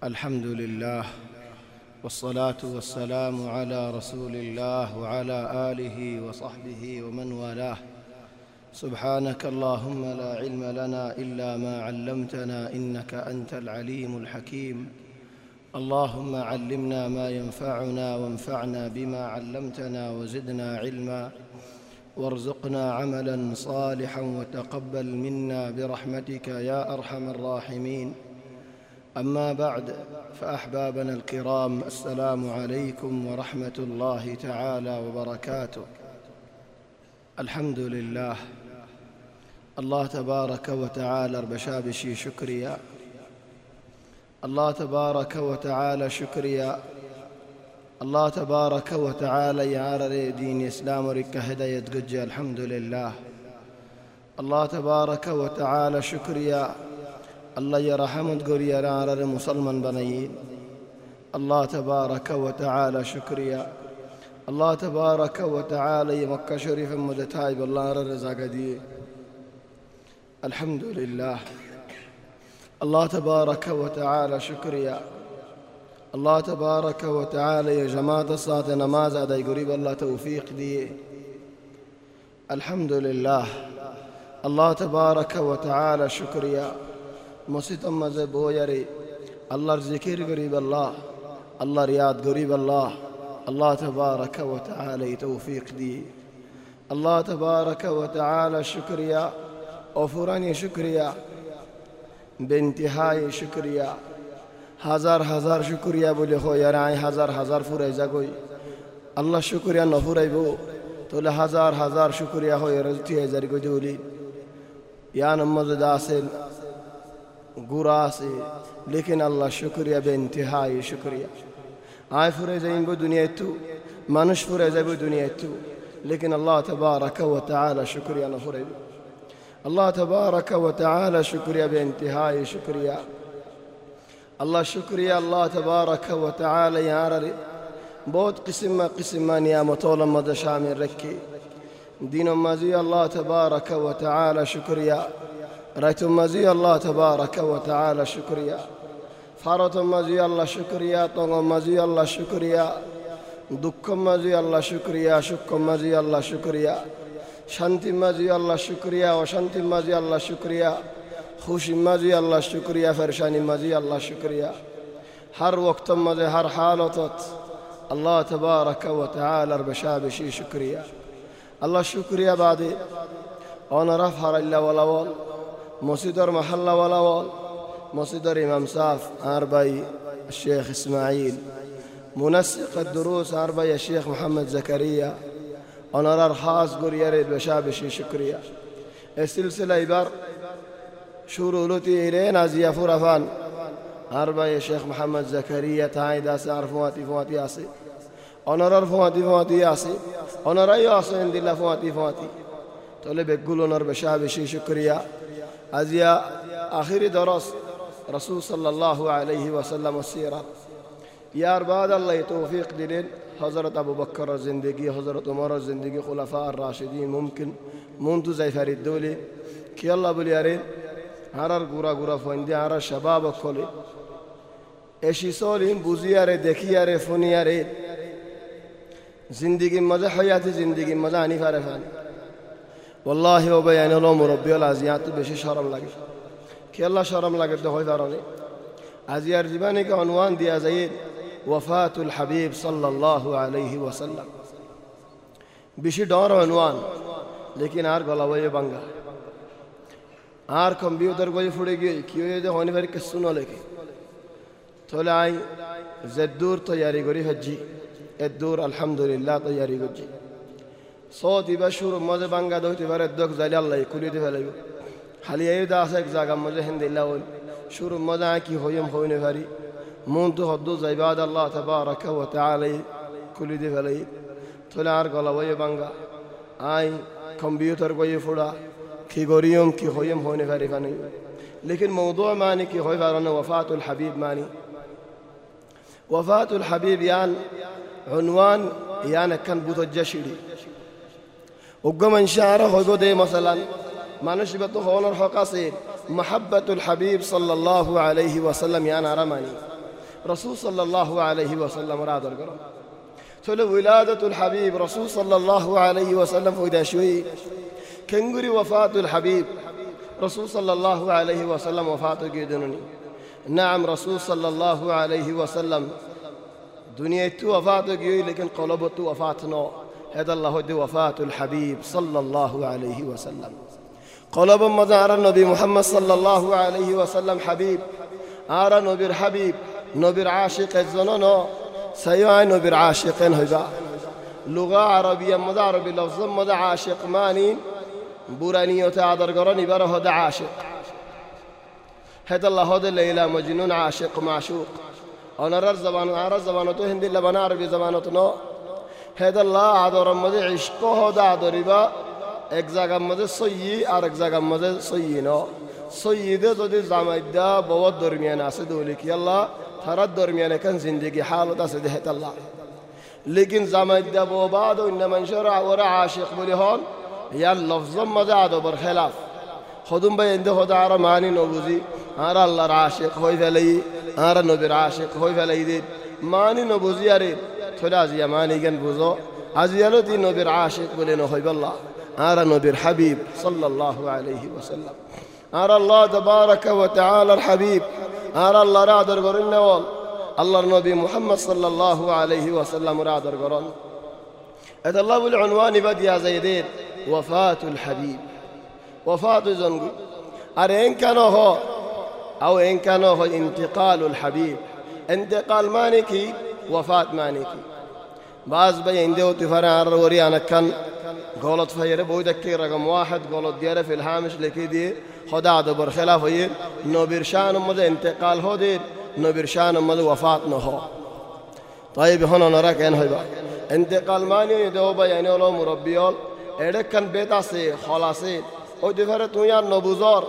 الحمد لله والصلاة والسلام على رسول الله وعلى آله وصحبه ومن والاه. سبحانك اللهم لا علم لنا إلا ما علمتنا إنك أنت العليم الحكيم. اللهم علمنا ما ينفعنا وانفعنا بما علمتنا وزدنا علما. وارزقنا عملا صالحا وتقبل منا برحمتك يا أرحم الراحمين. أما بعد فأحبابنا الكرام السلام عليكم ورحمة الله تعالى وبركاته. الحمد لله الله تبارك وتعالى بشابشي شكريا. الله تبارك وتعالى شكريا. الله تبارك وتعالى يا دين إسلام ورك هداية قجي الحمد لله الله تبارك وتعالى شكريا. الله يرحمت قريا رار مسلمان بنيين الله تبارك وتعالى شكريا. الله تبارك وتعالى مكة شريف مدتايب الله رزاق دي الحمد لله. الله تبارك وتعالى شكريا. الله تبارك وتعالى يا جماعة الصلاة نماز أدى قريب الله توفيق دي. الحمد لله. الله تبارك وتعالى شكريا. مسجد مزه بويري الله ذكر قريب الله الله رياض قريب الله الله تبارك وتعالى توفيق دي الله تبارك وتعالى شكريا أفراني شكريا بانتهاء شكريا হাজার হাজার শুক্রিয়া বলে হয় আর আই হাজার হাজার ফুরাই যাগই আল্লাহ শুক্রিয়া নফুরাইব তাহলে হাজার হাজার শুক্রিয়া হয় রুটি হাজার গই বলি ইয়ান মজদা আছেন गुरा से लेकिन अल्लाह शुक्रिया बे इंतहाई शुक्रिया आए फुरे जाएंगे दुनिया तू मानुष फुरे जाए दुनिया तू लेकिन अल्लाह तबारक व ताली शुक्रिया न फुरे अल्लाह तबारक व ताली शुक्रिया बे इंतहाई शुक्रिया अल्लाह शुक्रिया अल्लाह तबारक व ताली यार बहुत किस्म किस्म नियामतों मद शामिल रखी دين مازي الله تبارك وتعالى شكريا رأيت مزي الله تبارك وتعالى شكريا فرط مزي الله شكريا طنغ مزي الله شكريا দুঃখ মাঝি আল্লাহ শুক্রিয়া সুখ মাঝি আল্লাহ শুক্রিয়া শান্তি মাঝি আল্লাহ শুক্রিয়া অশান্তি মাঝি আল্লাহ শুক্রিয়া খুশি মাঝি আল্লাহ শুক্রিয়া ফেরশানি মাঝি আল্লাহ শুক্রিয়া هر وقت مزه هر حالتت الله تبارك وتعالى بشابشي شكريا الله شكريا بعد أنا رفع إلا ولا مصدر محل ولا وال مصدر إمام صاف أربعي الشيخ إسماعيل منسق الدروس أربعي الشيخ محمد زكريا أنا رخاص قريري بشابشي شكريا. السلسلة عبارة شرولتي إلين أزيا فرفان أربع يا شيخ محمد زكريا تاي داس أعرف فواتي فواتي أنا رر فواتي فواتي أنا رأي ياسي عند الله فواتي فواتي. طلب يقولوا نر بشاب شي از آخر درس رسول صلى الله عليه وسلم السيرة يا یار الله توفيق دلین حضرت أبو بكر الزندقي حضرت عمر الزندقي خلفاء ممكن ممکن منذ زیفر الدولة كي الله بلیارین هرار گورا گورا فندی هرار شباب کلی. اشي صولي بوزياري دكياري فنیاره زندگی مزه حیات زندگی مزه عنیفاره ওল্লাহ ভাই আইন হলো মুরব্বী হল আজি তো বেশি সরম লাগে খেলা সরম লাগে তো হয় কারণে আজি আর জীবানীকে অনুমান দিয়া যায় ওয়ফাতুল হাবিব সাল্লাহ আলহি ওয়াসাল্লাম বেশি ডর অনুমান লেকিন আর গলা বইয়ে বাঙ্গা আর কম্পিউটার বইয়ে ফুড়ে গিয়ে কি হয়ে যে হনি ভাই কিছু লেখে তাহলে আই যে দূর তৈয়ারি করি হজ্জি এদ্দুর আলহামদুলিল্লাহ তৈয়ারি করছি صوت يبقى شور مزه بانغا دوي تبار الدوك زالي الله يكولي دي فلاي حالي ايدا اسك زاغا مزه هند الله وين شور مزه كي هويم هوين فاري مون تو زيباد الله تبارك وتعالى كولي دي فلاي تولار غلا وي بانغا اي كمبيوتر كوي فودا. كي غوريوم كي هويم هوين فاري فاني لكن موضوع ماني كي هوي فارنا وفاة الحبيب ماني وفاة الحبيب يعني عنوان يعني كان بوتو جشري وقمن شعره هدودي مثلا. ما نشبت خون الحقاسي محبة الحبيب صلى الله عليه وسلم يا رماني رسول صلى الله عليه وسلم راد القرآن. تولى ولادة الحبيب رسول صلى الله عليه وسلم فودا شوي. كنغري وفاة الحبيب رسول صلى الله عليه وسلم وفاة جدنني نعم رسول صلى الله عليه وسلم. دنيا تو وفاته لكن قلبه وفاة وفاتنا هذا الله دي وفاة الحبيب صلى الله عليه وسلم. قلب مزار النبي محمد صلى الله عليه وسلم حبيب. آر نبير حبيب نبير عاشق الزنون سيوعي نبير عاشق هبا لغة عربية مدى عربي لفظ مدى عاشق ماني. بوراني وتعذر قراني بره هذا عاشق. هذا الله هذا ليلى مجنون عاشق معشوق. أنا رر زبان أنا زبان تو هندي لبنا عربي হেদাল্লা আদরের মধ্যে ইস্ক হদা আদরিবা, এক জায়গার মধ্যে সইয়ি আর এক জায়গার মধ্যে সইয়ি ন সইয়িদে যদি জামাইদা বহুত দরমিয়ান আছে দৌলি কি আল্লাহ, তারার দরমিয়ান এখন জিন্দিগি হালত আছে দে হেতাল্লাহ লেকিন জামাইদা বাদ অন্য মানুষের ওরা আশিক বলি হন, ইয়ার লফজম মাঝে আদবর খেলাফ। হদুম ভাই এন্দে হদা আর মানি নবুঝি আর আল্লাহর আশেক হয়ে ফেলাই, আর নবীর আশেক হয়ে ফেলাই দিন মানি নবুঝি আরে থলে আজিয়া মানি জ্ঞান বুঝো আজিয়ালো দি নবীর আশিক বলে নহইব আল্লাহ আর নবীর হাবিব সাল্লাল্লাহু আলাইহি ওয়াসাল্লাম আর আল্লাহ তবারক ওয়া তাআলার হাবিব আর আল্লাহর আদর করেন নেওয়াল আল্লাহর নবী মুহাম্মদ সাল্লাল্লাহু আলাইহি ওয়াসাল্লামের আদর করেন এটা আল্লাহ বলে عنوان বাদিয়া যাইদের ওয়াফাতুল হাবিব ওয়াফাত জনগু আর এন কেন হ أو إن كان هو انتقال الحبيب انتقال مانكي وفاة مانكي باز بين دوت فرع الروريان كان قولت فير بودكي رقم واحد قولت دير في الهامش لكيدي خدا دبر خلاف يين نو برشان مد انتقال هو دير نو برشان مد وفات نهو. طيب هنا نراك إن هيبا انتقال ماني دوبا يعني لو مربيول اڑے کن بیتا سے خلاصے أو دیفر تو یا نبوزار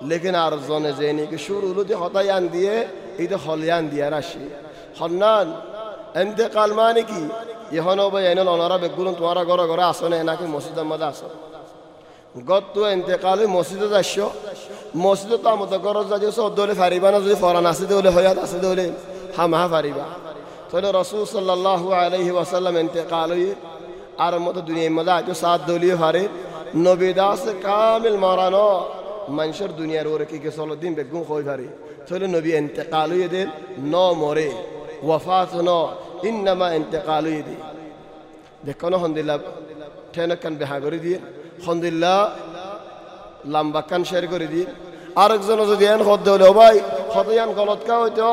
لیکن ارزان زینی که شروع لودی خدا یان دیه ایده خالیان دیارشی راشی خنان এমতে কাল মানে কি? এখন ভাই এনে অনারা বেগুন তোমারা ঘরে ঘরে আসো না নাকি মসজিদের মধ্যে আসো। গত তো এতেকাল মসজিদে যাচ্ছ মসজিদে তো আমাদের ঘর যাচ্ছ দলে ফারিবা না, যদি ফরান আছে দলে হয়াত আছে দলে হামাহা ফারিবা। তাহলে রসুল সাল্লাহ আলহি ওয়াসাল্লাম এতেকাল আর মতো দুনিয়ার মধ্যে আজ সাত দলীয় ফারে। নবীদাস কামিল মারানো মানুষের দুনিয়ার ওরে কি চলো দিন বেগুন হয়ে পারে তাহলে নবী এতেকাল দেন ন মরে, ওয়াফাত ন। ইন্নামা এতেকাল দি দেখো না হন্দিল্লা ঠেনক কান বেহা করে দিয়ে হন্দিল্লা লাম্বা কান শেয়ার করে দিয়ে আরেকজন যদি এন হদ হলে ভাই হতয়ান গলত কা হইতো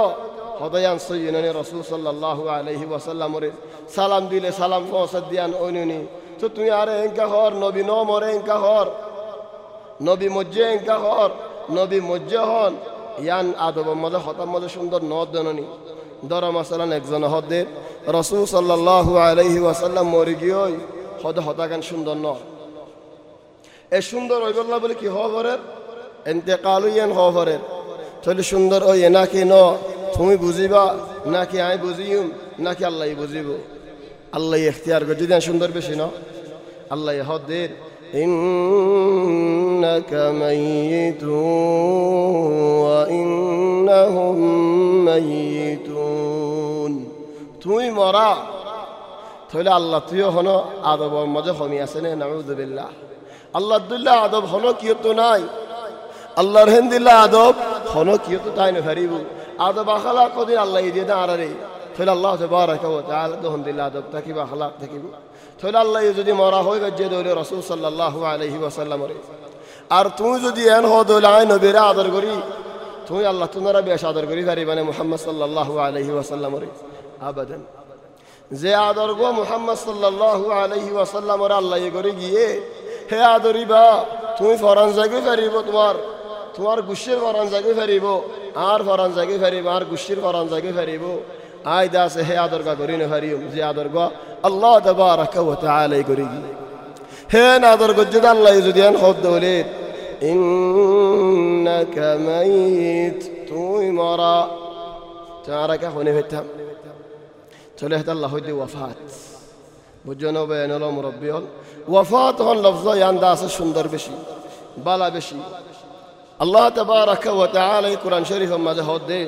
হদয়ান সৈয়নানি রসুল সাল্লাহ আলহি ওয়াসাল্লামরে সালাম দিলে সালাম পৌঁছাত দিয়ান ওইনুনি তো তুই আরে এঙ্কা হর নবী ন মরে এঙ্কা হর নবী মজ্জে এঙ্কা হর নবী মজ্জে হন ইয়ান আদব মধ্যে হতার মধ্যে সুন্দর নদ দননি দরা মাসালান, একজন হদে রসুল সাল্লাহ আলহি ওয়াসাল্লাম মরে গিয়ে হদ হতাগান সুন্দর ন এ সুন্দর ওইবল্লা বলে কি হবরের এন্তেকালু ইয়ান হবরের তাহলে সুন্দর ওই এনাকি ন, তুমি বুঝিবা, নাকি আই বুঝিম, নাকি আল্লাহ বুঝিব? আল্লাহ এখতিয়ার যদি সুন্দর বেশি ন আল্লাহ হদের إنك ميت وإنهم ميتون তুই মরা তাহলে আল্লাহ তুইও হন আদবর মজা হমি আছে না নাউদুবিল্লাহ আল্লাহ দুল্লাহ আদব হন কিয় তো নাই আল্লাহর হেন্দিল্লা আদব হন কিয় তো তাই না ফারিব আদব আখালা কদিন আল্লাহ দিয়ে না আরে তাহলে আল্লাহ তবারক ওয়া তাআলা দহন দিল আদব থাকিব আখলাক থাকিব তাহলে আল্লাহ যদি মরা হয়ে গেছে দৌলে রাসূল সাল্লাল্লাহু আলাইহি ওয়াসাল্লাম রে আর তুই যদি এন হ দৌলে আই নবীরে আদর করি তুই আল্লাহ তোমরা বেশ আদর করি পারি মানে মুহাম্মদ সাল্লাল্লাহু আলাইহি ওয়াসাল্লাম রে আবাদান যে আদর গো মুহাম্মদ সাল্লাল্লাহু আলাইহি ওয়াসাল্লাম রে আল্লাহ করে গিয়ে হে আদরিবা তুমি ফরান জাগে পারিব তোমার তোমার গুষ্টির ফরান জাগে ফেরিব আর ফরান জাগে ফেরিব আর গুষ্টির ফরান জাগে ফেরিব آي داس هي أدرغا قرين فريم زي أدرغا الله تبارك وتعالى يقريجي هين أدرغا جد الله يزدين خب دوليت إنك ميت توي مرا تعرك أخوني فتهم تلهت الله دي وفات۔ بجنوب ينلوم ربيون وفاتهم لفظة ينداس الشندر بشي بلا بشي الله تبارك وتعالى القرآن شريف ما ده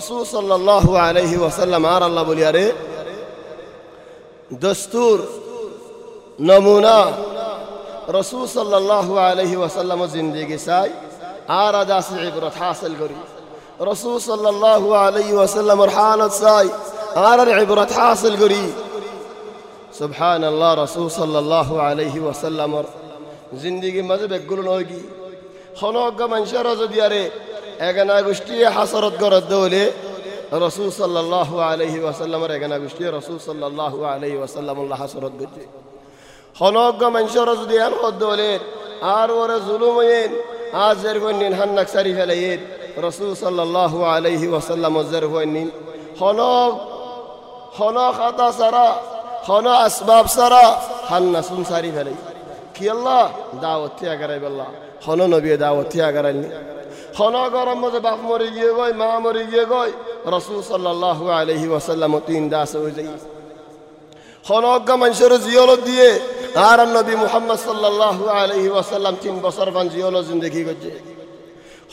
رسول صلى الله عليه وسلم আর আল্লাহ বলি আরে দস্তুর নমুনা রসুল সাল্লাহ আলহি ওয়াসাল্লাম জিন্দিগি চাই আর আজ আছে ইবরত হাসিল করি রসুল সাল্লাহ আলহি ওয়াসাল্লামর হালত চাই আর আর ইবরত হাসিল করি সুবহান আল্লাহ রসুল সাল্লাহ আলহি ওয়াসাল্লামর জিন্দিগি মাঝে বেগুলো নয় কি হনজ্ঞ মানুষের যদি আরে এগানা গোষ্ঠী হাসরত গরত দৌলে রসুল সাল্লাহ আলহি ওয়াসাল্লামর এগানা গোষ্ঠী রসুল সাল্লাহ আলহি ওয়াসাল্লামুল্লাহ হাসরত গজ্জে হনজ্ঞ মানুষের যদি আর দৌলে আর ওরে জুলুম হইন আজ জের নিন হান্নাক সারি ফেলাইন রসুল সাল্লাহ আলহি ওয়াসাল্লাম জের নিন হনক হন খাতা সারা হন আসবাব সারা হান্না সুন সারি ফেলাই কি আল্লাহ দাওয়াত থিয়া গারাই বল্লা হন নবী দাওয়াত থিয়া হন গরম মধ্যে বাপ মরে গিয়ে গই মা মরে গিয়ে গই রসুল সাল্লাহ আলহি ওয়াসাল্লাম তিন দাস হয়ে যাই হনজ্ঞ মানুষের জিয়ল দিয়ে আর নবী মুহাম্মদ সাল্লাহ আলহি ওয়াসাল্লাম তিন বছর বান জিয়ল জিন্দগি করছে।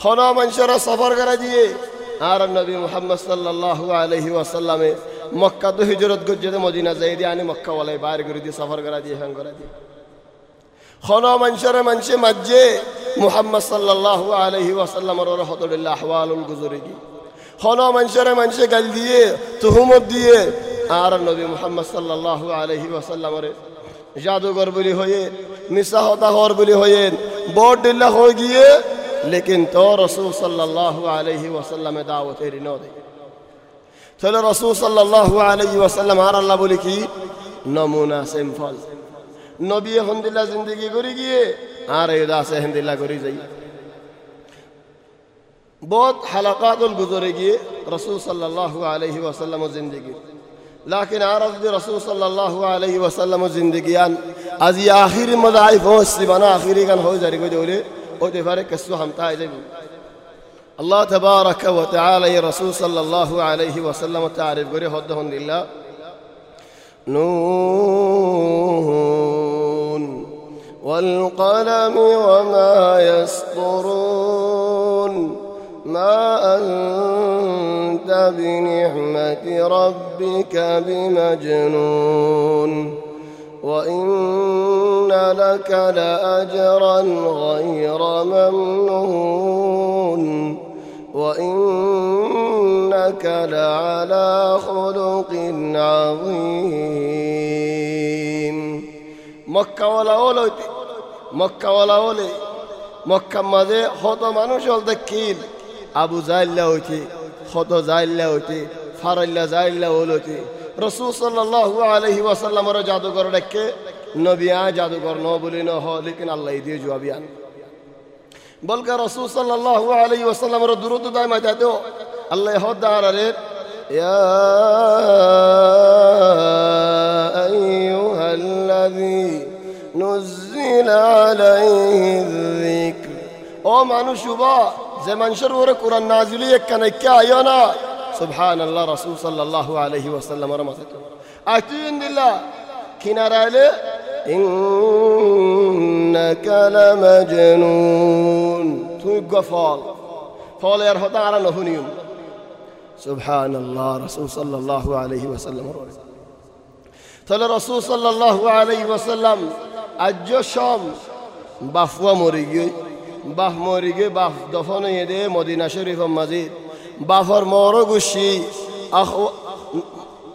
হন মানুষের সফর করা দিয়ে আর নবী মুহাম্মদ সাল্লাহ আলহি ওয়াসাল্লামে মক্কা তো হিজরত করছে, মদিনা যাই দিয়ে আনি মক্কা বলে বাইর করে দিয়ে সফর করা দিয়ে হ্যাং করা দিয়ে। খন মানুষের মানুষে মাঝে মুহাম্মদ সাল্লাহ আলহি ওয়াসাল্লামর রহমতুল্লাহ আহওয়ালুল গুজরে গিয়ে খন মানুষের মানুষে গাল দিয়ে, তুহুমত দিয়ে। আর নবী মুহাম্মদ সাল্লাহ আলহি ওয়াসাল্লামর জাদুঘর বলি হয়ে মিসা হতাহর বলি হয়ে বড় ডিল্লা হয়ে গিয়ে, লেকিন তো রসুল সাল্লাহ আলহি ওয়াসাল্লামে দাওয়াতের ন দেয় তাহলে রসুল সাল্লাহ আলহি ওয়াসাল্লাম আর আল্লাহ বলি কি? নমুনা সিম্পল। নবী হন্দিল্লা জিন্দগি করে গিয়ে আর এই দাসে হেন্দিল্লা করে যাই বহুত হালাকাতুল গুজরে গিয়ে রসুল সাল্লাহ আলহি ওয়াসাল্লাম জিন্দগি لكن عرض رسول صلى الله عليه وسلم زندگیان از یہ آخری مضاعف ہو سبنا آخری کن ہو جاری کو دولے او تے فرق کسو ہم تا دے الله تبارك وتعالى يا رسول صلى الله عليه وسلم تعرف غري هدهن لله نون والقلم وما يسطرون ما أنت بنعمة ربك بمجنون وإن لك لأجرا غير ممنون وإنك لعلى خلق عظيم মক্কা ওলা ওলইতে মক্কা ওলা ওলে মক্কা মাঝে হত মানুষ হল দেখিল আবু জাইল্লা হইতে হত জাইল্লা হইতে ফারাল্লা জাইল্লা ওলইতে রসুল সাল্লাল্লাহু আলাইহি ওয়াসাল্লামর জাদুঘর ডেকে নবিয়া জাদুঘর ন বলি ন হ লেকিন আল্লাহ দিয়ে بول کے رسول صلی اللہ علیہ وسلم رو درود دائی میں جاتے اللہ ہو دار رے يا أيها الذي نزل عليه الذكر. أو مانو شبا زمان شرور قرآن نازل يكن كايونا سبحان الله رسول صلى الله عليه وسلم رمضان. أتين الله كنار عليه ইন্নাকা লামাজনুন তুই গফল ফল এর হতা আর নহনিয়ম সুবহান আল্লাহ রসুল সাল্লাল্লাহু আলাইহি ওয়াসাল্লামর তাহলে রসুল সাল্লাল্লাহু আলাইহি ওয়াসাল্লাম আজ সম বাফুয়া মরে গিয়ে বাফ মরে গিয়ে বাফ দফন হয়ে দে মদিনা শরীফ মাজিদ বাফর মর গুছি আহ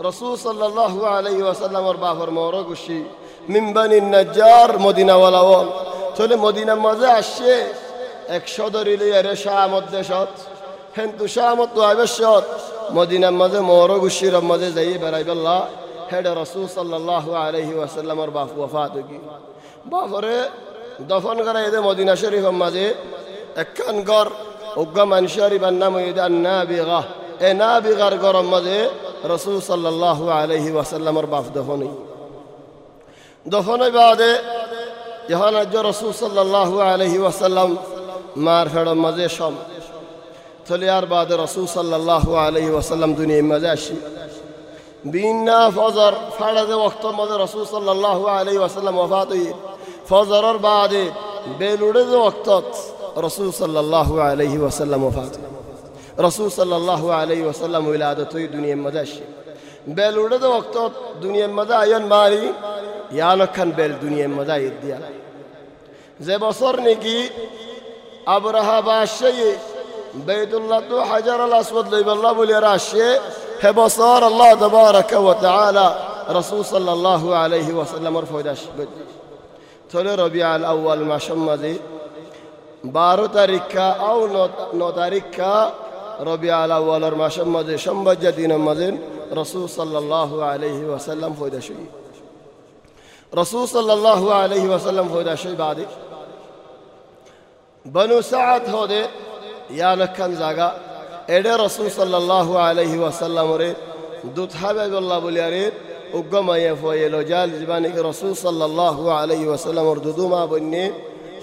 রসুল সাল্লাল্লাহু আলাইহি ওয়াসাল্লামর বাফর মর গুছি মিম্বানি নাজ্জার, মদিনাওয়ালা ওল তাহলে মদিনার মাঝে আসছে একশো ধরিলে এর শাহমত দেশত। হেন্তু শাহমত তো আবশ্যত মদিনার মাঝে মর গুছির মাঝে যাই বেড়াই বেল্লা হেড রসুল সাল্লাল্লাহু আলাইহি ওয়াসাল্লামর বাপ ওয়াফাত কি বাপরে দফন করা এদের মদিনা শরীফের মাঝে। একখান গড় উগ্র মানুষের নাম হইতে না বিঘা এ না বিঘার গরম মাঝে রসুল সাল্লাহ আলহি ওয়াসাল্লামর বাপ দফনই دفن بعد جهان جو رسول صلى الله عليه وسلم مار فر مزه شم تليار بعد رسول صلى الله عليه وسلم دنيا مزه شم بينا فزر فرد وقت مزه رسول صلى الله عليه وسلم وفاته فزر بعد بلود وقت رسول صلى الله عليه وسلم وفاته رسول صلى الله عليه وسلم ولادته دنيا مزه شم بلود وقت دنيا مزه ين يالو كان بل دنيا مدى يديا. زي بصر نيكي أبرها باشي بيت الله دو حجر الأسود لي بالله بولي راشي. هبصار الله تبارك وتعالى. رسول صلى الله عليه وسلم رفو داش بد تولي ربيع الأول ما شمدي بارو تاريكا أو نو تاريكا ربيع الأول ما شمدي شمد جدين مدين رسول صلى الله عليه وسلم فو داشي شمدي رسول صلى الله عليه وسلم هو داشي بعدي. بنو سعد هو دي يا نكن زاغا اڑے رسول صلى الله عليه وسلم ري دوت حبيب الله بولياري وقما يفوي لو جال زباني رسول صلى الله عليه وسلم ردودو ما بني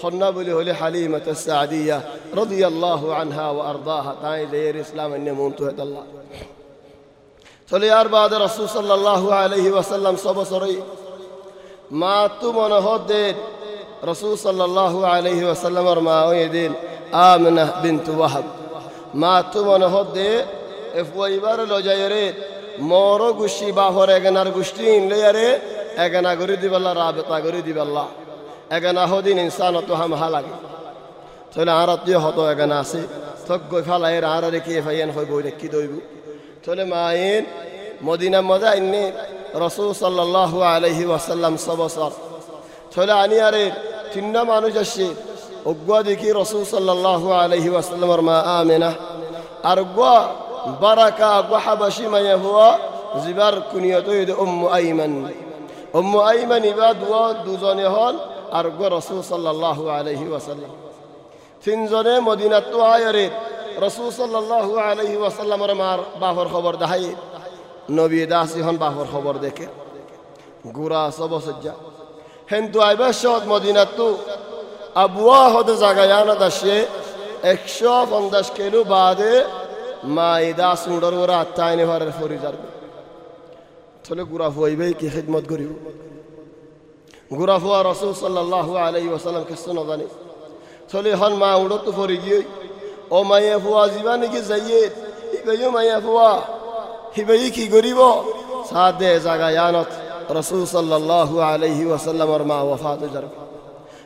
خنا بلي لحليمة السعدية رضي الله عنها وأرضاها تاني دير إسلام إني منتهت الله. تولي أربعة رسول صلى الله عليه وسلم صبصري মা তু মনে ಮಾತು ಮನಹೋದ್ದೇನ್ ರಸೂಲ್ ಸಲ್ಲಾಹು ಅಲಹಿ ವಸಲ್ಲಮರ ಮಾವೇದೇನ್ ಆಮಿನ ಬಿಂತು ವಹಬ್ ಮಾತು ಮನಹೋದ್ದೆ ಎಫ್ ವೈಬಾರ ಲೋಜಯರೇ মোরও গুষ্টি বা হর এগানার গুষ্টি ইনলে আরে এগানা গরি দিবাল্লা, রাবেতা গরি দিবাল্লা। এগানা হদিন ইনসান অত হামহা লাগে তাহলে আর আত্মীয় হত এগানা আছে। থক গৈ ফালাই আর রেখে ফাইন হয়ে বই রেখি দইব? তাহলে মা মায়ের মদিনা মজা ইন্নি রসুল সাল্লাল্লাহু আলাইহি ওয়াসাল্লাম সবসর তাহলে আনি আরে তিনটা মানুষ আসছে অজ্ঞা দেখি রসুল সাল্লাহ আলহি ওয়াসাল্লামর মা আমেনা আর গোয়া বারাকা গোয়া হাবাসি মাইয়া হুয়া জিবার কুনিয়ত উম্মু আইমান উম্মু আইমান ইবা দুয়া দুজনে হল আর গো রসুল সাল্লাহ আলহি ওয়াসাল্লাম তিনজনে মদিনাত তো আয়রে রসুল সাল্লাহ আলহি ওয়াসাল্লামর মার বাহর খবর দেখাই নবী দাসি হন বাহর খবর দেখে। গুড়া সব সজ্জা সদ মদিনাত তো। আবুয়া হতে জাগায়ানা দাসে। একশো পঞ্চাশ কিলো বাদে মা ইদা সুন্দর ওরা আত্মায়নি ঘরের ফরি যাবে তাহলে গুড়া ফুয়াইবে কি খিদমত করিব? গুড়া ফুয়া রসুল সাল্লাহ আলাই ওসালাম কেস নজানি। তাহলে হন মা উড়ো তো ফরি গিয়ে, ও মাইয়া ফুয়া যাবা নাকি যাইয়ে মাইয়া ফুয়া। হিবাই কি করিব সাদে জাগায়ানত রসুল সাল্লাহ আলাইহি ওসাল্লামর মা ওফাত যাবে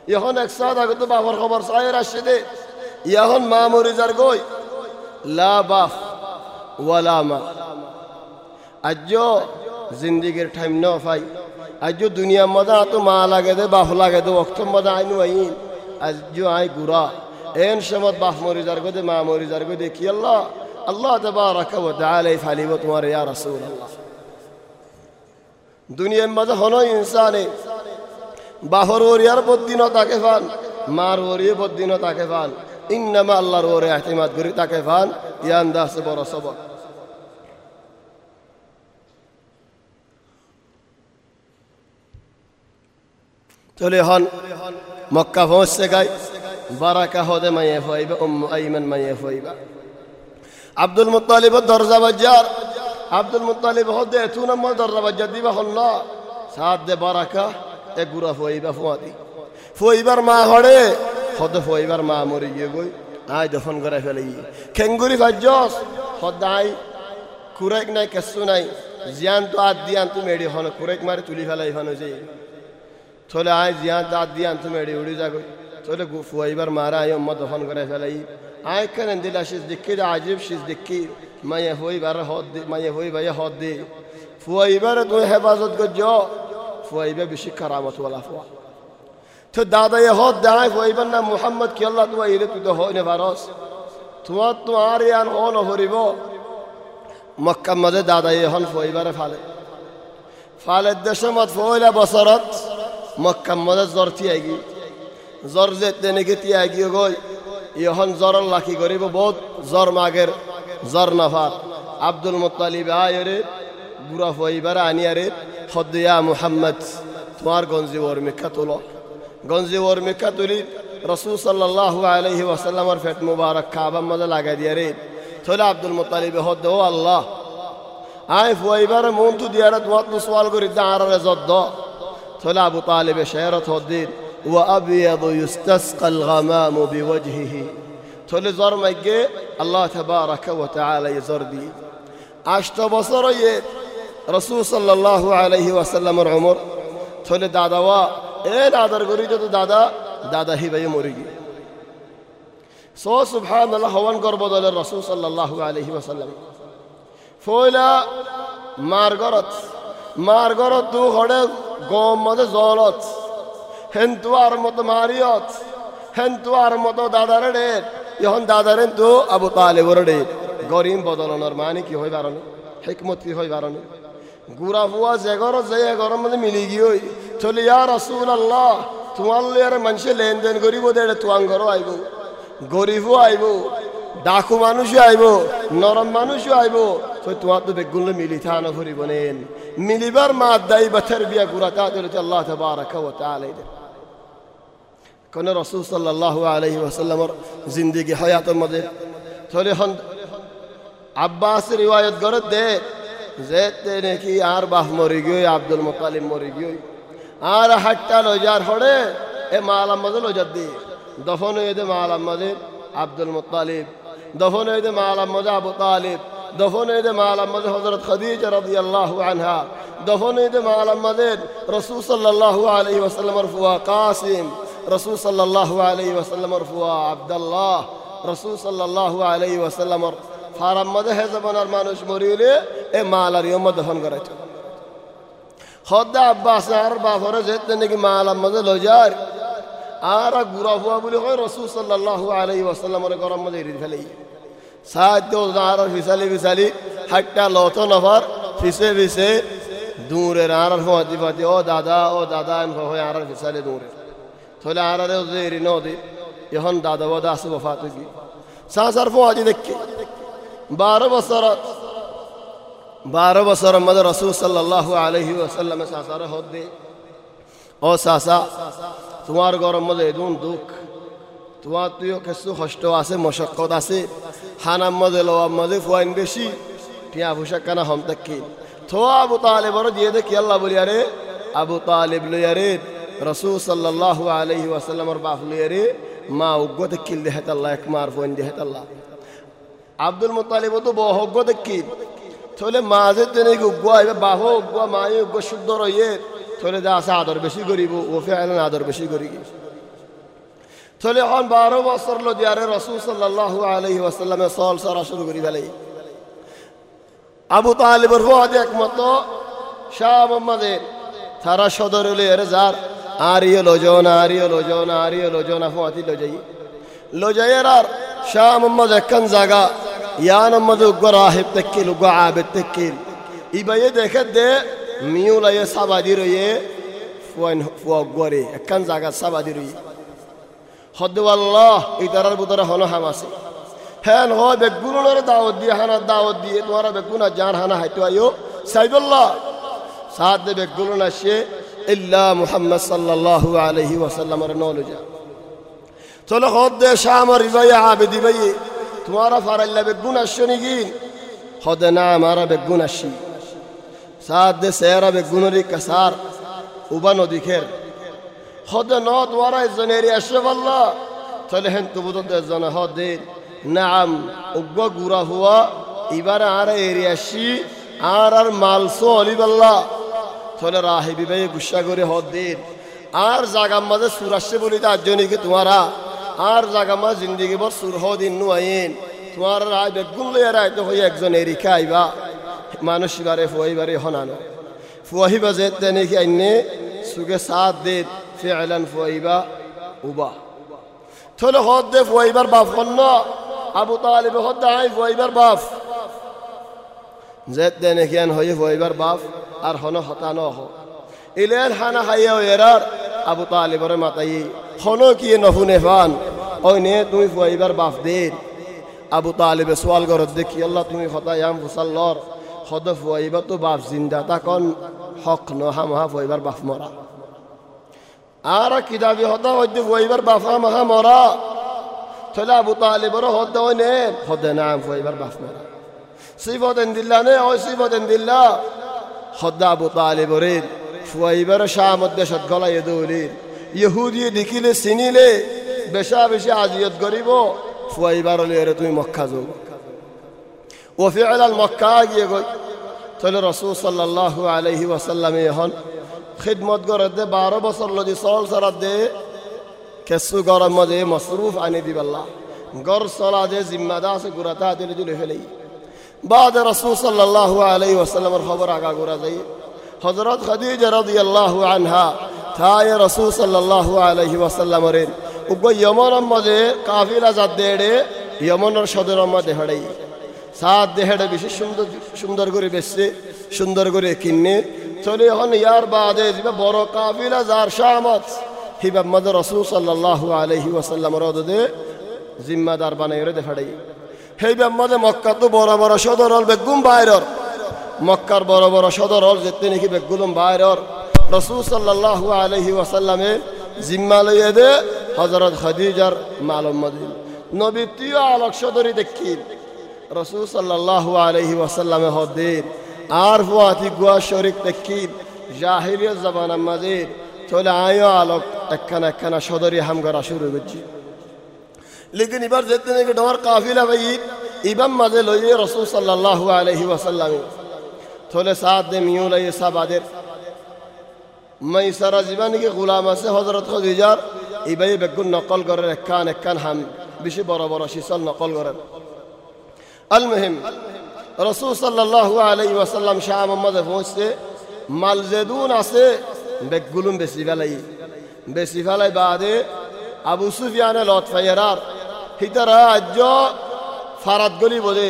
এখন একসাথ আগত বাবার খবর চায়ের আসছে দে এখন মা মরি যার গই লা বাফ ওয়ালা মা আজ জিন্দিগির টাইম ন পাই আজ দুনিয়া মজা তো মা লাগে দে বাপ লাগে দে অক্ত মজা আইনু আইন আজ আই গুড়া এন সমত বাপ মরি যার গো দে মা মরি যার গো দেখি আল্লাহ আল্লাহ তবারক ওয়া তাআলা ফালিব তোমার ইয়া রাসূল আল্লাহ দুনিয়ার মজা হলো ইনসানে বাহর ওরিয়ার বদিন তাকে ফান মার ওরিয়ে বদিন তাকে ফান ইন্নামা আল্লাহর ওরে এহতিমাদ করি তাকে ফান ইয়ান দাস বড় সবক চলে হন মক্কা পৌঁছছে গাই বারাকা হদে মাইয়ে ফাইবা উম আইমান মাইয়ে ফাইবা আব্দুল মুত্তালিব দরজা বাজার আব্দুল মুত্তালিব হদে তু নম্বর দরজা বাজার দিবা হল্লা। সাত দে বারাকা, এ গুড়া ফুয়াইবা ফুয়াদি। ফুয়াইবার মা হড়ে, হদ ফুয়াইবার মা মরি গিয়ে গই। আয় দফন করে ফেলে খেঙ্গুরি ভাজ্যস আই কুরেক নাই কেসু নাই। জিয়ান তো আদ দিয়ান তো মেডি হন কুরেক মারি তুলি ফেলাই হন যে। থলে আয়, জিয়ান তো আদ দিয়ান তো মেডি উড়ি যাগো থলে ফুয়াইবার মারা আয় অম্মা দফন করে ফেলাই আয় কেন দিলা শিস দেখি আজিব শিস দেখি মাইয়া ফুয়াইবার হদ দে মাইয়া ফুয়াইবার হদ দে ফুয়াইবার তুই হেফাজত করছ ফুয়াইবে বেশি কারামত ওয়ালা ফুয়া তো দাদা এ হদ দাঁড়ায় ফুয়াইবার না মুহাম্মদ কি আল্লাহ তোমার ইলে তুই তো হয় নে পারস তোমার তোমার ইয়ান হ নহরিব মক্কা মাঝে দাদা এ হন ফুয়াইবারে ফালে ফালের দেশে মত ফুয়াইলা বছরত মক্কা মাঝে জ্বর তিয়াই গি জ্বর যে তেনেকে তিয়াই গিয়ে গই ইহন জ্বর লাখি করিব বহুত জ্বর মাগের জ্বর নাফার আব্দুল মুতালিব আয়রে গুড়া ফইবার আনিয়ারে হদ্দিয়া মুহাম্মদ তোমার গঞ্জি ওর মেখা তোলো গঞ্জি ওর মেখা তুলি রসুল সাল্লাহ আলহি ওয়াসাল্লামর ফেট মুবারক খাবার মধ্যে লাগাই দিয়া রে থলে আব্দুল মোতালিবে হদ ও আল্লাহ আয় ফুয়াইবার মন তু দিয়ারে তোমার তো সওয়াল করি দা আর রেজত দ থলে আবু তালিবে শেরত হদ্দিন وأبيض يستسقى الغمام بوجهه. تولي زر مجي الله تبارك وتعالى يزر بي. عشت بصري رسول صلى الله عليه وسلم العمر. تولي دادا وا إيه دادا رقوري دادا؟ دادا هي بي مريجي سو سبحان الله هو قربو دول الرسول صلى الله عليه وسلم. فولا مارغرت. مارغرت دو غڑے گوم مدے زولت. হেন আর মতো মারিয়ত, হেন তু আর মতো দাদারে ডেট এখন দাদারেন তু আবু তালেবর ডেট গরিম বদলনের মানে কি হয় বারণে? হেকমত কি হয় বারণে? গুড়া ফুয়া জেগর যে এগরের মধ্যে মিলি গিয়ে চলে ইয়া রসুল আল্লাহ তোমার লিয়ার মানুষে লেনদেন করিব দেড়ে তুয়াং ঘর আইব। গরিবও আইব, ডাকু মানুষও আইব, নরম মানুষও আইব। তো তোমার তো বেগুলো মিলি থানো ফুরিব নেন। মিলিবার মা দাই বাথের বিয়া গুড়া তা আল্লাহ তবারক ওয়া তাআলা কোন রসুল সাল্লাল্লাহু আলাইহি ওয়াসাল্লামর জিন্দেগি হায়াতের মধ্যে। থলে হন আব্বাস রিওয়ায়ত করে দে, যে তে নাকি আর বাহ মরি গিয়ে, আব্দুল মুতালিম মরি গিয়ে। আর হাটটা লজার হড়ে, এ মাল আম্মাদের লজার দিয়ে দফন হয়ে দে মাল আম্মাদের আব্দুল মুতালিব। দফন হয়ে দে মাল আম্মাদের আবু তালিব। দফন হয়ে দে মাল আম্মাদের হজরত খদিজা রাদিয়াল্লাহু আনহা। দফন হয়ে দে মাল আম্মাদের রসুল সাল্লাল্লাহু আলাইহি ওয়াসাল্লামর ফুয়া কাসিম। রসুল সাল্লাল্লাহু আলাইহি ওয়াসাল্লামর ফুয়া আব্দুল্লাহ রসুল সাল্লাল্লাহু আলাইহি ওয়াসাল্লামর ফারাম মধ্যে হে জমানার মানুষ মরিলে এ মাল আর ইয়ম দফন করেছে হদ্দা আব্বাস আর বাফরে যেতে নাকি মাল মধ্যে লজার আর গুড়া হুয়া বলে হয় রসুল সাল্লাহ আলাই ওয়াসাল্লামর গরম মধ্যে এড়িয়ে ফেলেই সাহায্য আর ফিসালি ফিসালি হাটটা লত নফর ফিসে ফিসে দূরের আর ফাতি ফাতি ও দাদা ও দাদা এম হয় আর ফিসালি দূরের তাহলে আর আরে এড়ি নদী এখন দাদা বাদা আসে বফাত গিয়ে সাহার ফাতি দেখি বারো বছরত বারো বছরের মধ্যে রসুল সাল্লাহ আলহি ওসাল্লামে সাসার হদ দে ও সাসা তোমার গরম মধ্যে এদুন দুঃখ তোমার তুইও কিছু কষ্ট আছে মশক্কত আছে হানাম মধ্যে লোয়ার মধ্যে ফুয়াইন বেশি টিয়া ভুষা কানা হম তাকি থো আবু তালেব বড় দিয়ে দেখি আল্লাহ বলি আরে আবু তালেব লইয়ারে রসুল সাল্লাহ আলহি ওয়াসাল্লামর বাপ লইয়ারে মা উগ্র দেখিল দেহেতাল্লাহ এক মার ফোন দেহেতাল্লাহ আব্দুল মুতালিব তো বহজ্ঞ দেখি থলে মাঝে তেনে উগ্র আইবে বাহ উগ্র মায়ে উগ্র শুদ্ধ রয়ে থলে যা আছে আদর বেশি করিব ও ফেলেন আদর বেশি করি থলে এখন বারো বছর লো দিয়ারে রসুল সাল্লাহ আলহি ওয়াসাল্লামে সল সরা শুরু করি ফেলে আবু তালিবর ফাদ একমত শাহ মোহাম্মদের তারা সদর হলে এর যার ആരെയോ ലൊജോന ആരെയോ ലൊജോന ആരെയോ ലൊജോന ഹോതി ലൊജയി ലൊജയറാർ ഷാ മുഹമ്മദ് എക്കൻ സഗ യാ നമ്മദ് ഉഗ്വ റാഹിബ് തെക്കിൽ ഉഗ്വ ആബിദ് തെക്കിൽ ഇബയെ ദേഖദേ মিউলাইয়ে সাবাদি রয়ে ফুয়াইন, ফুয়া গরে একখান জায়গা সাবাদি রয়ে হদ্দাল্লাহ ইতারার বুতরে হন হাম আছে হ্যান হ বেগুনের দাওয়াত দিয়ে হানার দাওয়াত দিয়ে বেগুন বেগুনা জান, হানা হাইতো আইও সাইবল্লাহ সাদ বেগুন আসে ইল্লা মুহাম্মদ সাল্লাল্লাহু আলাইহি ওয়াসাল্লামের নলজা চলো হদ দে শাহ আমার ইবাই আবেদি ভাই তোমারা ফারাইল্লা বেগুন আসছো নাকি হদে না আমারা বেগুন আসি সাত দে সেরা বেগুনরি কাসার উবা নদী খের হদে ন তোমারা একজনের আসে বললা তাহলে হেন তবু তো একজন হদে নাম উগ্র গুড়া হুয়া এবার আর এরিয়া আসি আর আর মালসো অলি বললা তাহলে রাহে বিবাহে গুসা করে হদ্দিন আর জাগার মাঝে সুর আসছে বলি তার জন্য কি তোমারা? আর জাগা মা জিন্দিগি বর সুর হদিন নু আইন তোমার রায় বেগুন লইয়া রায় তো হই একজন এরিখা আইবা। মানুষ বারে ফুয়াইবারে হনানো। ফুয়াহিবা যে তেনে কি আইনে? সুগে সাত দে ফেলান ফুয়াইবা উবা। থলে হদ দে ফুয়াইবার বাপ কন্ন আবু তালিব হদ আই ফুয়াইবার বাপ। যে তেনে কি আন হই ফুয়াইবার বাপ, আর হন হতানো হ ইলেন হানা হাইয়া এরার আবু তালিবরে মাতাই হন কি নফুনে ফান ওই নে তুমি ফুয়াইবার বাপ দে আবু তালিবে সোয়াল গরত দেখি, আল্লাহ, তুমি হতায়াম ফুসাল্লর খদ ফুয়াইবা তো বাপ জিন্দা তখন হক নহা মহা ফুয়াইবার বাপ মরা আর কিতাবি হদা হইতে ফুয়াইবার বাফা মহা মরা তাহলে আবু তালিবর হদ ওই নে, হদে নাম ফুয়াইবার বাপ মরা সিফতেন দিল্লা নে ওই সিফতেন দিল্লা হদ্দা আবু তালিবরের ফুয়াইবার শাহ দেশত গলাই দৌলির ইহুদিয়ে দেখিলে চিনিলে বেশা বেশি আজিয়ত করিব ফুয়াইবার হলে তুমি মক্কা যাও وفعلا মক্কা গিয়ে গই তাহলে রসুল সাল্লাহ আলহি ওয়াসাল্লামে এখন খিদমত করে দে বারো বছর লদি চল চলাত দে কেসু গরম মধ্যে মসরুফ আনি দিবাল্লা গর চলা দে জিম্মাদা আছে গুড়াতা দিলে দিলে ফেলেই بعد رسول صلى الله عليه وسلم الخبر আগা গুড়া যাই হজরত খাদিজা রাদিয়াল্লাহু আনহা থায় রসুল সাল্লাল্লাহু আলাইহি ওয়াসাল্লাম রেন উগ্র ইয়মন মধ্যে কাফিলা জাত দেড়ে ইয়মনের সদর মধ্যে হড়াই সাত দেহেডে বেশি সুন্দর সুন্দর করে বেচছে সুন্দর করে কিনে চলে এখন ইয়ার বাদে যাবে বড় কাফিলা যার শাহমত হিবাব মদ রসুল সাল্লাহ আলহি ওয়াসাল্লামর দে জিম্মাদার বানাই রে দেখাড়াই সেই মধ্যে মক্কা তো বড় বড় সদর হল, বেগুম বাইরর। মক্কার বড় বড় সদর হল, যেতে নাকি বেগুলম বাইরর। রসুল সাল্লাহ আলহি ওয়াসাল্লামে জিম্মা লইয়ে দে হজরত খদিজার মালম মদিন। নবী তুই আলোক সদরি দেখি। রসুল সাল্লাহ আলহি ওয়াসাল্লামে হদ্দিন আর ফুয়াতি গুয়া শরিক দেখি। জাহিরিয় জবানার মাঝে চলে আয়ো আলোক, একখানা একখানা সদরি হাম করা শুরু করছি। لكن إبر جتني كدور قافلة بعيد إبم ما ذل وجه رسول صلى الله عليه وسلم. ثولة سات دميون لا يساب آدير ما يسارا زمان كي غلام سه حضرت خديجار إبي بقول نقل قرر كان كان هم. بشي برا برا شي سال نقل قرر. المهم رسول صلى الله عليه وسلم شام ما ذل فوسته مال زدون أسه بقولم بسيفلاي بسيفلاي بعده أبو سفيان لطفا يرار হিতারা আজ ফারাত গলি বোধে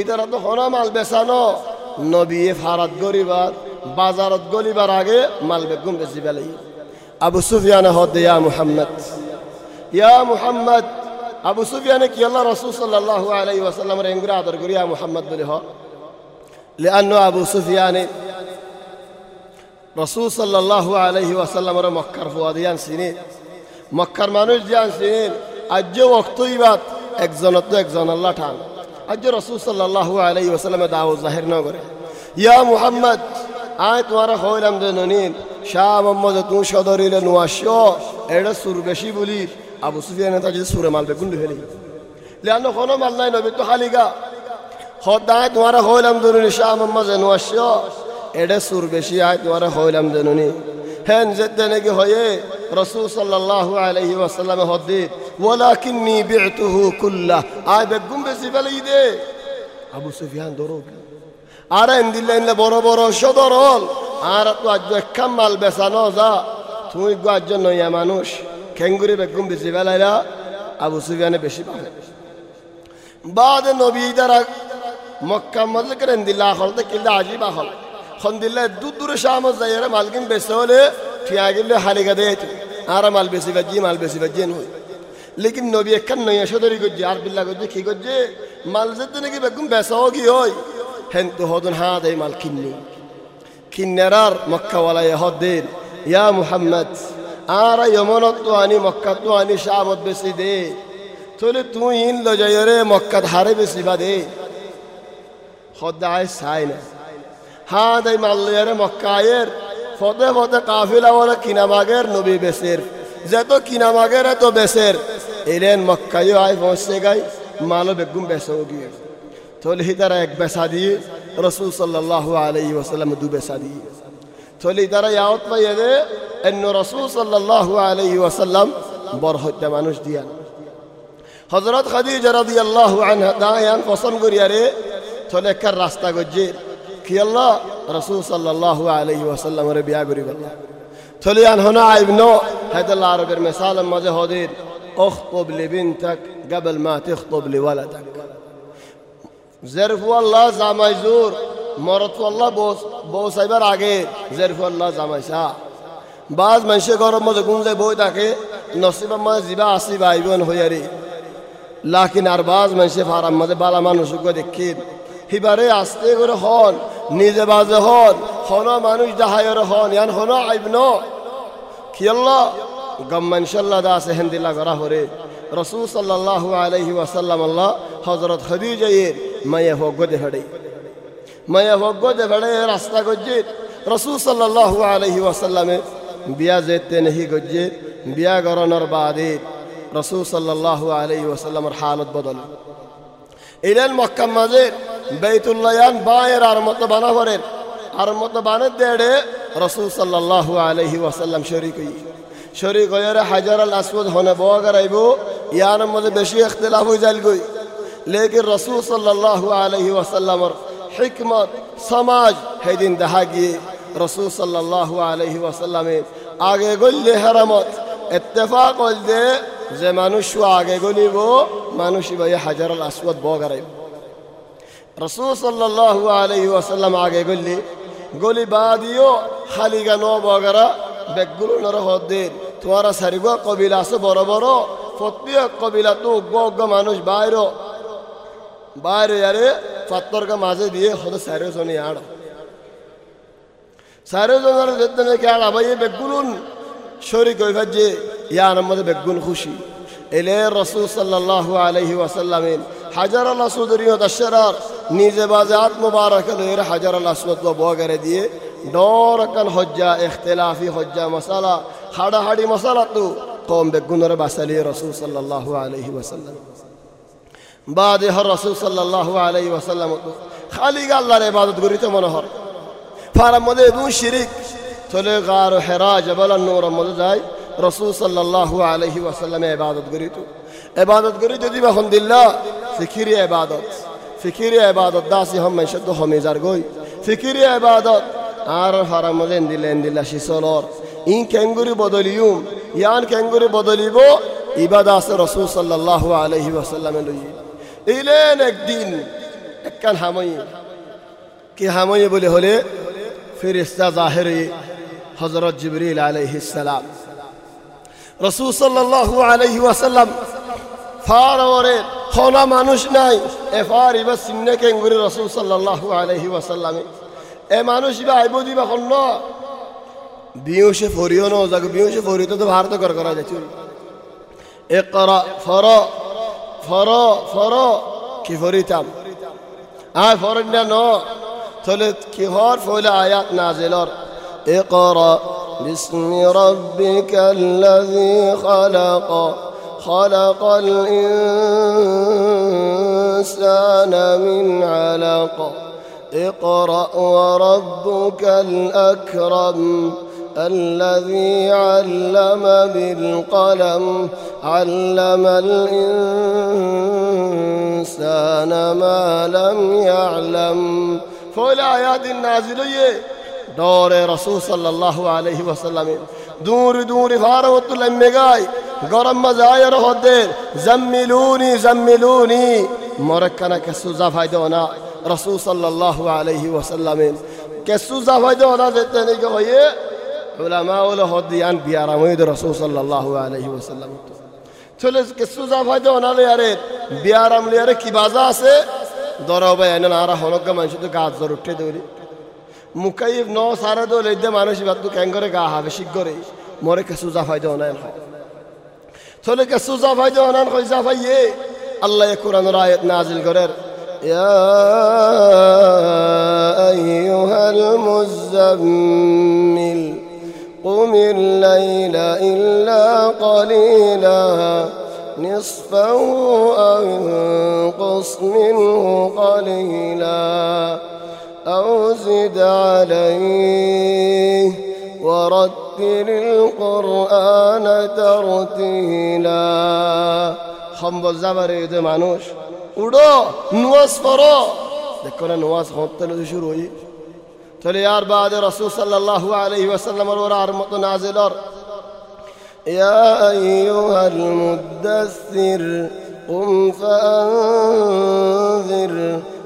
ইতারা তো হনা মাল বেসানো নবিয়ে ফারাত গরিবার বাজারত গলিবার আগে মাল বেগুম বেশি ফেলাই আবু সুফিয়ানে হদ ইয়া মুহাম্মদ ইয়া মুহাম্মদ আবু সুফিয়ানে কি আল্লাহ রসুল সাল্লাহ আলাই ওয়াসাল্লামের এঙ্গুরে আদর করিয়া মুহাম্মদ বলে হ লেআন্ন আবু সুফিয়ানে রসুল সাল্লাহ আলহি ওয়াসাল্লামের মক্কার ফুয়াদিয়ান চিনি মক্কার মানুষ জিয়ান চিনেন আজ অক্তই বাত, একজনত একজন আল্লাহ ঠান। আজ রসুল সাল্লাহ আলহি ওয়াসাল্লামে দাও জাহির ন করে ইয়া মুহাম্মদ, আয় তোমার হইলাম যে ননীন, শাহ মোহাম্মদ তুমি সদরিলে নুয়াশ এটা সুর বেশি বলি। আবু সুফিয়ান তা যদি সুরে মালবে গুন্ডু ফেলি লিয়ানো কোনো মাল নাই, নবী তো হালিগা সদায় তোমার হইলাম জনুনি শাহ মোহাম্মদ আসছ এডে সুর বেশি আয় তোমার হইলাম জনুনি هن زدنا قهوية رسول صلى الله عليه وسلم هديد ولكني بعته كله آي بقوم بسفلي دي أبو سفيان دروك أرى إن دي لين لبرو برو شدرول أرى تو أجو كمال بس بسانوزا توي قو أجو نو يمانوش كنغري بقوم بسفلي لا أبو سفيان بشي بعد بعد نبي درك مكة مذكر إن دي لا خلطة كلا عجيب خالد আজিবা হল খন দিল্লা দু দূরে শাম যাইরে মালকিন বেসে হলে ঠিয়া গেলে হালিগা দে আর মাল বেশি বাজি, মাল বেশি বাজি নয়। লেকিন নবী একখান নইয়া সদরি করছে, আর বিল্লা করছে, কি করছে? মাল যেতে নাকি বেগুম বেসাও কি হয়? হেন তো হদন হা দেয় মাল কিন্নি কিন্নারার মক্কাওয়ালা হদ্দিন ইয়া মুহাম্মদ, আর যমনত তো আনি, মক্কা তো আনি শামত বেশি দে। তাহলে তুই ইন লো যাই রে মক্কাত হারে বেশি বা দে সদায় চাই না। হা দাই মারলো রে মক্কা ফতে ফতে কাফিলা বলে কিনা মাগের নবী বেসের। যেত কিনা মাগের এত বেসের। এলেন মক্কাইও আয় পৌঁছে গাই মালো বেগুম বেসও গিয়ে। তাহলে তারা এক বেসা দিয়ে, রসুল সাল্লাহ আলাই ওসাল্লাম দু বেসা দিয়ে। তাহলে তারা ইয়াওত পাইয়ে দে, এন্ন রসুল সাল্লাহ আলাই ওয়াসাল্লাম বর হত্যা মানুষ দিয়ান হজরত খাদিজা রাদি আল্লাহ আনহা দায়ান পছন্দ করিয়ারে থলে একখান রাস্তা গজ্জে। كيلا رسول صلى الله عليه وسلم ربيع بريب الله. تليان هنا ابنو هذا العرب المثال ما جهودين اخطب لبنتك قبل ما تخطب لولدك. زرف والله زعما زور مرت والله بوس بوس ايبر عقيد. زرف والله زعما شاء بعض من شكر ما تكون زي بوي تاكي نصيب ما زيبا عصيب ايبون هو يري لكن ارباز من شي فارم ما بالا ما نشكو دكيد হিবারে আস্তে করে হন, নিজে বাজে হন হন মানুষ দাহায়র হন, ইয়ান হন আইব ন আল্লাহ? গম্মা ইনশাল্লাহ দা আছে হেন্দিল্লা করা হরে। রসুল সাল্লাহ আলহি ওয়াসাল্লাম আল্লাহ হজরত খদিজাইয়ের মায়ে হোক গদে ফেড়ে। মায়ে হোক গদে ফেড়ে, রাস্তা গজ্জিত রসুল সাল্লাহ আলহি ওয়াসাল্লামে বিয়া যেতে নেহি গজ্জিত বিয়া গরণর বাদে রসুল সাল্লাহ আলহি ওয়াসাল্লামের হালত বদল। ইলেন মক্কা মাঝে বেতুল্লায়ান বায়ের আর মতো বানা করেন। আর মতো বানে দেড়ে রসুল সাল্লাহ আলহি ওয়াসাল্লাম শরিক হই। শরিক হয়ে হাজার আল আসওয়াদ হনে বগার আইব ইয়ার মধ্যে বেশি ইখতলাফ হয়ে যাল গই। লেকিন রসুল সাল্লাহ আলহি ওয়াসাল্লামর হিকমত, সমাজ সেদিন দেখা গিয়ে রসুল সাল্লাহ আলহি ওয়াসাল্লামে আগে গল্লে হেরামত এত্তেফাক হল দে যে মানুষ আগে গলিব মানুষ ভাই হাজার আল বগারাইব রসুল সাল্লাহ আলহি ওয়াসাল্লাম আগে গল্লি গলি বাদিও খালি গানো বগারা বেগগুলো নর হদ্দের তোমার সারিগো কবিলা আছে বড় বড় প্রত্যেক কবিলা তো উগ্র উগ্র মানুষ বাইর। বাইরে আরে পাত্তরকে মাঝে দিয়ে হতো সারে জনে আড়। সারে জনের যেতে নাকি আড় এই বেগুন শরীর কই ভাজে ইয়ার মধ্যে বেগুন খুশি এলে রসুল সাল্লাহ আলহি ওয়াসাল্লামিন হাজার আল্লাহ সুদরীয় দশরার নিজে বাজে আত্মবারক এর হাজার আল্লাহ সুদ বগেরে দিয়ে ডর কান হজ্জা ইখতলাফি হজ্জা মশালা হাড়াহাড়ি মশালা তো কম বেগুনের বাসালি রসুল সাল্লাহ আলহি ওয়াসাল্লাম বাদে হর রসুল সাল্লাহ আলহি ওয়াসাল্লাম খালি আল্লাহর ইবাদত করিতে মনোহর ফারার মধ্যে এবং শিরিক চলে গার হেরা জবল নূর মধ্যে যায়। রসুল সাল্লাহ আলহি ওয়াসাল্লামে ইবাদত করিত এবাদত করি যদি বাখন দিল্লা, ফিকিরি ইবাদত। ফিকিরি ইবাদত দাসি হম মেশদ হমিজার গই। ফিকিরি ইবাদত, আর মধ্যে দিলে দিল্লা শিসলর ইন কেঙ্গুরি বদলিউম ইয়ান কেঙ্গুরি বদলিব ইবাদা আছে রসুল সাল্লাহ আলহি ওয়াসাল্লামে লই। ইলেন একদিন, একখান হামই কি হামই বলে হলে ফিরিস্তা জাহেরি হজরত জিবরিল আলহিসাম রসুল সাল্লাহ আলহি ওয়াসাল্লাম ফার ওরে হলা মানুষ নাই এ ফার ইবা সিন্নে কেঙ্গুরি রসুল সাল্লাহ আলহি ওয়াসাল্লামে এ মানুষ ইবা আইব দিবা হন্ন বিয়সে ফরিও ন যাক বিয়সে ফরিও তো ভারত কর করা যাচ্ছে এ করা ফর ফর ফর কি ফরিতাম আয় ফরন্যা ন তাহলে কি হর ফলে আয়াত নাজিলর اقرأ باسم ربك الذي خلق. خلق الإنسان من علق. اقرأ وربك الأكرم الذي علم بالقلم. علم الإنسان ما لم يعلم. فالآيات النازلية دور رسول صلى الله عليه وسلم دور دور فارغت الأمجاي গরম মজায়ের হদ্দে জম্মিলুনি জম্মিলুনি মরক্কানা কেসু জাফাই দেও না রসুল সাল্লাহ আলহি ওসাল্লামিন কেসু জাফাই দেও না যেতে নাকি হয়ে উলামা উল হদিয়ান বিয়ারামই রসুল সাল্লাহ আলহি ওসাল্লাম চলে কেসু জাফাই দেও না লিয়ারে বিয়ারাম লিয়ারে কি বাজা আছে দরবাই এনে নারা হনজ্ঞ মানুষ তো গাছ ধর উঠে দৌড়ি মুখাইব ন সারা দো লেদে মানুষ এবার তো ক্যাঙ্গরে গা হাবে শিগরে মরে কেসু জাফাই দেও না হয় চলে কেসু জাফাই দেও না কই জাফাইয়ে আল্লাহ কোরআনের আয়াত নাজিল করের يا أيها المزمل قم الليل إلا قليلا نصفه أو انقص منه قليلا أو زد عليه ورتل القرآن ترتيلا خمب الزبر يد مانوش উড়ো নুয়াজ করো দেখো না নুয়াজ হতে শুরু হই তাহলে ইয়ার বাদে রসুল সাল্লাল্লাহু আলাইহি ওয়াসাল্লামের ওর আর মতো নাজিলর يا أيها المدثر قم فأنذر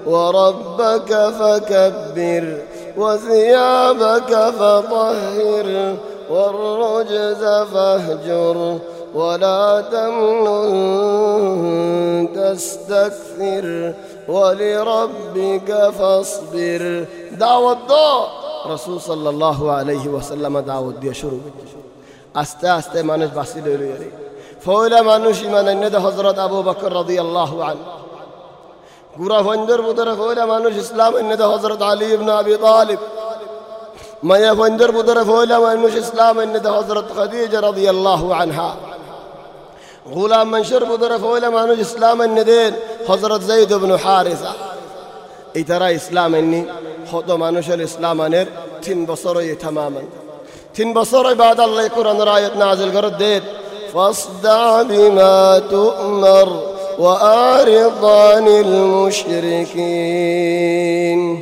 وربك فكبر وثيابك فطهر والرجز فاهجر ولا تمنن تستكثر ولربك فاصبر দাওয়াত দাও রসুল সাল্লাহ আলহি ওয়াসাল্লামা দাওয়াত দিয়ে শুরু আস্তে আস্তে মানুষ বাসি লইল ফয়লা মানুষ ইমান অন্যদে হজরত আবু বকর রদি আল্লাহ আন গুড়া ফঞ্জর বুতরে ফয়লা মানুষ ইসলাম অন্যদে হজরত আলী ইবনে আবি তালিব মায়া ফঞ্জর বুতরে ফয়লা মানুষ ইসলাম অন্যদে হজরত খাদিজা রদি আল্লাহ আনহা غلام منشر بدر فولا মানুষ ইসলাম الندين حضرت زيد بن حارثة এই তারা ইসলাম এননি হত মানুষের ইসলাম আনের তিন বছরই তামামা তিন বছর বাদ আল্লাহ কোরআনের আয়াত নাজিল করে দেন فاصدع بما تؤمر وأعرض عن المشركين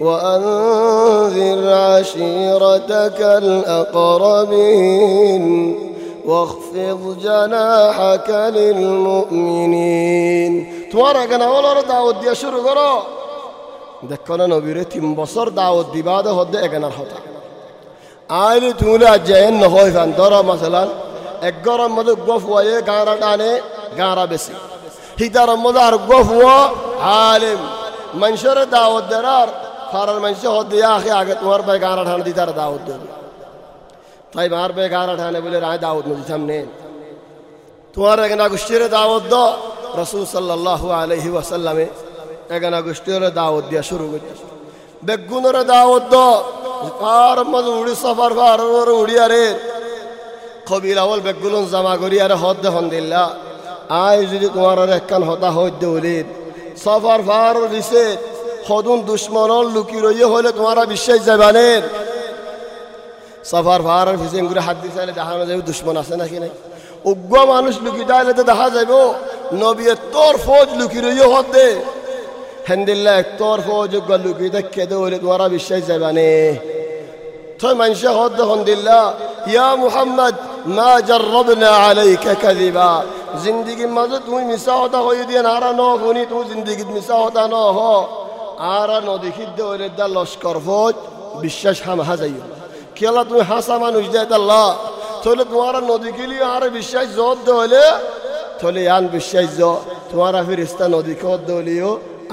وأنذر عشيرتك الأقربين واخفض جناحك للمؤمنين. توارقنا ولا رضا دي أشر قرأ دكنا نبيرتي تنبصر دعا دي بعده ودي اغنى الحطة عائلة تولى جاين نخوف عن مثلا اقرأ مدى قف ويه قارة داني قارة هدار مدار قفوة عالم منشور داود درار خار المنشر يا أخي عقد مار بيقارة هان هدار داود دل طيب مار بيقارة هان بولي رعي داود من ثمنين তোমার এখানে গোষ্ঠীর দাওয়াত দ রসুল সাল্লাহ আলহি ওয়াসাল্লামে এখানে গোষ্ঠীর দাওয়াত দিয়া শুরু করছে বেগুনের দাওয়াত দ পার মজ উড়ি সফার পার উড়িয়ারে কবির আওয়াল বেগুলন জামা করিয়ারে হদ দেহন দিল্লা আই যদি তোমার একখান হতা হইতে উলিদ সফর ফার দিছে সদুন দুশ্মনর লুকি রইয়ে হলে তোমারা বিশ্বাস যাবানের সফার ফার ফিসিং করে হাত দিয়ে চাইলে দেখানো যাবে দুশ্মন আছে নাকি নাই উগ্র মানুষ লুকি তাইলে তো দেখা যাবে নবী তোর ফৌজ লুকি রইও হতে হেন্দিল্লা তোর ফৌজ উগ্র লুকি দেখে দে বলে তোমারা বিশ্বাস যাবে নে তুই মানুষে হদ হন্দিল্লা ইয়া মুহাম্মদ মা জাররবনা আলাইকা কাযিবা জিন্দিগির মাঝে তুমি মিশা হতা হয়ে দিয়ে নারা ন শুনি তুমি জিন্দিগিত মিশা হতা ন হ। আর নদীখিত দে হইলে দা লস্কর ফৌজ বিশ্বাস হামহা যাইও কেলা তুমি হাসা মানুষ দেয় আল্লাহ তাহলে তোমার নদী গেলি, আর বিশ্বাস জোর হলে তাহলে আন বিশ্বাস জ। তোমার ফিরিস্তা নদী কদ দলিও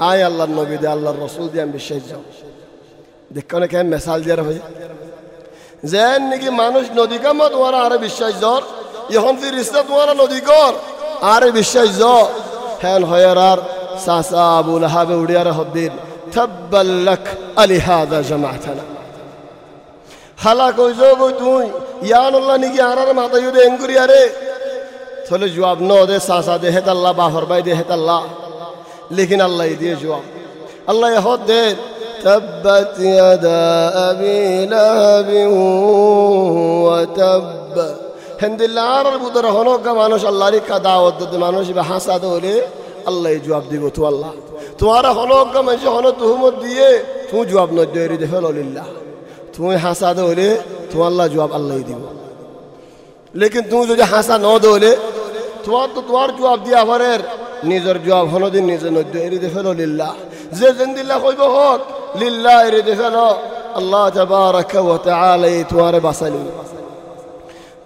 আয় আল্লাহর নবী দে, আল্লাহর রসুল দিয়ে আমি বিশ্বাস যাও দেখো না কেন মেসাল হয়ে যেন নাকি মানুষ নদী কামা তোমার আরে বিশ্বাস জ্বর এখন ফিরিস্তা তোমার নদী কর আরে বিশ্বাস জ হ্যান হয়ার আর সাসা আবুল হাবে উড়িয়ার হদ্দিন থাব্বাল্লাক আলি হাদা জামাতানা হালা কই যো গই তুই ইয়ান আল্লাহ নিকি আরার মাথা ইউদে এঙ্গুরি আরে থলে জবাব ন দে সাসা দে হেত আল্লাহ বাহর বাই দে হেত আল্লাহ লেকিন আল্লাহ দিয়ে জবাব আল্লাহ হদ দে تبت يدا أبي لهب وتب হেন্দিল্লার বুদর হনকা মানুষ আল্লাহরই কাদা অদ্যত মানুষ বা হাসা দৌলে আল্লাহ জবাব দিব তো আল্লাহ তোমার হনকা মানুষ হন তুহমত দিয়ে তুমি জবাব নজরি দেখে ললিল্লাহ তুমি হাসা দৌলে তোমার আল্লাহ জবাব আল্লাহ দিব লেকিন তুমি যদি হাসা ন দৌলে তোমার তো তোমার জবাব দিয়ে আবারের নিজের জবাব হনদিন নিজে নজরি দেখে ললিল্লাহ যে জেন্দিল্লাহ কইব হক লিল্লাহ এরি দেখে আল্লাহ জবারক ওয়া তাআলা তোমারে বাসালি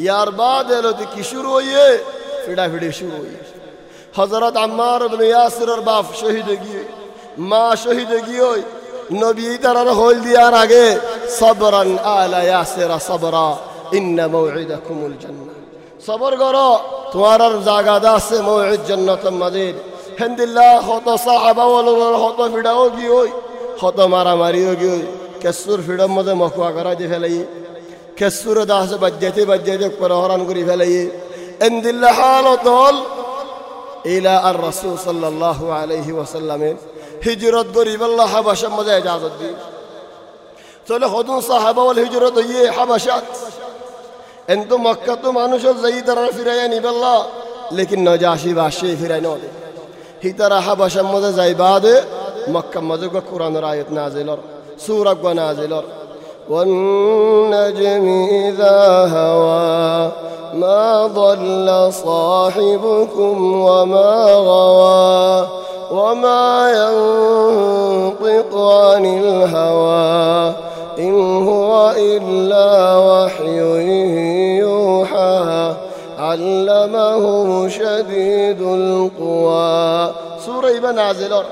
यार बाद एलो तो की शुरू हुई है फिड़ा फिड़ी शुरू हुई हजरत अम्मार इब्न यासिर और बाप शहीद गई माँ शहीद गई নবী তারার হল দিয়ার আগে সবরান আলা ইয়াসিরা সবরা ইন্না মাউইদাকুমুল জান্নাহ সবর করো তোমার আর জায়গা আছে মৌঈদ জান্নাতুল মাজিদ হেন্দিল্লাহ হত সাহাবা ওয়ালার হত ফিডাও কি হই হত মারামারিও কি হই কেসুর ফিডার মধ্যে মকুয়া করা দিয়ে ফেলাই কেসুর দাস বাজ্যাতে বাজ্যাতে করে হরান করে ফেলাই এন্দিল্লাহ হালত হল ইলা আর রাসূল সাল্লাল্লাহু আলাইহি ওয়াসাল্লামের হিজরত গরিব আল্লাহ হাবাসার মধ্যে এজাজত দিই তাহলে হদুন সাহাবা বল হিজরত হইয়ে হাবাসাত এন্ত মক্কা তো মানুষের যাই তারা ফিরাইয়া নিবেল্লা লেকিন নজাসি বাসে ফিরাই নদে হি তারা হাবাসার মধ্যে যাই বাদে মক্কা মজুগ কোরআনের আয়াত নাজিলর সূরা নাজিলর والنجم إذا هوى ما ضل صاحبكم وما غوى وما ينطق عن الهوى إن هو إلا وحي يوحى علمه شديد القوى. سورة إبن نازل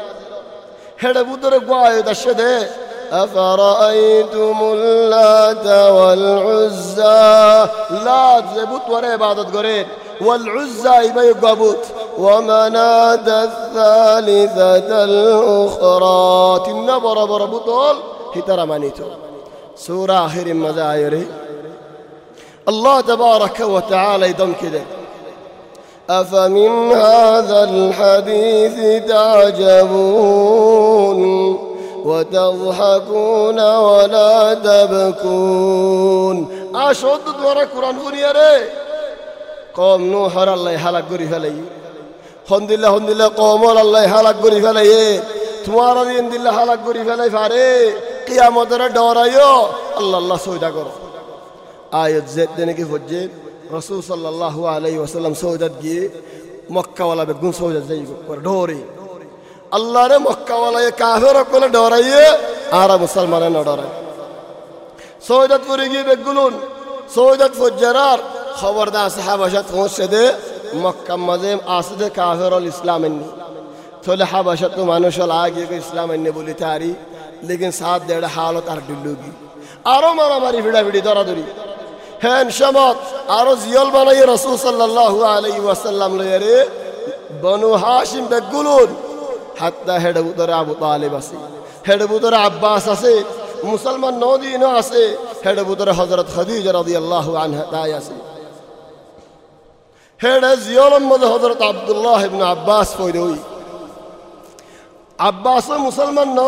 هذا بدر قواعد الشدة أفرأيتم اللات والعزى؟ لات زبوت ورا عبادة قرين والعزى يبقى يقبوت ومناة الثالثة الأخرى. تنبر بربطول هترى مانيتو سورة آخر مزايري الله تبارك وتعالى يدم كده. أفمن هذا الحديث تعجبون؟ وتضحكون ولا تبكون أشد دورا قرآن فريا ري قوم نوح الله حلق قري فلي هند الله هند الله قوم الله حلق قري فلي তোমার দিন দিল্লা হালাক করি ফেলাই ফারে কিয়ামতের ডরাইও আল্লাহ আল্লাহ সৌদা করো আয়াত জেদ দেনে কি ফজ্জে রসুল সাল্লাল্লাহু আলাইহি ওয়াসাল্লাম সৌদাত গিয়ে মক্কাওয়ালা বেগুন সৌদাত যাই করে ডরে আল্লাহ রে মক্কাওয়ালা এ কাফের কোলে ডরাইয়ে আর মুসলমানে না ডরায়। সৌদাত করে গিয়ে বেগুলুন সৌদাত ফজ্জারার খবরদার সাহাবাসাত পৌঁছে দে মক্কা মাঝে আসদে কাফের ইসলাম এন্নি থলে হাবাসা তো মানুষ আগে ইসলাম এনে বলি তারি, লেকিন সাত দেড় হালত আর ডিল্লুগি আরও মারামারি, ভিড়াভিড়ি, দরাদরি। হ্যাঁ সমত আরও জিয়ল বানাই রসুল সাল্লাল্লাহু আলাইহি ওয়াসাল্লাম লয়ারে বনু হাসিম বেগুলুন হাত্তা হেড উতরে আবু তালিব আছে হেড উতরে আব্বাস আছে মুসলমান নদিন আছে হেড উতরে হযরত খাদিজা রাদিয়াল্লাহু আনহা তাই আছে হেড জিয়লম মধ্যে হযরত আব্দুল্লাহ ইবনে আব্বাস কইরই আব্বাস মুসলমান ন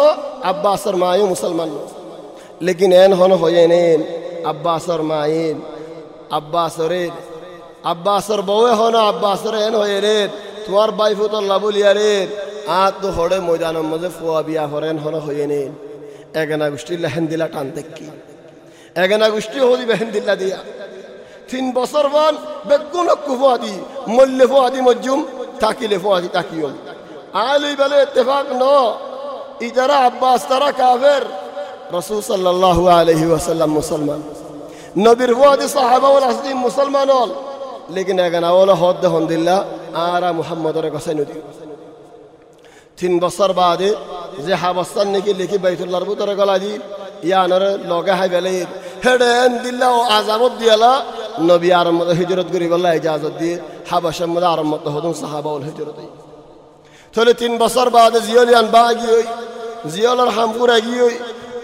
আব্বাসর মায়ও মুসলমান ন লেকিন এন হন হয়ে নেন আব্বাসর মায়েন আব্বাসরের আব্বাসর বউয়ে হন আব্বাসর এন হয়ে রে তোমার বাইফুত লাবুলিয়া রে আ তো হড়ে ময়দানের মধ্যে ফুয়া বিয়া হরেন হন হয়ে নেন। এগানা লেহেন দিলা টান দেখি। এগানা গোষ্ঠী হলি বেহেন দিল্লা দিয়া। তিন বছর বান বেগুন কুফুয়া দি, মল্লে ফুয়া দি মজ্জুম তাকিলে ফুয়া দি তাকিয়ম। আলি বলে ইত্তেফাক ন ইজারা আব্বাস, তারা কাফের। রসুল সাল্লাল্লাহু আলাইহি ওয়াসাল্লাম মুসলমান। নবীর ওয়াদি সাহাবা ওয়াল আসদিম মুসলমান হল লেকিন এখানে ওলা হদ হন্দিল্লা আরা মুহাম্মদর গসাই নদী। তিন বছর বাদে যে হাবস্তান নাকি লিখি বাইতুল্লাহর ভিতরে গলা দি ইয়ানোর লগে হাই বেলে হেডে দিল্লা ও আজাবত দিয়ালা নবী আরম্ভ হিজরত করি বললা ইজাজত দিয়ে হাবাসের মধ্যে আরম্ভ হদুন সাহাবা ওল হিজরত থলে তিন বছর বাদে জিয়লিয়ান বা গিয়ে জিয়লার হামপুরা গিয়ে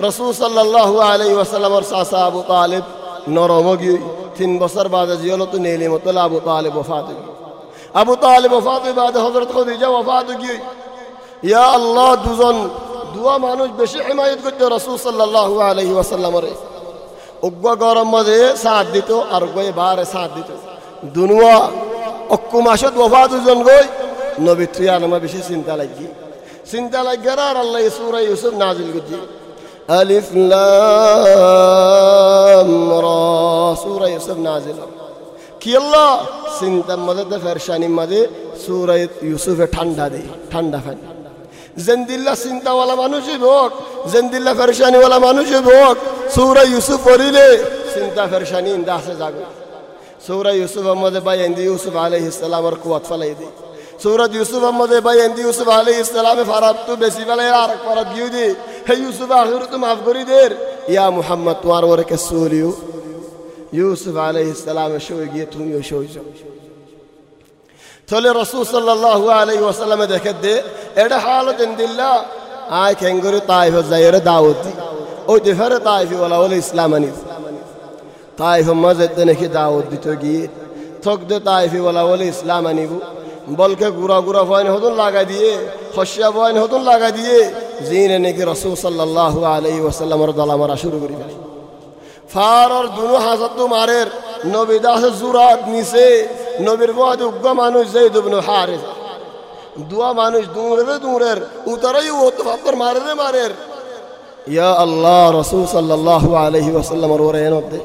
রসুল সাল্লাল্লাহু আলাইহি ওয়াসাল্লামর সাসা আবু তালিব নরম গিয়ে তিন বছর বাদে জিয়লত নেলি মতল আবু তালিব ওফাত গিয়ে আবু তালিব ওফাত বাদে হযরত খাদিজা ওফাত গিয়ে ইয়া আল্লাহ দুজন দুয়া মানুষ বেশি হিমায়ত করতে রসুল সাল্লাল্লাহু আলাইহি ওয়াসাল্লামরে উগ্র গরম মাঝে সাথ দিত আর গয়ে বারে সাথ দিত দুনুয়া অক্কু মাসত ওফাত দুজন গই নবী তুই আমার বেশি চিন্তা লাগি চিন্তা লাগি আর আল্লাহ সুরা ইউসুফ নাজিল করছি আলিফ লাম রা সুরা ইউসুফ নাজিল কি আল্লাহ চিন্তার মধ্যে তো ফেরশানির মধ্যে সুরা ইউসুফে ঠান্ডা দেয় ঠান্ডা ফেন زندilla sinda wala manuji bok zendilla farshani wala manuji bok sura yusuf orile sinda farshani inda se jabe sura yusuf amade bhai endi yusuf alayhi salam or quwat falai di سورة يوسف أمد بھائی اندی یوسف علیہ السلام فرات تو بیسی والے آرک فرات گیو دی ہے یوسف آخر تو معاف گری دیر یا محمد توار ورک السولیو یوسف علیہ السلام شوئی گیتون തൊലെ রসুল সাল্লাহ അലൈ ওসালামে দেখে দে, এটা হাল দিন দিল্লা എടെ ഹാല তাই হো যাই রে ജയറെ ওই দেহরে তাই হি ওলা ওলা ইসলাম আনিস মজে দে নাকি দাওয়াত দিত গিয়ে থক দে তাইফি ওলা ওলা ইসলাম আনিব। বলকে গুড়া গুড়া ভয়ন হতুন লাগাই দিয়ে হসিয়া ভয়ন হতুন লাগাই দিয়ে, জিনে নাকি রসুল সাল্লাহ আলাই ওসাল্লামর দলামারা শুরু করি ফারর দুনো হাজার মারের নবী দাস জুরাত নিছে, নবীর বাদ উগ্র মানুষ যেই দুবনু হারে দুয়া মানুষ দূরের দূরের উতারাই ও তো ভাবতার মারে রে মারের ইয়া আল্লাহ, রসুল সাল্লাল্লাহু আলাইহি ওয়াসাল্লামর ওরে এনতে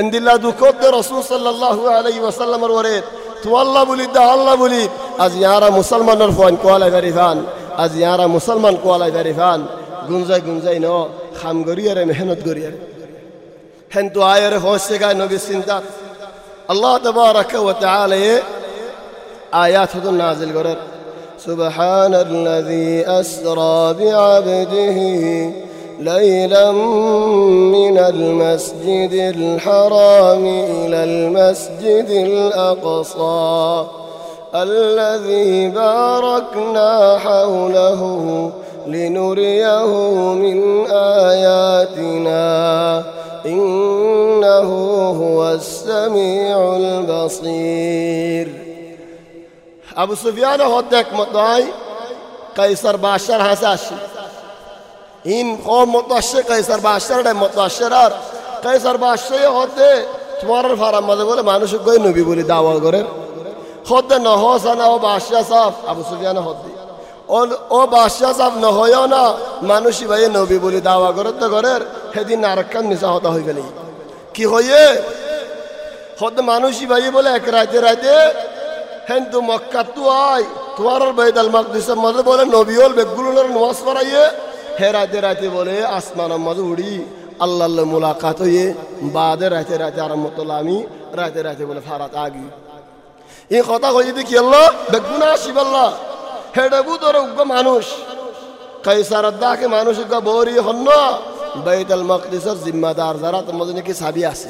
এন্দিল্লা দুঃখত রসুল সাল্লাল্লাহু আলাইহি ওয়াসাল্লামর ওরে। তো আল্লাহ বলি, দা আল্লাহ বলি, আজ ইয়ারা মুসলমানের ফোন কোয়ালাই ভেরিফান আজ ইয়ারা মুসলমান কোয়ালাই ভেরিফান গুঞ্জাই গুঞ্জাই ন, খাম গরিয়ারে মেহনত গরিয়ারে هندو آير هوسيغا نبي سندا الله تبارك وتعالى آيات هدو نازل قرر. سبحان الذي أسرى بعبده ليلا من المسجد الحرام إلى المسجد الأقصى الذي باركنا حوله لنريه من آياتنا. إنه هو السميع البصير আবু সুফিয়ান হত একমত নয় কাইসার বাদশার হাসে আসি ইন ও মত আসছে কাইসার বাদশার মত আসছে আর কাইসার বাদশাহ হতে তোমার ফারাম মাঝে বলে মানুষ গই নবী বলি দাওয়া করে হতে নহসা না ও বাদশাহ সাফ আবু সুফিয়ান হতে ও বাদশাহ সাফ নহয় না মানুষই ভাই নবী বলি দাওয়া করে তো ঘরের সেদিন আরেকখান নিশা হতা হয়ে গেলি। কি হয়ে হতে মানুষই ভাই বলে, এক রাতে রাতে হেন্দু মক্কা তু আয় তোমার বেদাল মাকদিসের মাঝে বলে নবীল বেগুলোর নমাজ পড়াইয়ে হে রাতে রাতে বলে আসমানের মাঝে উড়ি আল্লাহ আল্লাহ মুলাকাত বাদে রাতে রাতে আরম্ভ তোলা আমি রাতে রাতে বলে, ফারাত আগি। এই কথা কই যদি কি আল্লাহ, বেগুনা আসিব আল্লাহ। হেডেবু তোর উগ্র মানুষ। কাইসার দাকে মানুষ উগ্র বৌরি হন্ন বেদাল মাকদিসের জিম্মাদার যারা তোর মধ্যে নাকি সাবি আছে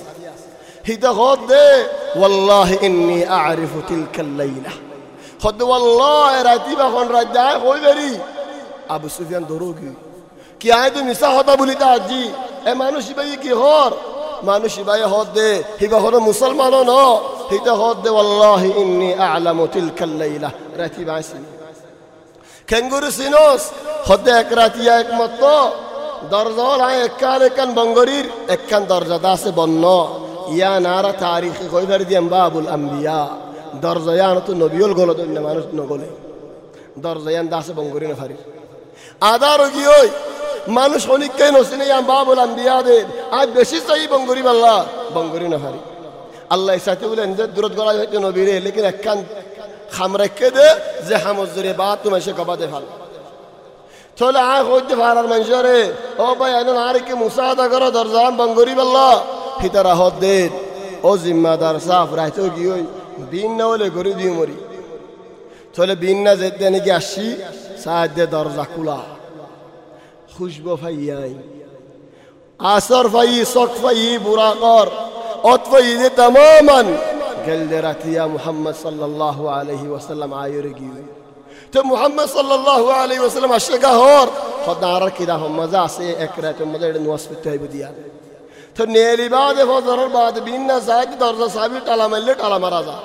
হিতা হদ দে والله إني أعرف تلك الليلة خد والله রাতি বাখন রাত যায় হই বেরি আবু সুফিয়ান দরোগি কি আয় তো মিশা হতা বলি তা আজি এ মানুষ ভাই কি হর মানুষ ভাই হদ দে হিবা হর মুসলমান ন হিতা হদ দে والله إني أعلم تلك الليلة রাতি বাসি খেঙ্গুরু সিনোস হদে এক রাতিয়া এক মত দরজা আয় একখান একখান বঙ্গরির একখান দরজা দাসে বন্ন ইয়া নারা তারিখে কইবার দিয়াম বাবুল আম্বিয়া। দরজয়ান তো নবিয়ল গলো তো মানুষ নগলে। দরজয়ান দাসে বঙ্গরি না ফারি আদার কি ওই, মানুষ অনেককে নসিনে ইয়াম বাবুল আম্বিয়া দে আজ বেশি চাই বঙ্গরি বাল্লা বঙ্গরি না ফারি আল্লাহ সাথে বলেন যে দূরত গলা হইতে নবীরে, লেকিন একখান খাম রেখে দে, যে হামজরে বা তুমি সে গবাতে ফাল। চলে আয় হইতে ফারার মানুষরে। ও ভাই এখন আর কি মুসাদা করো, দরজান বঙ্গরি বাল্লা। হিতারা হদ দে, ও জিম্মাদার সাফ, রাইতো কি ওই বিন না হলে গরি দিয়ে মরি। চলে বিন না যেতে নাকি আসি সাহায্য দরজা খোলা। খুশবো ফাইয়াই আসর ফাই শখ ফাই বুড়া কর অত ফাই দে তমামান গেল রাতিয়া মুহাম্মদ সাল্লাল্লাহু আলাইহি ওয়াসাল্লাম, আয়রে গিয়ে। তো মুহাম্মদ সাল্লাল্লাহু আলাইহি ওয়াসাল্লাম আসলে হর খদা আর কিরা হম মজা আছে এক রাতের মধ্যে নোয়াজ করতে হইব দিয়া তো নেলি বাদে ফজরের বাদ বিন্না সাইড দরজা সাবি টালা মারলে টালা মারা যা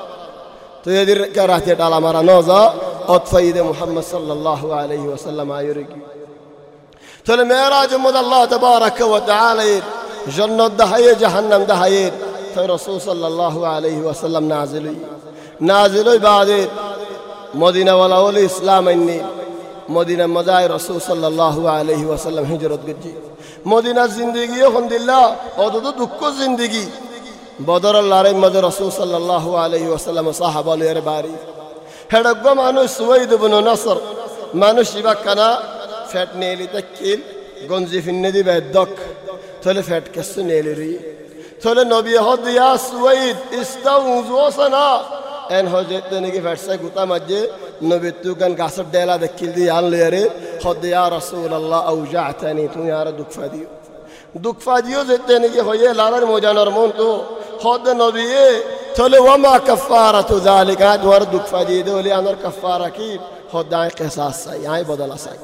তো এদের রাতে টালা মারা ন যা অতফাইদে মুহাম্মদ সাল্লাল্লাহু আলাইহি ওয়াসাল্লাম আয়রে কি তাহলে মেরাজ মদ আল্লাহ তাবারাক ওয়া তাআলা জান্নাত দাহায়ে জাহান্নাম দাহায়ে তো রাসূল সাল্লাল্লাহু আলাইহি ওয়াসাল্লাম নাজিল নাজিল বাদে মদিনা ওয়ালা ওল ইসলাম আইনি মদিনা মজায় রাসূল সাল্লাল্লাহু আলাইহি ওয়াসাল্লাম হিজরত গজি মদিনার জিন্দগি এখন দিল্লা অত দুঃখ জিন্দগি। বদর লড়াই মধ্যে রসুল সাল্লাহ আলহি ওসাল্লাম সাহাবালের বাড়ি। হেডগ্য মানুষ সুয়াইদ বন নসর। মানুষ ইবা কানা, ফ্যাট নেলি কিল, গঞ্জি ফিন্নে দিবে দক। থলে ফ্যাট কেসু নেলি থলে নবী হদ ইয়া সুয়াইদ ইস্তাউ জোসনা এন হজেতে নাকি ফ্যাটসাই গুতা মাঝে নবী তু গান গাছের ডেলা দেখিল দিয়ে আনলে রে হদ ইয়া রসুল আল্লাহ আউজাতানি তুমি আর দুঃখ দিও। দুঃখ দিও যেতে নাকি হয়ে লালার মোজানোর মন তো। হদ নবী থলে ওমা কফারা তো জালিক আজ ওর দুঃখ দিয়ে দে বলে আমার কফারা কি? হদ আয় কেসাস চাই, আয় বদলা চাই।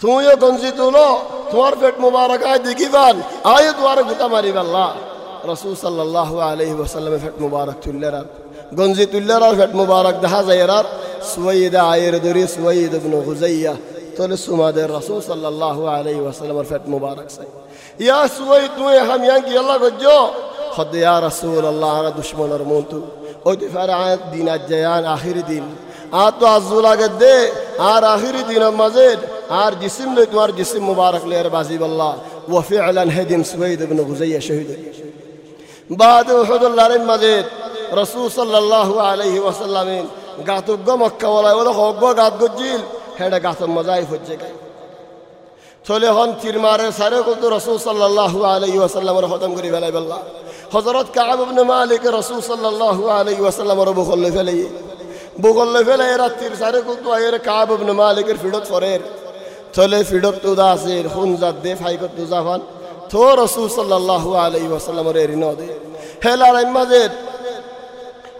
তুমিও গঞ্জি তুলো, তোমার পেট মুবারক আয় দেখিবান আয় তোমার গুতা মারিবাল্লাহ রসুল সাল্লাহ আলহি ওসাল্লামে ফেট মুবারক তুললে রাত গঞ্জি তুল্লার আর ফেট মুবারক দেখা যায় আর সুয়াইদা আয়ের দরি সুয়াইদ ইবন হুজাইয়া তোলে সুমাদের রসুল সাল্লাহ আলহি ওসাল্লামের ফেট মুবারক সাই ইয়া সুয়াই তুই হাম ইয়াং কি আল্লাহ গজ্জো খদ ইয়া রসুল আল্লাহ আর দুশ্মনের মন্তু ওই তো ফের আয়াত দিন আজ জয়ান আখির দিন আর তো আজুল আগে দে আর আখিরি দিনের মাঝে আর জিসিম লই তোমার জিসিম মুবারক লের বাজি বল্লা وفعلا هدم سويد بن غزية شهيد بعد أحد الله মাঝে রসুল সাল্লাহ আলহি ওসাল্লামিন গাতুগ্য মক্কাওয়ালা ওরা অজ্ঞ গাত গজ্জিল হেঁটে গাতর মজাই হচ্ছে গাই থলে হন তীর মারে সারে কত রসুল সাল্লাহ আলহি ওসাল্লামর হতম করি ফেলাই বললা হজরত কাবনে মালিক রসুল সাল্লাহ আলহি ওসাল্লামর বুকল্লে ফেলাই। বুকল্লে ফেলাই রাত্রির সারে কত আয়ের কাবনে মালিকের ফিডত ফরের। থলে ফিডত তুদা আছে, হুন যা দে ফাইকত তুজা ফান থ রসুল সাল্লাহ আলহি ওসাল্লামর এরিন দে হেলার মাঝে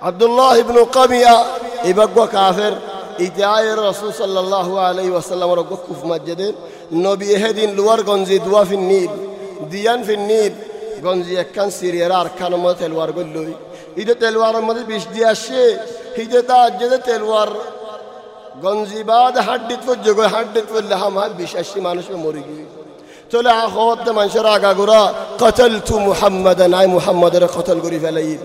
عبد الله بن قبيا يبقى كافر. إتاي الرسول صلى الله عليه وسلم ورقوك في مجد نبي هدين لور غنزي دوا في النيل. ديان في النيل. غنزي كان سيريرار كان موت الوار قلوي. إذا تلوار مدد بيش دي الشيء إذا تاجد تلوار. غنزي بعد حد حدت حد حدت فلهم هل بيش الشيء مانوش موريجي طلع خوات من شراغا قتلت محمدا نعي محمد رقتل قريف عليه.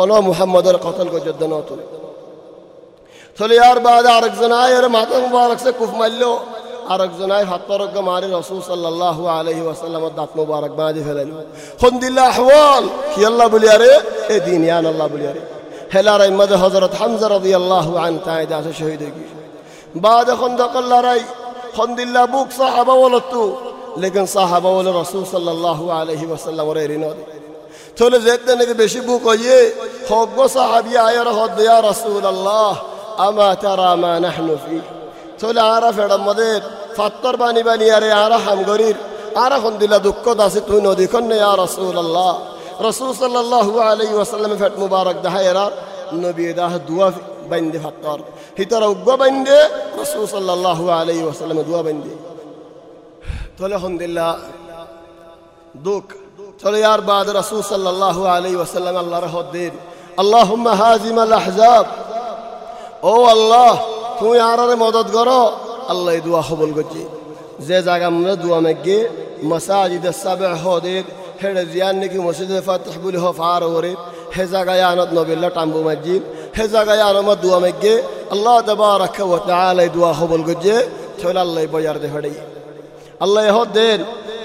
خلو محمد قتل کو جدناتو تھلی یار بعد عرق زنائی ارے ماتا مبارک سے کف ملو. عرق زنائی حتی رگ ماری رسول صلی اللہ علیہ وسلم دات مبارک بنا دی فلنو. خند اللہ احوال. کی اللہ بلی ارے اے دینیان اللہ بلی ارے هلا رأي مدى حضرت حمزة رضي الله عنه تعيدا شهيدك بعد خندق الله رأي خند الله بوك صحابة ولدتو لكن صحابة ولد رسول صلى الله عليه وسلم وريري نودي تولي زيد نك بشي بوك يه خوق صحابي آيا رهد يا رسول الله أما ترى ما نحن فيه تولي عرف رمضان فطر باني باني ياري عرف هم غرير عرف خند الله دكو داسي تونو دي كن يا رسول الله رسول صلى الله عليه وسلم فت مبارك دهيرا نبي ده دعا بند فطر হিতারা উগ্র বাইন্দে রসুল সাল্লাহ আলাই ওসাল্লামে দোয়া বাইন্দে তলে হন্দিল্লা দুঃখ চলেয়ার বাদ রাসুল সাল্লাহ আলী ওসাল্লাম আল্লাহ রহদ্দিন আল্লাহ হাজিম আল্লাহ হাজাব ও আল্লাহ, তুমি আরারে মদত করো। আল্লাহ দোয়া হবল করছি। যে জায়গা আমরা দোয়া মেঘে মসাজিদ সাবে হদের, হেড়ে জিয়ান নাকি মসজিদ ফাতহবুল হ, ফার ওরে। হে জায়গায় আনত নবিল্লা টাম্বু মসজিদ হে জায়গায় আনমা দোয়া মেঘে আল্লাহ দবা রাখা আল্লাহ দোয়া হবল করছে। ছোলা আল্লাহ বজার দে হড়াই। আল্লাহ দেন।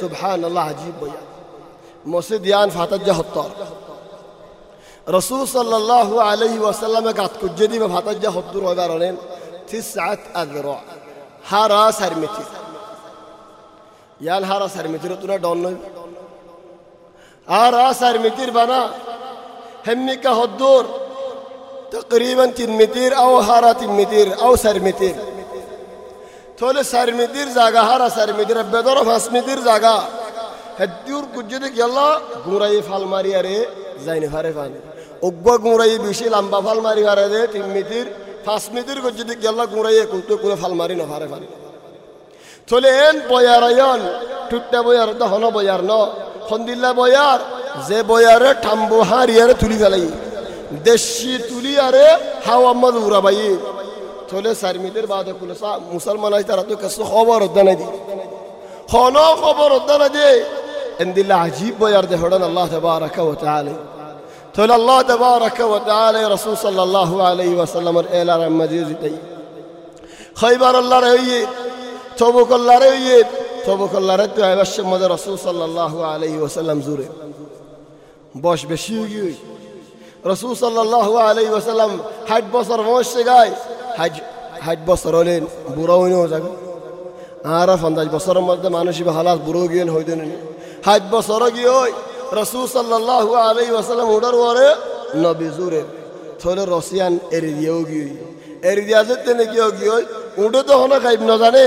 سبحان الله عجيب بيار مسجد يان فاتت جهتار رسول صلى الله عليه وسلم قد كجدي بفاتت جهتار وبارنين تسعة أذرع. هارا سرمتي. يان هارا سرمتي رتنا دون. هارا سرمتي بنا همك هدور تقريبا 3 متر أو هارا 3 متر أو سر متر তাহলে সারমিদির জায়গা হারা সারমিদির বেদর ফাঁসমিদির জায়গা হেদ্দুর কুজ্জুদি গেলা গুঁড়াই ফাল মারি আরে যাইনি ফারে ফান উগ্ব গুঁড়াই বেশি লম্বা ফাল মারি হারে রে তিন মিতির পাঁচ মিতির কুজ্জুদি গেলা গুঁড়াই কুলটু করে ফাল মারি না ফারে ফান চলে এন বয়ার অয়ন টুটটা বয়ার তো হন বয়ার ন খন্দিল্লা বয়ার যে বয়ারে ঠাম্বু হারিয়ারে তুলি ফেলাই দেশি তুলি আরে হাওয়া মদ উড়াবাই চলে চার মিনিটের বাদে কুলে মুসলমান আছে তারা তো কিছু খবর হদ্দা নাই দি হন খবর হদ্দা না যে এন্দিল্লা আজীব বয়ার দে হড়ন আল্লাহ তবারক ওয়া তাআলা তলে আল্লাহ তবারক ওয়া তাআলা রাসূল সাল্লাল্লাহু আলাইহি ওয়াসাল্লামের এলার মজিদ তাই খৈবার আল্লাহর হইয়ে তবুক আল্লাহর হইয়ে তবুক আল্লাহর তো আবাসের মধ্যে রাসূল সাল্লাল্লাহু আলাইহি ওয়াসাল্লাম জুরে বস বেশি হয়ে গিয়ে রসুল সাল্লাহ আলাই ওসাল্লাম ষাট বছর বয়সে গায় হাজ ষাট বছর হলেন বুড়ো হইনেও যাবে আর পঞ্চাশ বছরের মধ্যে মানুষ হালাস বুড়ো গিয়ে হইতে নি? ষাট বছর গিয়ে ওই রসুল সাল্লাহ আলাই ওসাল্লাম উডার ওরে নবী জুরে থলে রসিয়ান এরি দিয়েও গিয়ে এরি দিয়া যেতে নাকি গিয়ে উঠে তো হনা খাইব ন জানে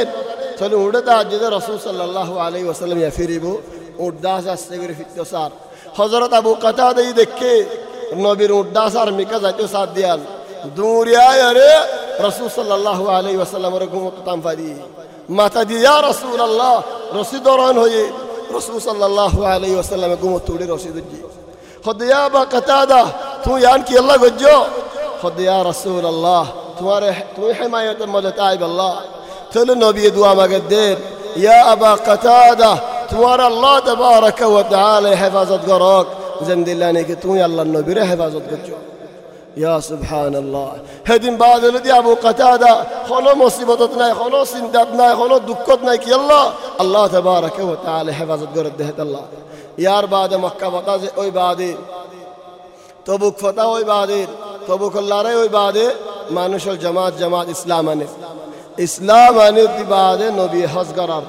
থলে উঠে তা আজ যে রসুল সাল্লাহ আলাই ওসাল্লাম ইয়া ফিরিব উঠ দাস আসতে করে ফিরত সার হজরত আবু কথা দেই দেখে নবীর উড্ডা সার মিকা যাইতো সার দিয়াল। دوريا يا رسول صلى الله عليه وسلم سلم را گمو تام فری ماتا دی یا رسول الله. رسی دوران ہوئی رسول صلى الله عليه وسلم سلم گمو توڑی دجي. خد يا با قتادة. تو یان کی اللہ گجو خد يا رسول الله. توي حماية مدى تعب الله. تل النبي دعا ما قدير. يا أبا قتادة. توار الله تبارك وتعالى حفاظت قراك زند الله نكتون يا الله النبي حفاظت قراك দিয়ে আবু কাতাদা কোনো মুসিবতত নাই কোনো চিন্তাত নাই কোনো দুঃখত নাই কি আল্লাহ আল্লাহ তবারক ওয়া তাআলা হেফাজত করে দেহে আল্লাহ ইয়ার বাদে মক্কা ফতা যে ওই বাদে তবুক ফতা ওই বাদে তবুক আল্লাহরে ওই বাদে মানুষের জামাত জামাত ইসলাম আনে ইসলাম আনে বাদে নবী হজ করার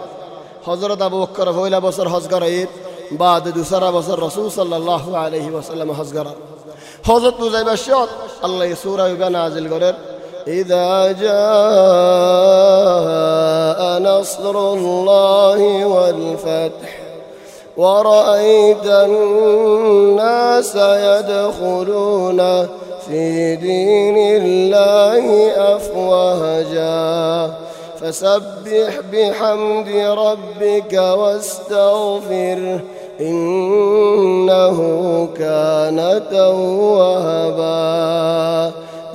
হজরত আবু বকর পয়লা বছর হজ করাইত বাদ দুসরা বছর রসুল সাল্লাল্লাহু আলাইহি ওয়াসাল্লাম হজ করার হজরত তুজাইবা শত আল্লাহ সূরা ইবা নাজিল করেন إذا جاء نصر الله والفتح ورأيت الناس يدخلون في دين الله أفواجا فسبح بحمد ربك واستغفره إنه كان توابا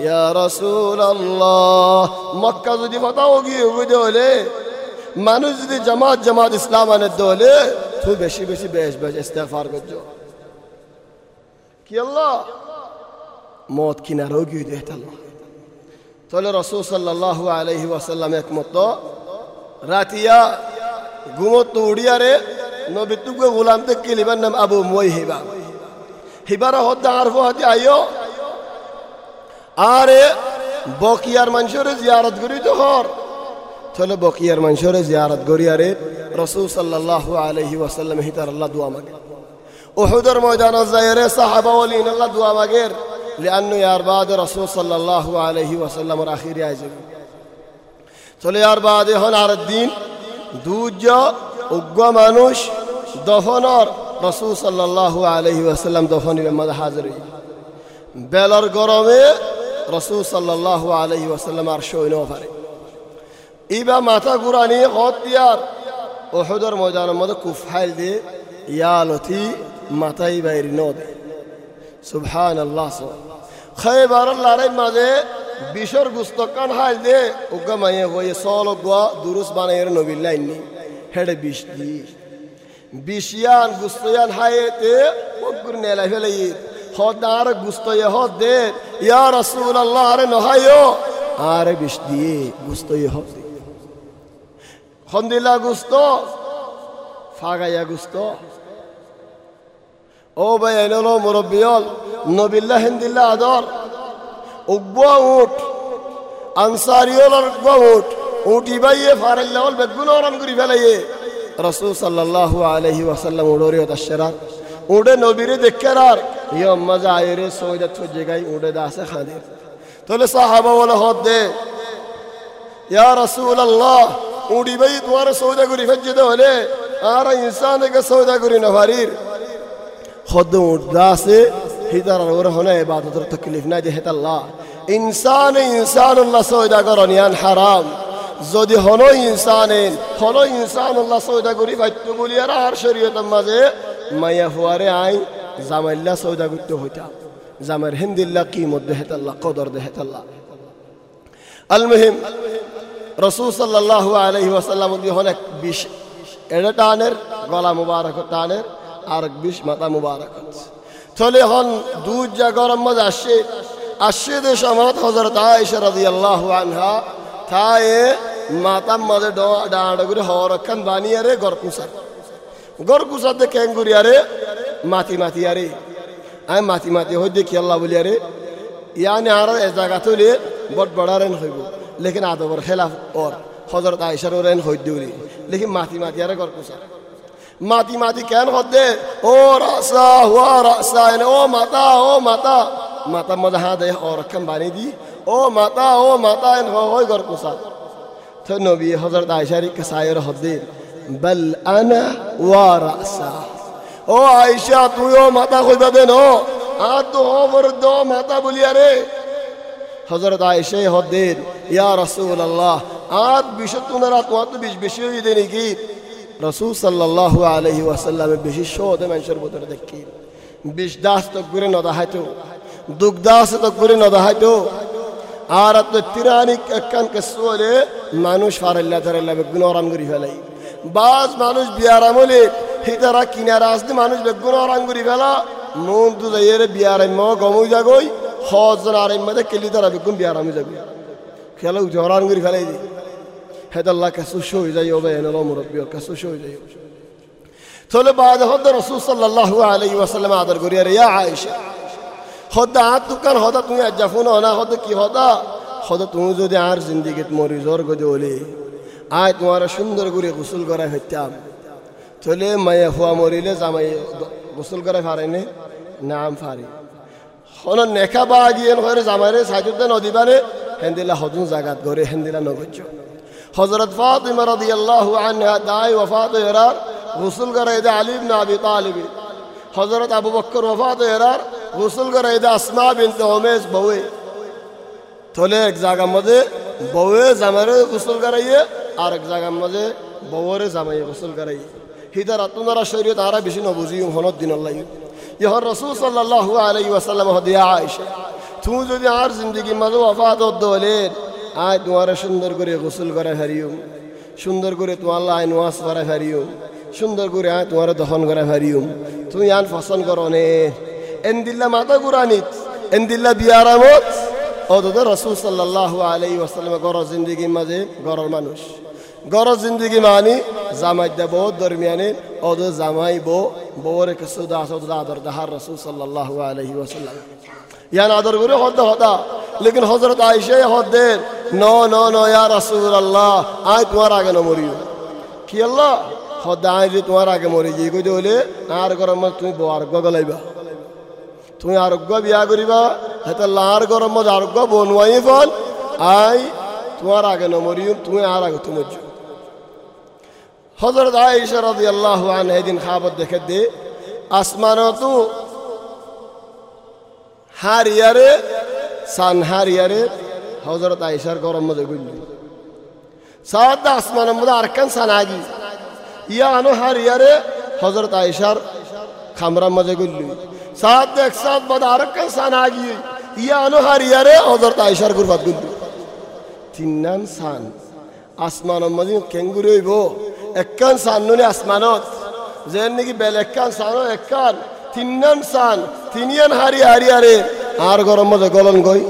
يا رسول الله مكة যদি ফতাও গিয়ে দোলে মানুষ যদি জামাত জামাত ইসলাম আনে দোলে তুই বেশি বেশি বেশ বেশ ইস্তেগফার করছো কি আল্লাহ মত কিনারও গিয়ে দেখতে আল্লাহ তাহলে রসুল সাল্লাহ আলহি ওয়াসাল্লাম একমত রাতিয়া ঘুমত উড়িয়ারে নবী তুকে গোলাম তে কিলিবার নাম আবু মই হিবা হিবার হদ আর হাতি আইও আরে বকিয়ার মানুষের জিয়ারত করি তো হর তাহলে বকিয়ার মানুষের জিয়ারত করি আরে রসুল সাল্লাহ আলহি ওয়াসাল্লাম হিতার আল্লাহ দোয়া মাগে ওহুদর ময়দান যায়রে সাহাবা ওলিন আল্লাহ দোয়া মাগের لأنه يار بعد رسول صلى الله عليه وسلم الأخير يعزم চলে আর বাদে হন আর দিন দুজ উগ্র মানুষ দফনর রসুল সাল্লাহ আলহি ওয়াসাল্লাম দফনির মধ্যে হাজির বেলার গরমে রসুল সাল্লাহ আলহি ওয়াসাল্লাম আর সৈন্য পারে। ইবা মাথা ঘুরানি হত দিয়ার ওহদর ময়দানের মধ্যে কুফাইল দিয়ে ইয়ালতি মাথাই বাইরি ন দে সুবহান আল্লাহ খৈবার লড়াই মাঝে বিশর গুস্তকান হাল দে উগা মাইয়ে হয়ে সল গোয়া দুরুস বানাইয়ের নবীর লাইননি হেডে বিষ দি বিশিয়ান গুস্তয়ান হায়েতে অগ্র নেলা ফেলে হদ আর গুস্তয়ে হদ দে। ইয়া আল্লাহ আরে নহায়ো। আরে বিষ দিয়ে গুস্তয়ে হদ দে। খন্দিলা গুস্ত, ফাগাইয়া গুস্ত। ও ভাই এনলো মুরব্বিয়ল নবিল্লা হিন্দিল্লা আদর। উগ্বা উঠ, আনসারিয়ল উগ্বা উঠ। উঠি বাইয়ে ফারাল্লাহল বেগুন ওরাম করি ফেলাইয়ে। রসুল সাল্লাহ আলহি ওয়াসাল্লাম ওড়োরে দাসেরার ওড়ে নবীরে দেখেরার ইয়ে মজা আয়রে সৈদা থু জায়গায় ওড়ে দাসে খাঁদের। তাহলে সাহাবা বলে, হদ দে। ইয়া রসুল আল্লাহ উড়িবাই তোমার সৌদা করি ফেজে দে হলে আর ইনসানকে সৌদা করি না ভারির। হদ উড়দা আছে। হিদার ওরে হলে এবাদতের তকলিফ না যে হেতাল্লাহ। ইনসান ইনসান আল্লাহ সৌদা করনিয়ান হারাম। যদি হলো ইনসানেন হলো ইনসান আল্লাহ সৌদা করি ভাইতো বলি আর আর শরীয়ত মাঝে মাইয়া হুয়ারে আই, জামাইল্লা সৌদা করতে হইতা। জামের হিন্দিল্লা কিমত দেহেত আল্লাহ, কদর দেহেত আল্লাহ। আল মুহিম রসুল সাল্লাল্লাহু আলাইহি ওয়াসাল্লাম অনেক বিষ এটা টানের, গলা মুবারক টানের, আর বিষ মাথা মুবারক। চলে হন দুধ যা গরম মাঝে আসছে আসছে দে সমাত হজরত আয়েশা রাদিয়াল্লাহু আনহা থায়ে মাতার মাঝে ডাঁড় করে হরক্ষণ বানিয়ে রে গরকুসার গরকুসাতে ক্যাঙ্গুরি আরে মাতি মাতি আরে আমি মাতি মাতি হই দেখি আল্লাহ বলি আরে ইয়ানে আর এ জায়গা তুলে বট বড়ারেন হইব লেকিন আদবর খেলা ওর হজরত আয়েশার ওরেন হই দিউলি লেকিন মাতি মাতি আরে গরকুসার ماتي ماتي كان غدي أو رأسا هو رأسا يعني أو ماتا أو ماتا. ماتا ماذا هذا أو ركم باني دي أو ماتا أو ماتا ان هو هو غر قصا تنبي حضرت عائشة كسائر حدين بل أنا ورأسا أو عائشة تو أو مطا خوي بدن أو آدو أو فرد ماتا مطا بوليا ري حضرت عائشة حدين يا رسول الله آد بشتو نرات واتو بش بشيو يدني كيب রসুল সাল্লাহ আলহি ওয়াসাল্লামে বেশি শোধে মানুষের বোধরে দেখি। বিষ দাস তো করে নদা হাইতো দুগ্ধাস তো করে নদা হাইতো আর তো তিরানিক একখান কেসলে মানুষ ফারাল্লা তারাল্লা বেগুন আরাম করি ফেলাই। বাস মানুষ বিয়ার আমলে হিতারা কিনারা আসতে মানুষ বেগুন আরাম করি ফেলা। মন তো যাইয়ে বিয়ার আইম গমই যাগই হজন আরাম মাঝে কেলি তারা বেগুন বিয়ার আমি যাবি খেলা জরান করি ফেলাই দি। হেদাল্লাহ কাছে হয়ে যাই ওবে এনে মুরব্বী কাছে হয়ে যাই তাহলে বাদ হদ রসুল সাল্লাল্লাহু আলাইহি ওয়াসাল্লাম আদর করিয়া রে আয়েশা হদা আর দোকান হদা তুমি আজ জাফুন না হদ কি হদা হদা তুমি যদি আর জিন্দিগিত মরি, জোর গদে ওলে। আয় তোমার সুন্দর করে গোসল করাই হইতাম। তাহলে মায়ে হুয়া মরিলে জামাই গোসল করাই ফারেনে, নাম ফারি। হন নেখা বা গিয়ে জামাইরে সাইজুদ্দে নদীবারে হেন্দিলা হদুন জাগাত ঘরে, হেন্দিলা নগজ হজরত ফাতিমা রাদিয়াল্লাহু আনহা দাই ওয়াফাত এরার গোসল করাই দে আলী ইবনে আবি তালিব। হজরত আবু বকর ওয়াফাত এরার গোসল করাই দে আসমা বিনতে উমেশ বউয়ে। তাহলে এক জায়গার মধ্যে বউয়ে জামাইরে গোসল করাইয়ে, আর এক জায়গার মধ্যে বউরে জামাইয়ে গোসল করাইয়ে। হিতার আত্মনারা শরীর তারা বেশি নবুঝি হনত দিন আল্লাহ ইহর রসুল সাল্লাল্লাহু আলাইহি ওয়াসাল্লাম হদিয়া আয়েশা, তুমি যদি আর জিন্দগি মাঝে ওয়াফাত দলের আয় তোমার সুন্দর করে গোসল করে হারিও সুন্দর করে তোমার আইন ওয়াস করে হারিও সুন্দর করে আয় তোমার দহন করে হারিও তুমি আন ফসন করো নে এন্দিল্লা মাতা গুরানিত এন্দিল্লা বিয়ারামত ও তো রসুল সাল্লাল্লাহু আলাইহি ওয়াসাল্লাম গড় জিন্দগি মাঝে গড়র মানুষ গড় জিন্দগি মানি জামাই দে বহুত দরমিয়ানে ওদ জামাই বো বউরে কিছু দাস ওদ আদর দাহার রসুল সাল্লাল্লাহু আলাইহি ওয়াসাল্লাম ইয়ান আদর করে, হদ হদা। লেকিন হজরত আইসে হদে ন ন ন, ইয়া রাসূল আল্লাহ আয় তোমার আগে ন মরিও। কি আল্লাহ? হদ আয় যে তোমার আগে মরি যে কইতে হলে আর গরম তুমি আরোগ্য গলাইবা। তুমি আরোগ্য বিয়া করিবা, হেতে লার গরম আরোগ্য বনুয়াই ফল। আই তোমার আগে ন মরিও, তুমি আর আগে তুমি হজরত আয়েশা রাদিয়াল্লাহু আনহা এদিন খাবার দেখে দে হারিয়ারে, সান হারিয়ারে হজরত আয়েশার গরম মধ্যে গুলি সাদ আসমানের মধ্যে আরকান সান আগি ইয়া আনো হারিয়ারে হজরত আয়েশার খামরার মধ্যে গুলি সাদ এক সাত বাদ আরকান সান আগি ইয়া আনো হারিয়ারে হজরত আয়েশার গুরবাত গুলি তিন্নান সান। আসমানের মধ্যে কেঙ্গুরি হইব। একখান সান নুনে আসমানত। যে নাকি বেল একখান সানো একখান তিনান সান, তিনিয়ান হারি হারি আরে আর গরম মধ্যে গলন গই।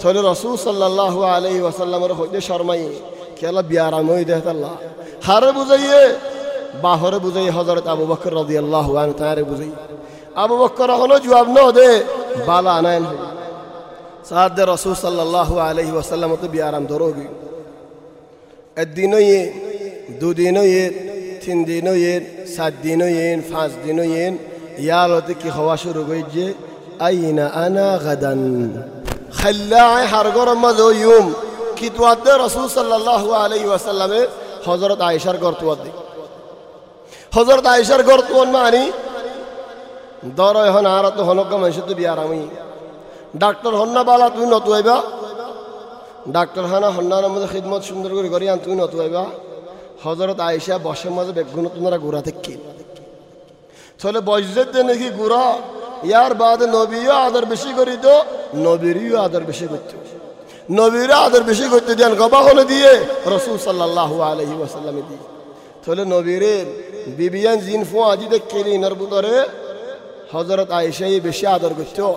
তাহলে রসুল সাল্লাহ আলহি ওয়াসাল্লামের হইতে শর্মাই খেলা বিয়ারাম হই দেহতাল্লাহ হারে বুঝাইয়ে, বাহরে বুঝাই হজরত আবু বকর রদি আল্লাহ তারে বুঝাই। আবু বকর হলো জবাব ন দে, বালা আনায়ন হই। সাহাদ্দে রসুল সাল্লাহ আলহি ওয়াসাল্লাম তো বিয়ারাম ধরোগি একদিনও ইয়ে দুদিনও ইয়ে তিন দিনও ইয়ে সাত দিনও ইয়েন পাঁচ দিনও ইয়েন ইয়ালতে কি হওয়া শুরু করেছে? আইনা আনা গাদান। খাল্লা হার গরম মাঝে ইউম। কি তোয়াদে রসুল সাল্লাল্লাহু আলাইহি ওয়াসাল্লামে হযরত আয়েশার ঘর তোয়াদে হযরত আয়েশার ঘর তোয়ান মানি। দর এখন আর তো হনক মানুষ তো বিয়ার আমি ডাক্তার হন্না বালা, তুই নতুয়াইবা ডাক্তার হানা হন্নার মধ্যে খিদমত সুন্দর করে করি তুই নতুয়াইবা হজরত আয়েশা বসের মাঝে বেগুন তোমরা ঘোরা থেকে তাহলে বয়সের নাকি গুড়া ইয়ার বাদে নবীও আদর বেশি করি তো নবীরও আদর বেশি করতো নবীরা আদর বেশি করতে দেন গবাহনে দিয়ে রসুল সাল্লাহ আলহি ওয়াসাল্লামে দিয়ে তাহলে নবীরের বিবিয়ান জিন ফো আজি দেখে ইনার ভিতরে হজরত আয়েশাই বেশি আদর করতো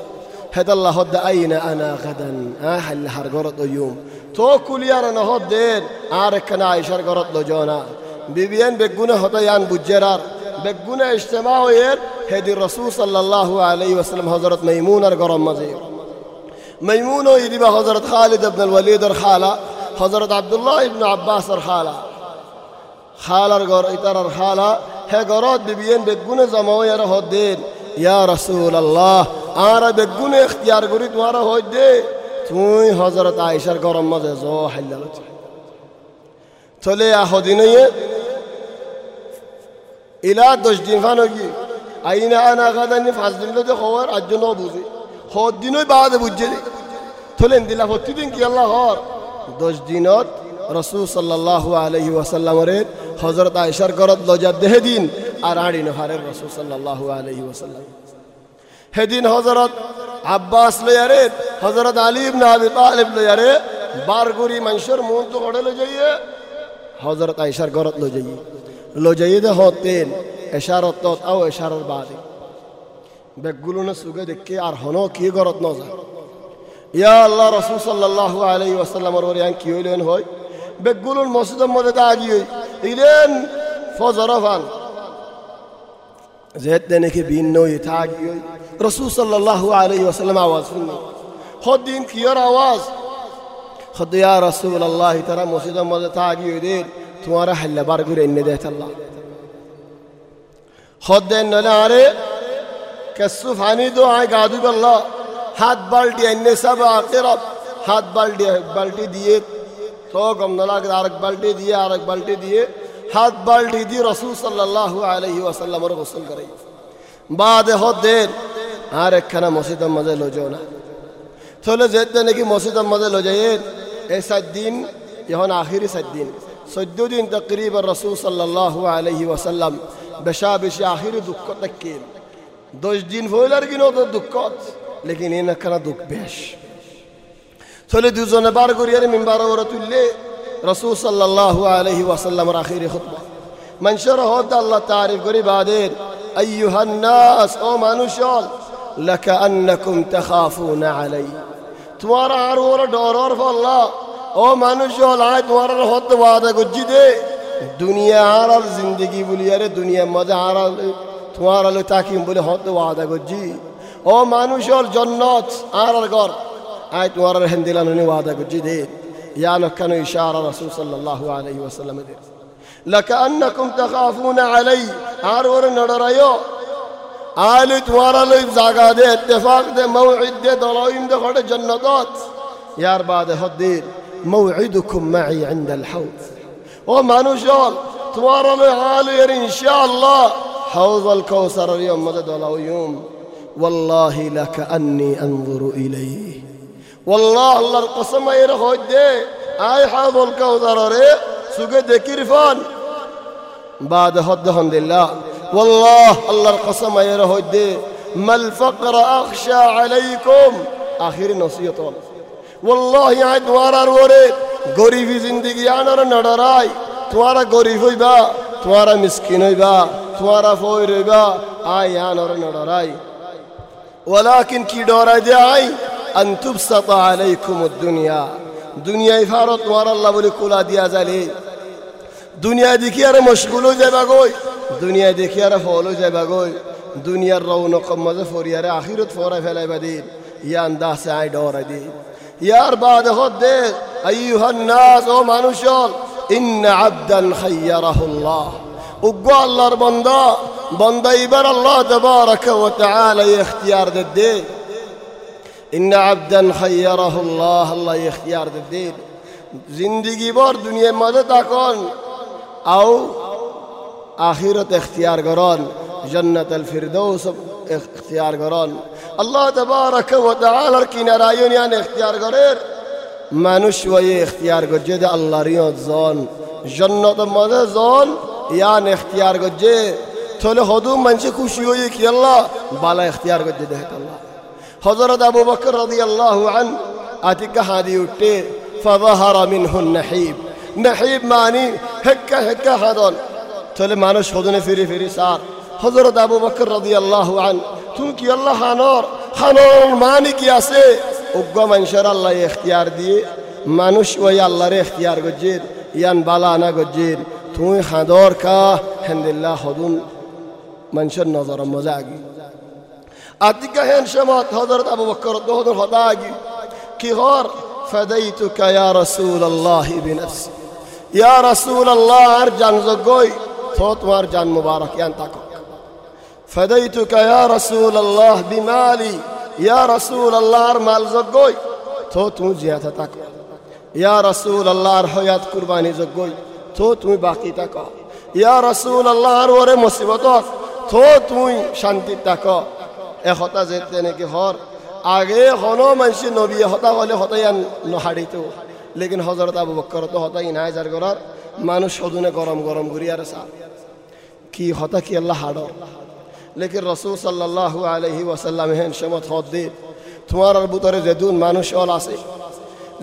হেদাল্লাহ আইনা আনা গাদান আহাল্লাহার গরত ইউম তো কুলিয়ার নহদ দের আর একখানা আয়েশার গরত লজনা বিবিয়ান বেগুনে হতায়ান বুজ্জেরার বেগুনে ইজতেমা হয়ে হেদি রসুল সাল্লাহ আলাই ওসালাম হজরত মাইমুনার গরম মাঝে মাইমুন ও ইদিবা হজরত খালিদ আব্দুল ওয়ালিদর খালা হজরত আবদুল্লাহ ইবনু আব্বাসর খালা খালার গর ইতারার খালা হে গরত বিবিয়েন বেগুনে জমা হয়ে হদ্দেন ইয়া রসুল আল্লাহ আর বেগুনে ইখতিয়ার করি তোমার হদ্দে তুই হজরত আয়েশার গরম মাঝে জ হাইলাল চলে আহদিনে ইলা দশ দিন ফান কি আইনা আনা গাদানি পাঁচ দিন তো খবর আজ ন বুঝে হর দিনই বাদে বুঝছে তোলেন দিলা প্রতিদিন কি আল্লাহ হর দশ দিনত রসুল সাল্লাহ আলহি ওয়াসাল্লামরে হজরত আয়সার গরত লজার দেহে দিন আর আড়ি নহারের রসুল সাল্লাহ আলহি ওয়াসাল্লাম হেদিন হজরত আব্বাস লয়ারে হজরত আলিব না আবি লয়ারে বারগুড়ি মানুষের মন তো গড়ে লো যাইয়ে হজরত আয়সার গরত লো যাইয়ে লো যাইয়ে দে হতেন এশারত আও এশারর বাদে বেগগুলো না সুগে দেখে আর হনো কি গরত ন যায় ইয়া আল্লাহ রসুল সাল্লাহ আলাই ওয়াসাল্লামর ওর ইয়ান কি হইলেন হয় বেগগুলোর মসজিদের মধ্যে তা আগি হই ইলেন ফজর ফান যেতে নাকি ভিন্ন ইথা আগি হই রসুল সাল্লাহ আলাই ওয়াসাল্লাম আওয়াজ শুনল হদ্দিন কিয়র আওয়াজ तुम्हारा हल्ला बार गुरे इन्ने देत अल्लाह। खुद नला अरे कसु फानी दो आए गादू अल्लाह हाथ बाल्टी इन्ने सब आखिर हाथ बाल्टी बाल्टी दिए। तो गम नला के आरक बाल्टी दिए, आरक बाल्टी दिए। हाथ बाल्टी दी रसूल सल्लल्लाहु अलैहि वसल्लम और गुस्ल करी। बाद हो देर आर एक खाना मस्जिद मज़े लो जो ना। थोड़े जेते ने कि मस्जिद मज़े लो जाइए ऐसा दिन, यह आखिरी सद दिन। سجدودين تقريبا الرسول صلى الله عليه وسلم. بشاب شاهر دكو تكين دوش دين فولر جنو دو دكوت. لكن هنا كان دوك بيش. تولي دوزون بار قرير من بار ورتولي رسول صلى الله عليه وسلم رأخير خطبة. من شره الله تعرف قري بعدين. أيها الناس أو مانوشال لك أنكم تخافون علي. توارا عرور دورور فالله. ও মানুষ আয় তোমার হত ওয়াদা করছি দে দুনিয়া আর আর জিন্দগি বলি আরে দুনিয়ার মধ্যে আর তোমার আলো তাকিম বলে হত ওয়াদা করছি ও মানুষ জন্নত আর আর গর আয় তোমার হেন্দিলানি ওয়াদা করছি দে ইয়া নখানো ইশারা রাসূল সাল্লাল্লাহু আলাইহি ওয়াসাল্লাম দে لكأنكم تخافون علي আর ওর নড়রায়ো আলু তোমারা লই জাগা দে ইত্তেফাক দে মৌঈদ দে দলাইম দে খড়ে জান্নাতাত ইয়ার বাদে হদ্দির موعدكم معي عند الحوض. وما نشال تمارنا حاليا إن شاء الله. حوض الكوثر اليوم مدد ولو يوم والله لكأني أنظر إليه. والله الله القسم يرخد أي حوض الكوثر سجد كرفان. بعد هدهن لله. والله الله القسم يرهد ما الفقر أخشى عليكم؟ آخر نصيحة والله ওল্লাহি আয় তোমার ওরে গরিবি জিন্দিগি আনার নডরাই তোমারা গরিব হইবা, তোমারা মিসকিন হইবা, তোমারা ফই রইবা আয় আনার নডরাই ওলাকিন কি ডরাই দে আই আন আন্তুবসাতা আলাইকুম দুনিয়া। দুনিয়ায় ভারত তোমার আল্লাহ বলে কোলা দিয়া যালে দুনিয়া দেখি আর মশগুল হয়ে যাবা গই দুনিয়া দেখি আর ফল হয়ে যাবা গই দুনিয়ার রৌনক মজে ফরিয়ারে, আখিরত ফরাই ফেলাইবা দিন। ইয়া দাসে আই ডরাই দিন। ইয়ার বাদ হদ দে আইয়ুহান নাস ও মানুষ ইন্ন আবদান খাইয়ারাহুল্লাহ উগ্র আল্লাহর বন্দা বন্দা এবার আল্লাহ তাবারাকা ওয়া তাআলা ইখতিয়ার দে দে ইন্ন আবদান খাইয়ারাহুল্লাহ আল্লাহ ইখতিয়ার দে দে জিন্দিগি বর দুনিয়ার মাঝে তাকন আও আখিরত اختیار করন জন্নত الفردوس اختیارگران الله تبارک و تعالی کنارایون یعنی يعني اختیارگرر منوش و یه اختیارگرجه ده الله ریاد زان جنت مده زان یعنی يعني اختیارگرجه تول خودو منچه کوشیوی که الله. بالا اختیارگرجه ده الله. حضرت أبو بکر رضی الله عنه اتیک حادی اٹھے فظهر منه النحیب نحیب معنی هکا هکا حدان تول منوش خودونه فری فری سار. হজরত আবু বকর রাদি আল্লাহ আন তুমি কি আল্লাহ হানর হানর মানে কি আছে উগ্র মানুষের আল্লাহ এখতিয়ার দিয়ে মানুষ ওই আল্লাহর এখতিয়ার গজ্জির ইয়ান বালা আনা গজ্জির তুমি হাঁদর কা হেন্দিল্লাহ হদুন মানুষের নজর মজা আগি আতিকা হেন সমত হজরত আবু বকর হদুন হদা আগি কি হর فديتك يا رسول الله بنفسي يا رسول الله ارجع زقوي صوت وارجان مبارك يا انتاكو فديتك يا رسول الله بمالي يا رسول الله ارمال زقوي صوت مجيات تاكو يا رسول الله ارحيات قرباني زقوي صوت مي باقي تاكو يا رسول الله ارور مصيبتك صوت مي شانتي تاكو اخوتا زيت নাকি হর আগে হনো মানুষ নবী হতা হলে হতাইয়ান নহাড়িত লেকিন হজরত আবু বক্কর তো হতাই নাই যার করার মানুষ সদুনে গরম গরম করি আর সা কি হতা কি আল্লাহ হাড় লেকিন রসুল সাল্লাহ আলহি ওয়াসাল্লাম হেন সমত হদ দে তোমার ভিতরে যেদুন মানুষ অল আছে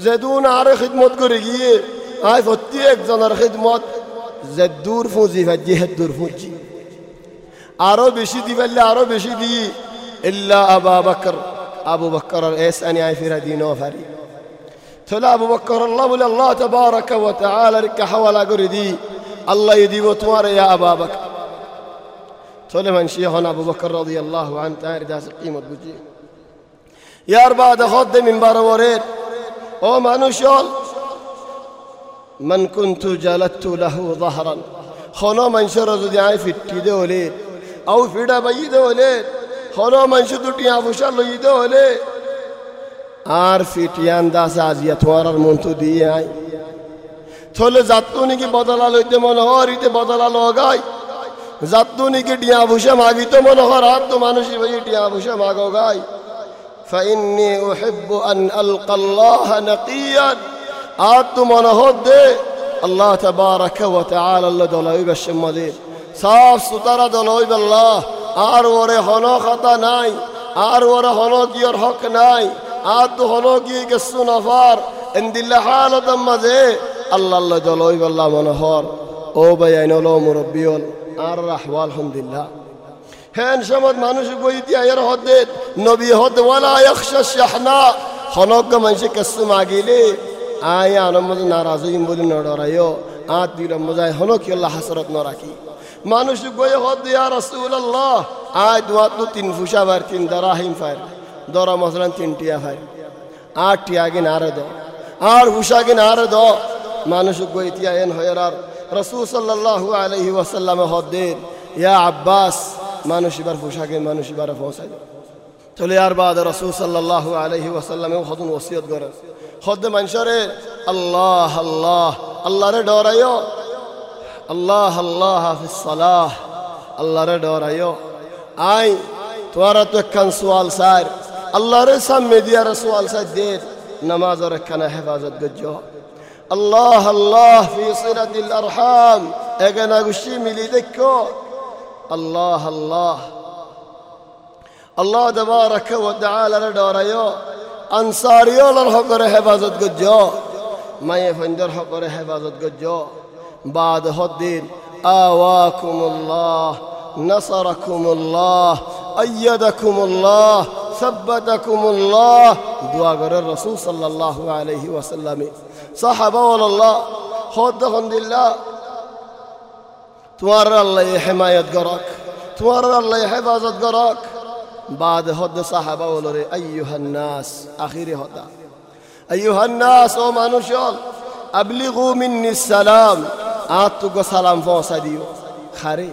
যেদুন আর খিদমত করে গিয়ে আয় প্রত্যেক জনের খিদমত যে দূর ফুঁজি ভাজি হে দূর ফুঁজি আরো বেশি দি পারলে আরো বেশি দি ইল্লা আবা বকর আবু বকর এস আনি আই ফিরা দিন ফারি তাহলে আবু বকর আল্লাহ বলে আল্লাহ তবারক ওয়া তাআলা রিকা হাওয়ালা করে দি আল্লাহ দিব তোমার ইয়া আবা বকর তাহলে মানসি হন আবু বকর রাদিয়াল্লাহু আন তার দাস কিমত বুঝি ইয়ার বাদ হদ মিম্বার ওরের ও মানুষ মান কুনতু জালাতু লাহু যাহরান হনো মানুষের যদি আই ফিট্টি দে হলে আউ ফিডা বাই দে হলে হনো মানুষ দুটি আবুসা লই দে হলে আর ফিটিয়ান দাস আজিয়া তোমার আর মন তো দিয়ে আই থলে যাত্তু নাকি বদলা লইতে মনে হর ইতে বদলা লগাই যাতু নাকি টিয়া ভুষে মাগি তো মনে কর হাত তো মানুষের ভাই টিয়া ভুষে মাগো গাই। ফাইন্নি উহিব্ব আন আলকাল্লাহ নাকিয়ান। আর তো মনে হত দে, আল্লাহ তাবারাক ওয়া তাআলা আল্লাহ দলাই বেশমাদের সাফ সুতারা দলাই আল্লাহ আর ওরে হন খাতা নাই, আর ওরে হন কিয়র হক নাই, আর তো হন কি গেছু নফার। এন্দিল্লা হালত মাঝে, আল্লাহ আল্লাহ দলাই আল্লাহ মনে হর। ও ভাই আইনল মুরব্বিয়ল আর রাহবা আলহামদুলিল্লাহ। হ্যাঁ সময় মানুষ বই দিয়া এর হদের নবী হদ ওয়ালা একশো শাহনা। হনক মানুষে কেসু মাগিলে। আয় আনমজ নারাজ বলে নড়াইও। আ তুই রমজায় হনকি আল্লাহ হাসরত ন রাখি মানুষ গয়ে হদ ইয়া রসুল আল্লাহ আয় দোয়া তো তিন ফুসা ভাই তিন দরা হিম ফাই দরা মশলান তিনটিয়া টিয়া ফায়ার টিয়া টিয়াগিন আর দ। আর হুসাগিন আর দ। মানুষ গইতিয়া এন হয়ের আর রসুল সাল্লাল্লাহু আলাইহি ওয়াসাল্লামে হদ্দের ইয়া আব্বাস মানুষ এবার পোশাকে মানুষ এবার পৌঁছায় চলে আর বাদ রসুল সাল্লাহ আলহি ওয়াসাল্লামে হদুন ওসিয়ত করে হদ মানুষরে আল্লাহ আল্লাহ আল্লাহরে ডরাইও আল্লাহ আল্লাহ হাফিজ সালাহ আল্লাহরে ডরাইও আই তোমার তো একখান সোয়াল সার আল্লাহরে সামনে দিয়ার সোয়াল সার দে নামাজর একখানা হেফাজত গজ্জ الله الله في صلة الأرحام. أجنا قشيمي لذكو الله الله. الله تبارك وتعالى لدوريو أنصاريو للحقر قد جو ما يفندر حقر قد جو بعد هدين آواكم الله نصركم الله أيدكم الله ثبتكم الله. دعاء الرسول صلى الله عليه وسلم. صاحبه ولا الله. خود دخن الله. توار الله يحماية قراك توار الله يحفاظة قراك بعد خد صاحبه ولري أيها الناس أخير هدا أيها الناس أو مانوشول أبلغوا مني السلام. آتوكو سلام فوسا ديو خاري.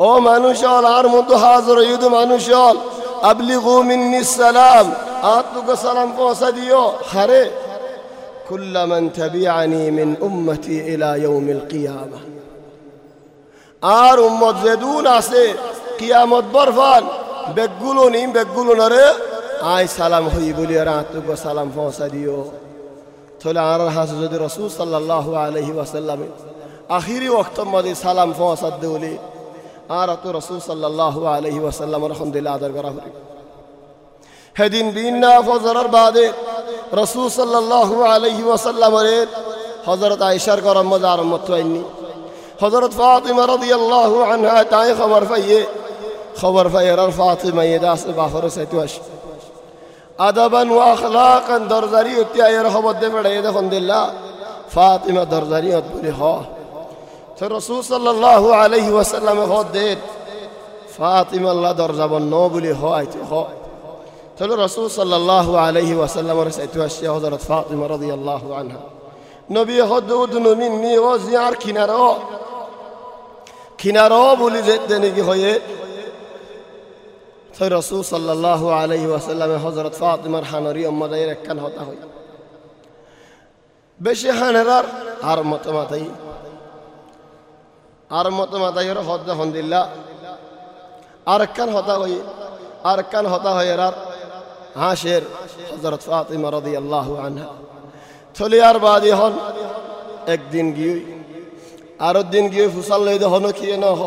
أو مانوشول عرمتو حاضر يدو مانوشول أبلغوا مني السلام. آتوكو سلام فوسا ديو خاري. كل من تبعني من أمتي إلى يوم القيامة আর উম্মত যেদুন আছে কিয়ামত বরফান বেগগুলো নিম বেগগুলো নরে আই সালাম হই বলি আর আতুক সালাম পৌঁছা দিও তাহলে আর হাস যদি রসুল সাল্লাহ আলহি ওয়াসাল্লাম আখিরি ওক্ত মধ্যে সালাম পৌঁছা দেউলি আর তো রসুল সাল্লাহ আলহি ওয়াসাল্লাম রহমদুল্লাহ আদর করা হরি هدين بينا فزرر بعد رسول صلى الله عليه وسلم رين حضرت عائشة كرم مدار متويني. حضرت فاطمة رضي الله عنها تاي خبر فيه خبر فيه فاطمة يداس بافر سيتوش أدبا وأخلاقا درزاري اتيا يرحب الدفع الدفر خند الله فاطمة درزاري اتبولي خوا. رسول صلى الله عليه وسلم خود ديت. فاطمة الله درزا بنو بلي خوا آيتو خوا. تلو الرسول صلى الله عليه وسلم رسيتوش يا حضرت فاطمة رضي الله عنها নবী হদুদনু মিন্নি ও জিয়ার কিনারো কিনারো বলি যেতে নাকি হয়ে তো রসুল সাল্লাহ আলহি ওয়াসাল্লামে হজরত ফাতিমার হানরি অম্মদাইয়ের একখান হতা হই বেশি হানেরার আর মতো মাতাই আর মতো মাতাইয়ের হদ হন্দিল্লা আর একখান হতা হই আর একখান হতা হয়ে আর عاشر হজরত ফাতিমা রাদিয়াল্লাহু আনহা থলি আর বাদি হন একদিন গিয়ে আরো দিন গিয়ে ফুসাল লই হন কি ন হ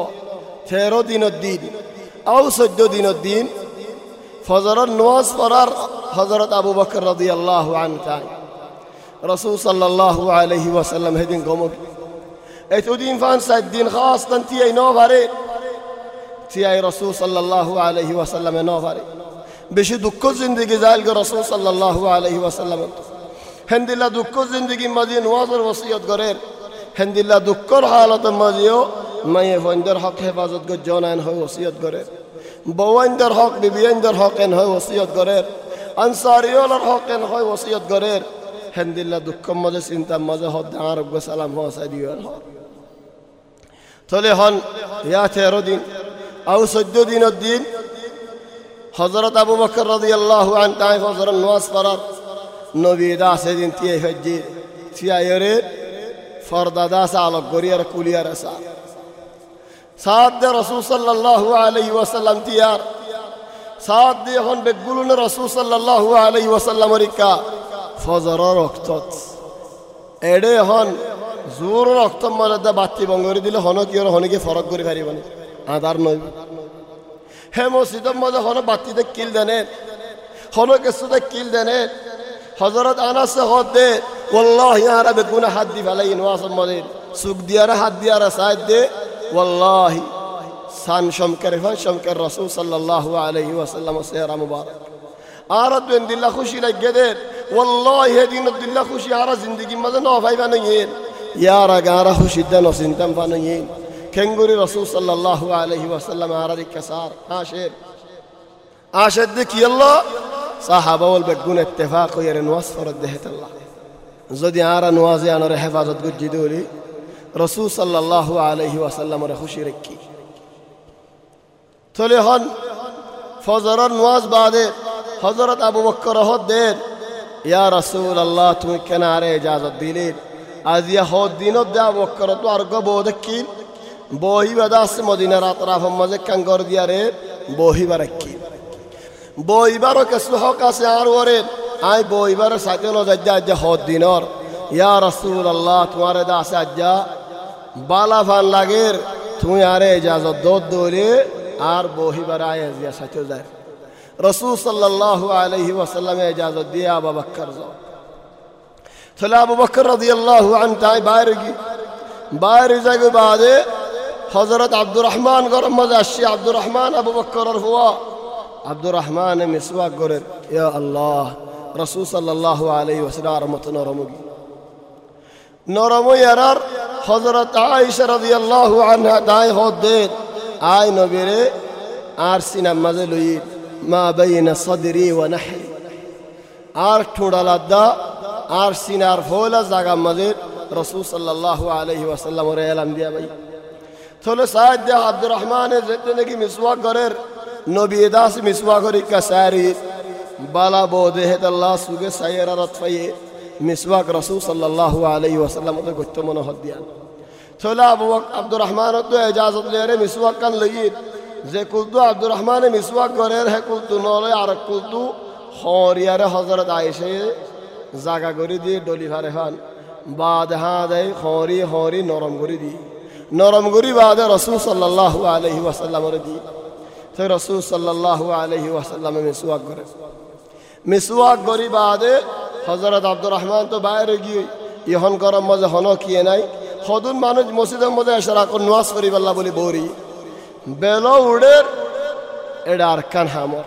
তেরো দিনের দিন আও চোদ্দ দিনের দিন ফজরত নোয়াজ পড়ার হজরত আবু বকর রাদিয়াল্লাহু আনহা রসুল সাল্লাল্লাহু আলাইহি ওয়াসাল্লাম হেদিন গমক এতদিন ফান সাত দিন খাস তান তিয়াই ন পারে তিয়াই রসুল সাল্লাল্লাহু আলাইহি ওয়াসাল্লামে ন পারে বেশি দুঃখ জিন্দগি যাইল গো রসুল সাল্লাল্লাহু আলাইহি ওয়াসাল্লাম হেন্দিল্লা দুঃখ জিন্দগি মাঝে নোয়াজের ওসিয়ত করেন হেন্দিল্লা দুঃখর হালতের মাঝেও মায়ে ফন্দর হক হেফাজত করে জনায়ন হয় ওসিয়ত করে বৌয়াইন্দর হক বিবিয়াইন্দর হক এন হয় ওসিয়ত করে আনসারিওলার হক এন হয় ওসিয়ত করে হেন্দিল্লা দুঃখ মাঝে চিন্তার মাঝে হদ আরোগ্য সালাম হসাই দিওয়ান হক তলে হন ইয়া তেরো দিন আউ চোদ্দ দিনের দিন হজরত আবু বকর আল্লাহ আন তাই হজরত নোয়াজ পারার নবী দাস এদিন টিয়ে হজ্জি টিয়াইরে ফরদা দাস আলোক গরিয়ার কুলিয়ার আসা সাত দে রসুল সাল্লাল্লাহু আলাইহি ওয়াসাল্লাম তিয়ার। সাত দে হন বেগুলুন রসুল সাল্লাল্লাহু আলাইহি ওয়াসাল্লাম রিকা ফজর রক্ত এডে হন জোর রক্ত মানে বাতি বঙ্গরি দিলে হন কি হনকে ফরক করে পারিবনি আদার নয় হে মসজিদের মধ্যে হন বাতিতে কিল দেনে হন কিছুতে কিল দেনে হজরত আনাসে হদ দে ওল্লাহ ইয়ারা বেগুনা হাত দি ফেলাই নোয়াসের মধ্যে সুখ দিয়ারে হাত দিয়ারে সাইড দে ওল্লাহি সান শমকের ফান শমকের রসুল সাল্লাল্লাহু আলাইহি ওয়াসাল্লাম সেহরা মুবারক আর দুন দিল্লা খুশি লাগে দে ওল্লাহি হেদিন দিল্লা খুশি আর জিন্দগি মধ্যে ন ভাইবা নাই ইয়ারা গারা খুশি দেন চিন্তাম ফানাইন كنغوري رسول صلى الله عليه وسلم عرض كسار عاشر. عاشر دكي الله صحابة والبقون اتفاق يرن وصفر الدهت الله. زدي عارا نوازي أنا رحفاظة قد جدولي. رسول صلى الله عليه وسلم رخوشي ركي. تلهن فزر نواز بعد حضرت أبو بكر هد دين. يا رسول الله تمكن كنار إجازة ديلين از یه هود دینو دا بکر تو ارگو بودکین বহিবাদা আছে মদিনার আতরাফের মাঝে কাঙ্গর দিয়ারে বহিবার কি বহিবারও কিছু হক আছে আর ওরে আই বহিবারের সাথে লজাজ্জা আজ্জা হদ দিনর। ইয়া রসুল আল্লাহ তোমার দা আছে আজ্জা। বালা ফান লাগের, তুমি আরে ইজাজত দোদ দৌড়ে আর বহিবার আয় আজিয়া সাথে যায়। রসুল সাল্লাল্লাহু আলাইহি ওয়াসাল্লামে ইজাজত দিয়ে আবু বকর যাও। তাহলে আবু বকর রাদিয়াল্লাহু আন তাই বাইরে গি বাইরে যাগে বাদে হজরত আব্দুর রহমান গরম মজা আসছি আব্দুর রহমান আবু বকর হুয়া আব্দুর রহমান মিসওয়াক গরের ইয়া আল্লাহ রসুল সাল্লাহ আলাই ওসিরা আর মতো নরমগি নরম ইয়ারার হজরত আইসা রাজি আল্লাহ আনহা দায় হদ্দের আয় নবীরে আর সিনাম মাঝে লই মা বাইনা সদরি ও নাহি আর ঠোঁড়ালাদ্দা আর সিনার ফোলা জাগা মাঝে রসুল সাল্লাহ আলহি ওয়াসাল্লাম এলাম দিয়া ভাই থলে সাইদ দে আব্দুর রহমান যেতে নাকি মিসওয়াক করের নবী দাস মিসওয়াক করি কাসারি বালা বোধে হেত আল্লাহ সুগে সাইয়ের রত ফাইয়ে মিসওয়াক রসুল সাল্লাল্লাহু আলাইহি ওয়াসাল্লাম তো গত্য মনে হদ দিয়া থলে আবু আব্দুর রহমান তো ইজাজত লেরে মিসওয়াক কান লগি যে কুলতু আব্দুর রহমান মিসওয়াক করের হে কুলতু নলে আর কুলতু হরিয়ারে হযরত আয়েশা জাগা করে দিয়ে ডলি ফারে খান বাদ হা দেয় হরি হরি নরম করে দিয়ে। নরম গরি বাদে রসুল সাল্লাহ আলহি ওয়াসাল্লামর দি। তো রসুল সাল্লাহ আলহি ওয়াসাল্লামে মিসুয়াক করে। মিসুয়াক গরি বাদে হজরত আব্দুর রহমান তো বাইরে গিয়ে ইহন গরম মজা হন কিয়ে নাই। সদুন মানুষ মসজিদের মধ্যে এসে রাখো নোয়াজ করি পাল্লা বলি বৌরি। বেল উড়ের এটা আর কান হামর।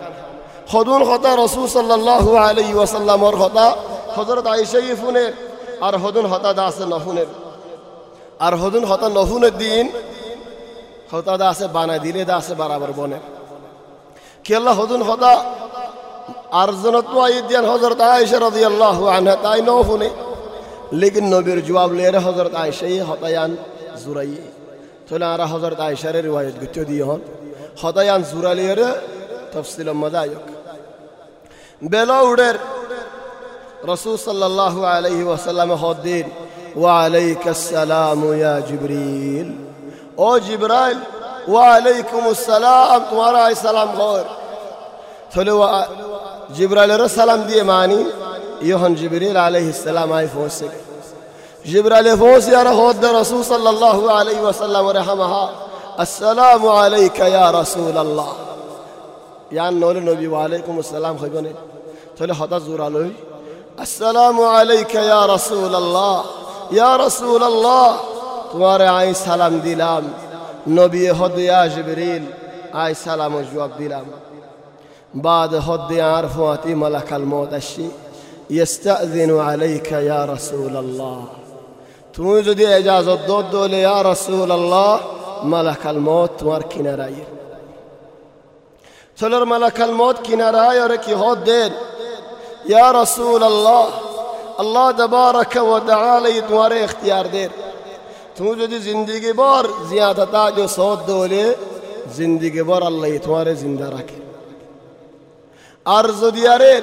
সদুন হতা রসুল সাল্লাহ আলহি ওয়াসাল্লামর হতা হজরত আইসাই ফুনের আর হদুন হতা দাসে নফুনের আর হদুন হতা নহুনের দিন। হতা দা আছে বানাই দিলে দা আছে বরাবর বনে। কেল্লা হদুন হতা আর জনত দিয়ান হজরত আয়েশা রাদিয়াল্লাহু আনহা, তাই নহুনে। লেকিন নবীর জবাব লেরে হজরত আয়েশাই হতায়ান জুরাই তোলে আর হজরত আয়েশারে রিওয়ায়াত গুচ্ছ দিয়ে হন হতায়ান জুরা লেরে তফসিল মজায়ক। বেলা উড়ের রসুল সাল্লাল্লাহু আলাইহি ওয়াসাল্লাম হদ্দিন وعليك السلام يا جبريل. أو جبرائيل وعليكم السلام. تمہارا سلام غور. تلو جبرائیل رسلام دي ماني مانی جبريل عليه السلام آي فوسك. جبرائيل فوس يا رسول رسول صلى الله عليه وسلم ورحمها. السلام عليك يا رسول الله. يا نقول النبي وعليكم السلام خيبني تلو هذا زور السلام عليك يا رسول الله. ইয়া রাসূলুল্লাহ তোমারে আই সালাম দিলাম নবী হদ ইয়া জিবরিল আই সালাম জবাব দিলাম بعد هد عرفواتي ملك الموت الشي يستأذن عليك يا رسول الله তুমি যদি এজাজত দোদ দোলে ইয়া রসুল আল্লাহ মালাকাল মত তোমার কিনারায় চলোর মালাকাল মত কিনারায় ওরে কি হদ الله تبارك و تعالی تمہارے اختیار دیر تو جو دی زندگی بار زیادہ تا جو سود دولے زندگی بار اللہ تمہارے زندہ رکھے. عرض دیارے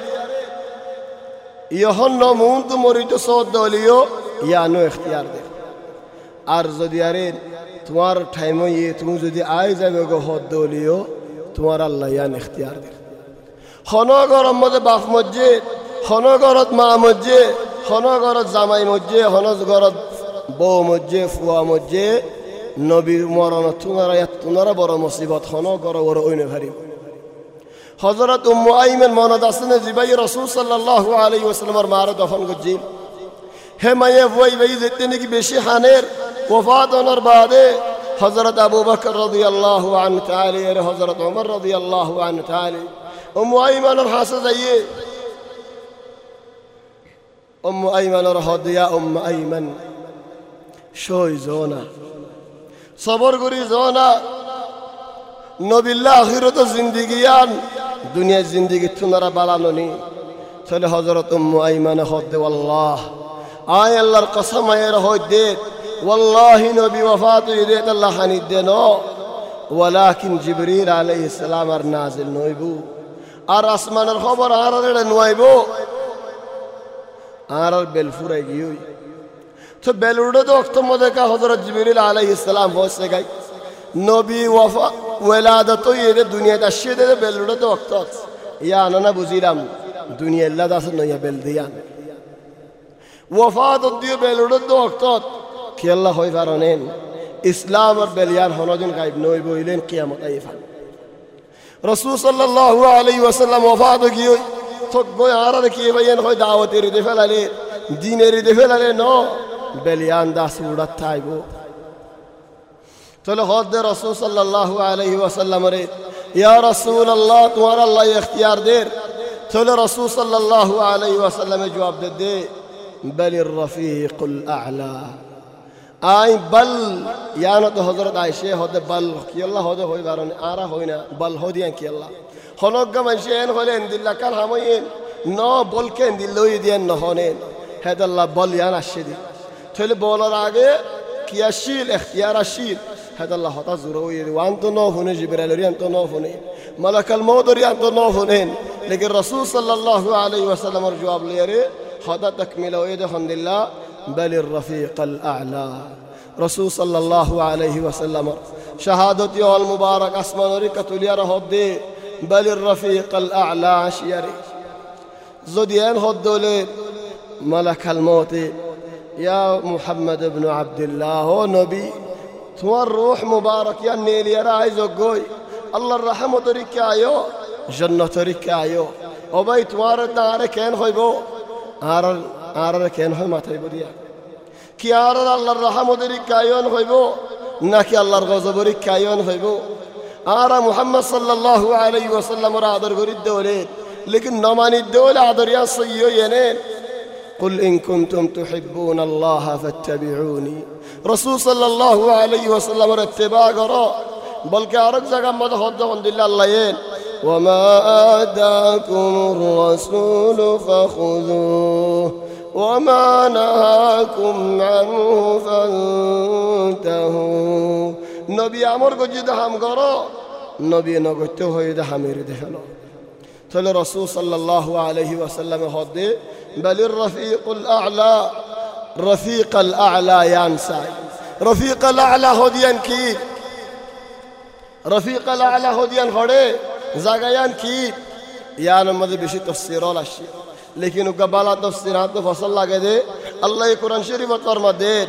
یہاں نمون تو موری تو سود دولیو یا نو اختیار دیر عرض دیارے تمہارا ٹائمو یہ تو جو دی آئیزہ بگو ہود دولیو تمہارا اللہ یان اختیار دیر خانه اگر امد بفمجید হনগরত মা মজ্জে, হনগরত জামাই মজ্জে, হনগরত বৌ মজ্জে, ফুয়া মজ্জে নবীৰ মৰণত তুঙাৰা তুনারা বড় বৰ মচিবত হনগৰ বৰ ঐন ভাৰিম হজরত উম্মু আইমের মনত আসেন জিবাই রসুল সাল্লাহ আলী ওসলামর মার দফন করছি। হে মাইয়ে বই বই যেতে নাকি বেশি হানের ওফাতনের বাদে হজরত আবু বকর রদি আল্লাহ আন তালি হজরত ওমর রদি আল্লাহ আন তালি উম্মু আইমানোর হাসে যাইয়ে উম্মু আইমানের হদিয়া উম্মু আইমান সই জোনা সবর করি জোনা নবিল্লা আখিরত জিন্দিগিয়ান দুনিয়ার জিন্দিগি তুনারা বালানো নি চলে হজরত উম্মু আইমানে হদ দে আল্লাহ আয় আল্লাহর কসম আয়ের হদ দে ওয়াল্লাহি নবী ওয়াফাত ইদে আল্লাহ হানি দে ন ওয়ালাকিন জিবরিল আলাইহিস সালাম আর নাজিল নইবু আর আসমানের খবর আর আর নইব আর আর বেলফুরাই গিয়ে তো বেলুড়ে তো অক্ত মধ্যে কা হজরত জিবরিল আলাইহিস সালাম বসে গাই নবী ওয়াফা ওয়েলাদত এদের দুনিয়াতে আসছে দে বেলুড়ে তো অক্ত ইয়া আনানা বুঝিলাম দুনিয়া আল্লাহ দাস নইয়া বেল দিয়ান ওয়াফাত দিয়ে বেলুড়ে তো অক্ত কি আল্লাহ হই পারনেন ইসলাম আর বেলিয়ান হনজন গাইব নই বইলেন কিয়ামত আইফান রসুল সাল্লাল্লাহু আলাইহি ওয়াসাল্লাম ওয়াফাত গিয়ে تطبوي عرضك يبين خوي دعوتي ريدي فلالي ديني ريدي فلالي نو. بليان دا سورة تايبو. تلو خود دے رسول صلی اللہ علیہ وسلم رے یا رسول اللہ تمہارا اللہ اختیار دیر تلو رسول صلی اللہ علیہ وسلم جواب دے دے بل الرفیق الأعلى. آئیں بل. یا نہ تو حضرت عائشہ ہو دے بل. کی اللہ ہو دے ہوئی باروں نے آرہ ہوئی نا بل ہو دیاں کی اللہ. হনজ্ঞা মানুষেন হলেন দিল্লা কাল হামইন ন বলকেন দিল্লই দিয়েন ন হনেন হেদাল্লা বলিয়ান আসছে দি তাহলে বলার আগে কিয়াশীল এখতিয়ারাশীল হেদাল্লা হতাশ জোর ওয়ান তো ন হনে জিবরাইলরিয়ান তো ন হনে মালাকাল মৌদরিয়ান তো ন হনেন লেকিন রসুল সাল্লাহ আলাই ওয়াসাল্লামর জবাব লিয়ারে হদা তকমিলা ওয়েদ হন্দিল্লা বলির রফিকাল আলা রসুল সাল্লাহ আলহি ওয়াসাল্লামর শাহাদতি অল মুবারক আসমানরি কাতুলিয়া রহব দে بل الرفيق الأعلى شيري. زديان هدولي ملك الموت. يا محمد بن عبد الله نبي. توان روح مبارك يا نيل يا رايز قوي الله الرحمة تريك آيو جنة تريك آيو وبي توارد نار كين خوي بو. آرر آرر كين خوي ما تري بديا كي آرر الله الرحمة تريك آيو خوي بو. ناكي الله الغوز بريك آيو خوي بو. آرا محمد صلى الله عليه وسلم را عدر غري الدولين لكن نمان الدولة عدر يا صيو ينين قل إن كنتم تحبون الله فاتبعوني رسول صلى الله عليه وسلم را اتباع قرا بل كارك زغم مدخد عند الله ين وما آتاكم الرسول فخذوه وما نهاكم عنه فانتهوا নবী আমর গজি দাহাম কর নবী নগত্য হয়ে দাহামের দেখাল তাহলে রসুল সাল্লাহ আলহি ওয়াসাল্লাম হদে, বলির রফিকুল আলা রফিক আল আলা ইয়ানসাই। রফিক আল আলা হদিয়ান কি? রফিক আল আলা হদিয়ান হড়ে, জাগায়ান কি? ইয়ার মধ্যে বেশি তফসিরল আসছে লেকিন উকা বালা তফসির হাত ফসল লাগে দে। আল্লাহ কোরআন শরীফ তরমা দেন।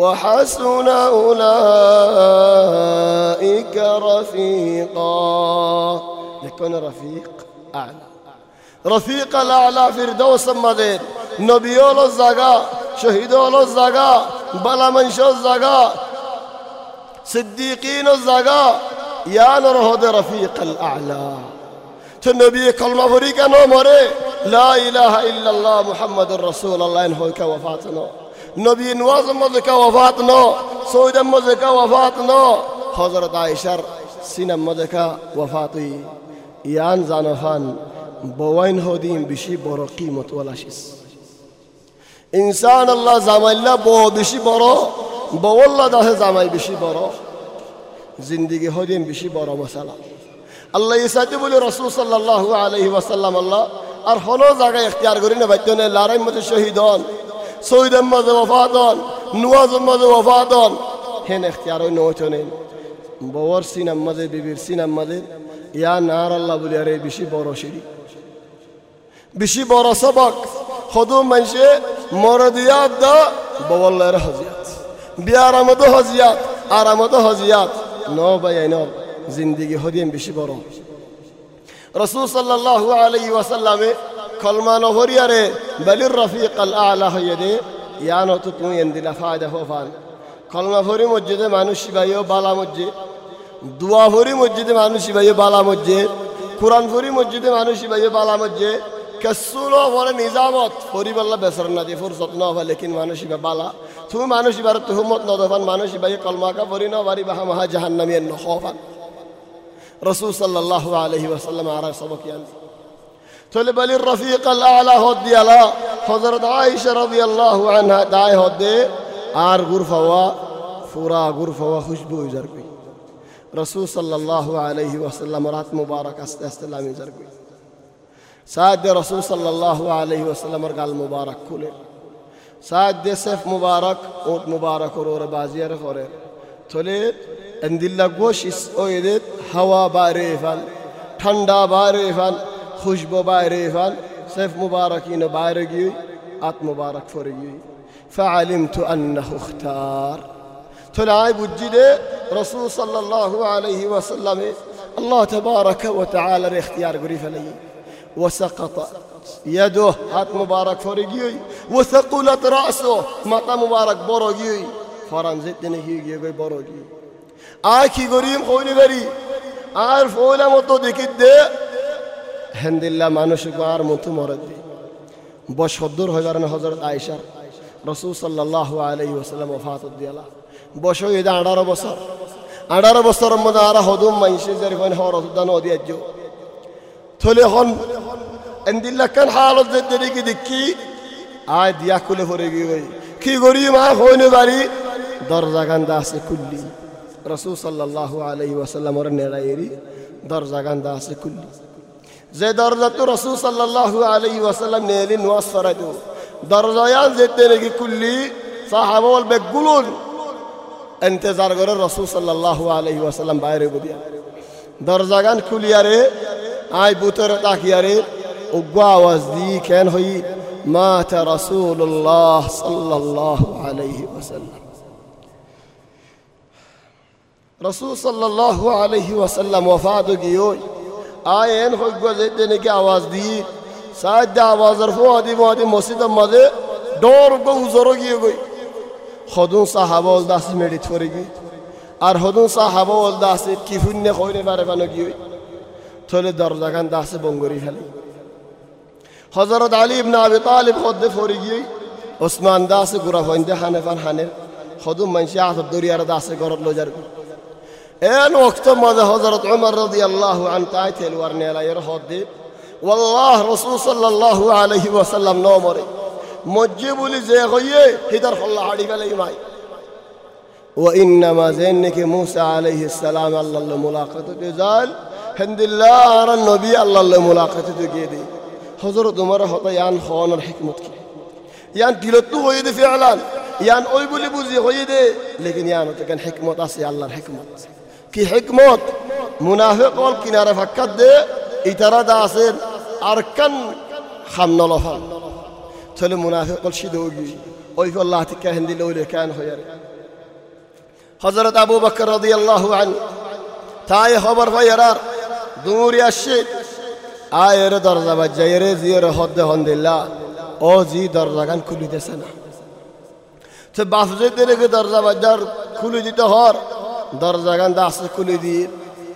وحسن أولئك رفيقا. يكون رفيق أعلى. رفيق الأعلى فردوس مدين. نبيول الزقا شهيدول الزقا بلا منشو الزقا صديقين الزقا يا نرهد رفيق الأعلى. تو نبی کلمه فری کنو مره لا إله إلا الله محمد رسول الله. إن هو وفات نو نبی نواز مزه کا وفات نو سعود مزه کا وفات نو حضرت عائشہ سینه مزه کا وفاتی ইয়ান জানফান বওয়াইন হদিম বেশি বড় কিমত ওয়ালাশিস ইনসান আল্লাহ জামাইল্লা বড় বেশি বড় বওয়াল্লা দাহে জামাই বেশি বড় জিন্দিগি হদিম বেশি বড় মশালা আল্লাহ ইসাতে বলে রসুল সাল্লাহ আলহি ওয়াসাল্লাম আল্লাহ আর হলো জায়গায় এখতিয়ার করি না বাইত নে লারাই মধ্যে শহীদ হন সৈদের মাঝে ওফাত হন নুয়াজের মাঝে ওফাত হন হেন এখতিয়ার ওই নৌচ নেন বওয়ার সিনাম মাঝে, বিবির সিনাম মাঝে। ইয়া নার আল্লাহ বলি, আরে বেশি বড় সিঁড়ি। বেশি বড় সবক। সদু মানছে মরদিয়াত দা বওয়াল্লার হজিয়াত। বিয়ার আমতো হজিয়াত, আর আমতো হজিয়াত। ন বাই আইনর জিন্দিগি হদিম বেশি বড়। রসুল সাল্লাহ আলাই ওয়াসাল্লামে kolmaan horiyare balir rafiq al a'la hoyede yano to tu endina faida hofan kolma hori মসজিদে মানুষ শিবাইও বালা মসজিদ। দোয়া হরি মসজিদে মানুষ শিবাইও বালা মসজিদ। কোরআন হরি মসজিদে মানুষ শিবাইও বালা মসজিদ। কেসুল হরে নিজামত হরি বল্লা বেসর না দিয়ে ফুরসত ন হয় লেকিন মানুষ শিবা বালা। তুমি মানুষ শিবার তুহমত নদফান মানুষ শিবাই কলমাকা ভরি ন বারি বাহা মহা জাহান্নামি ন হফান রসুল সাল্লাহ আলহি ওসাল্লাম আরা সবকিয়ান طلب لي الرفيق الأعلى هدي لا. حضرت عائشة رضي الله عنها. داي هدي. آر غرفة وا فورا غرفة وا خشبو يزرقوي رسول صلى الله عليه وسلم رات مبارك أستي أستلام يزرقوي سعد رسول صلى الله عليه وسلم قال مبارك كله سعد دي سيف مبارك أوت مبارك ورور بازي رخوري تولي اندي لغوش اس اويدت هوا باري فان تندا باري فان خوش بو بايري فال سيف مباركين بايرقي عط مبارك فرقي فعلمت أنه اختار. تلعب الجدة رسول صلى الله عليه وسلم الله تبارك وتعالى اختيار قريفة لي وسقط يده هات مبارك فرقي وثقلت رأسه مطى مبارك برقي فرنزتني هيجي برقي آكي قريم خولي بري عارف أولا مطو دي হেন্দিল্লা মানুষ আর মতো মরে দি। বস সদ্দুর হজার হজরত আয়সা রসুল সাল্লাহ আলাই ওসালাম ওফাত দিয়ালা বস এটা আঠারো বছর। আঠারো বছরের মধ্যে আর হদুম মাইসে যেরকম হর হদান অদি আজ থলে হন এন্দিল্লা কেন হালত যে দেরিকে দেখি? আয় দিয়া খুলে পড়ে গিয়ে কি করি মা হইনি বাড়ি। দরজা গান্দা আছে খুললি রসুল সাল্লাহ আলহি ওয়াসাল্লামর নেড়াইয়েরি। দরজা গান্দা আছে খুললি زي درجة رسول صلى الله عليه وسلم نيلين وصفرته درجيان زي تنجي كل صحابة والبقلون. انتظار غير رسول صلى الله عليه وسلم بايري بديا درجان كل ياري آي بوتر تاك ياري أقوى وزدي كان هي مات رسول الله صلى الله عليه وسلم. رسول صلى الله عليه وسلم وفاته جيوي. آئین خوش گزر دینے کی آواز دی۔ ساید دی آواز رفو آدی و آدی مسجد مزے۔ دور گو زرو گیے گئی۔ خودون صحابہ والدہ سے میڈی تھوڑی گئی۔ اور خودون صحابہ والدہ سے کیفون نے خوئی نے بارے بانو گیوئی تھولے دردگان دہ سے بنگوری حلی حضرت علی ابن عبی طالب خود دے فوری گئی۔ عثمان دہ سے گرہ ہوندے حانفان حانف خودون منشیات دوری اردہ سے گرد لو جرگو وقت ما هزرت عمر رضي الله عنه تايتل ورنيلا يرهد والله رسول صلى الله عليه وسلم نومري. مجيب لي زي غيه هدر الله عليه عليه ماي. وإنما زينك موسى عليه السلام الله اللي ملاقته جزال. هند الله أرى النبي الله اللي ملاقته جيدي. حضرت عمر هذا يان خان الحكمة يان تلتو هو فعلا. يان أوي بولي بوزي هو لكن يان تكن حكمة أسي الله الحكمة كي حكموت منافق والكن رفكت دي إترى داسر أركن خمنا لفن. تولي منافق الشدوغي ويف الله تكاهن دي لولي كان خيري. حضرت أبو بكر رضي الله عنه. تاي خبر فيرار. دور يشي آير درزة بجير زير خد هند الله أو زي درزة كان كل دي سنة تبعفزي دي لك درزة بجر كل دي تهار. গান দাস খুলে দিয়ে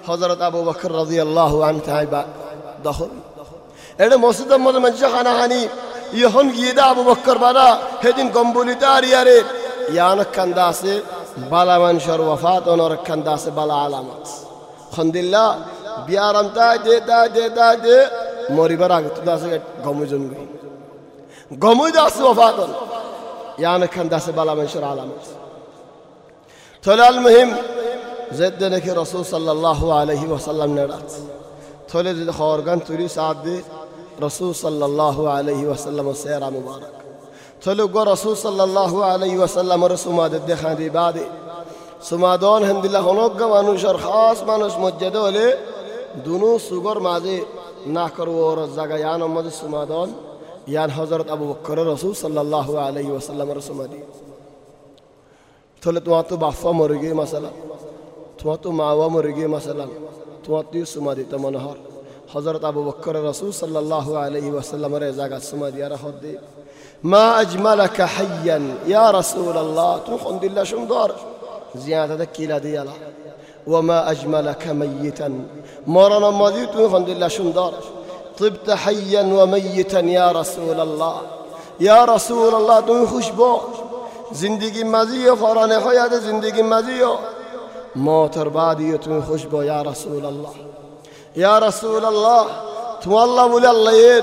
হজরত আবু বকর রাজি আল্লাহ আন তাই বা দখল এটা মসজিদের মধ্যে মানুষ হানাহানি ইহন গিয়ে দা আবু বকর বানা সেদিন গম্বলিতে আর ইয়ারে ইয়ানক কান্দা আছে বালা মানুষের ওয়াফাত অনর কান্দা আছে বালা আলামত খন্দিল্লা বিয়ারাম তাই দে দা দে দা দে মরিবার আগে তো আছে গমুজন গই গমুই দা আছে ওয়াফাত ইয়ানক কান্দা আছে বালা মানুষের আলামত تولى المهم زد نكي رسول صلى الله عليه وسلم نرات. تولى الخورغان تولي سعد رسول صلى الله عليه وسلم السيارة مبارك. تولى رسول صلى الله عليه وسلم رسول ما دد خان ربادي سمادون هند الله هنوك مانوش خاص مانوش مجد ولي دونو سوغر مازي ناكر ورز زاگا یان امد سمادون یان حضرت ابو بکر رسول صلی اللہ علیہ وسلم رسول مدی تولي تواتو بحفا مرغي مثلا. تواتو معوا مرغي مثلا. تواتو سمادي تمنهار حضرت ابو بكر رسول صلى الله عليه وسلم رزاق سمادي رحض دي ما اجملك حيا يا رسول الله تخند الله شندار زيادة دكيلة ديالا وما اجملك ميتا مرنا ماضي تخند الله شندار طبت حيا وميتا يا رسول الله يا رسول الله تنخش بوش زندگی مزی و خورانه خواهد زندگی مزی و ما تر بعدیتون خوش با یا رسول الله یا رسول الله تو الله ولی الله یه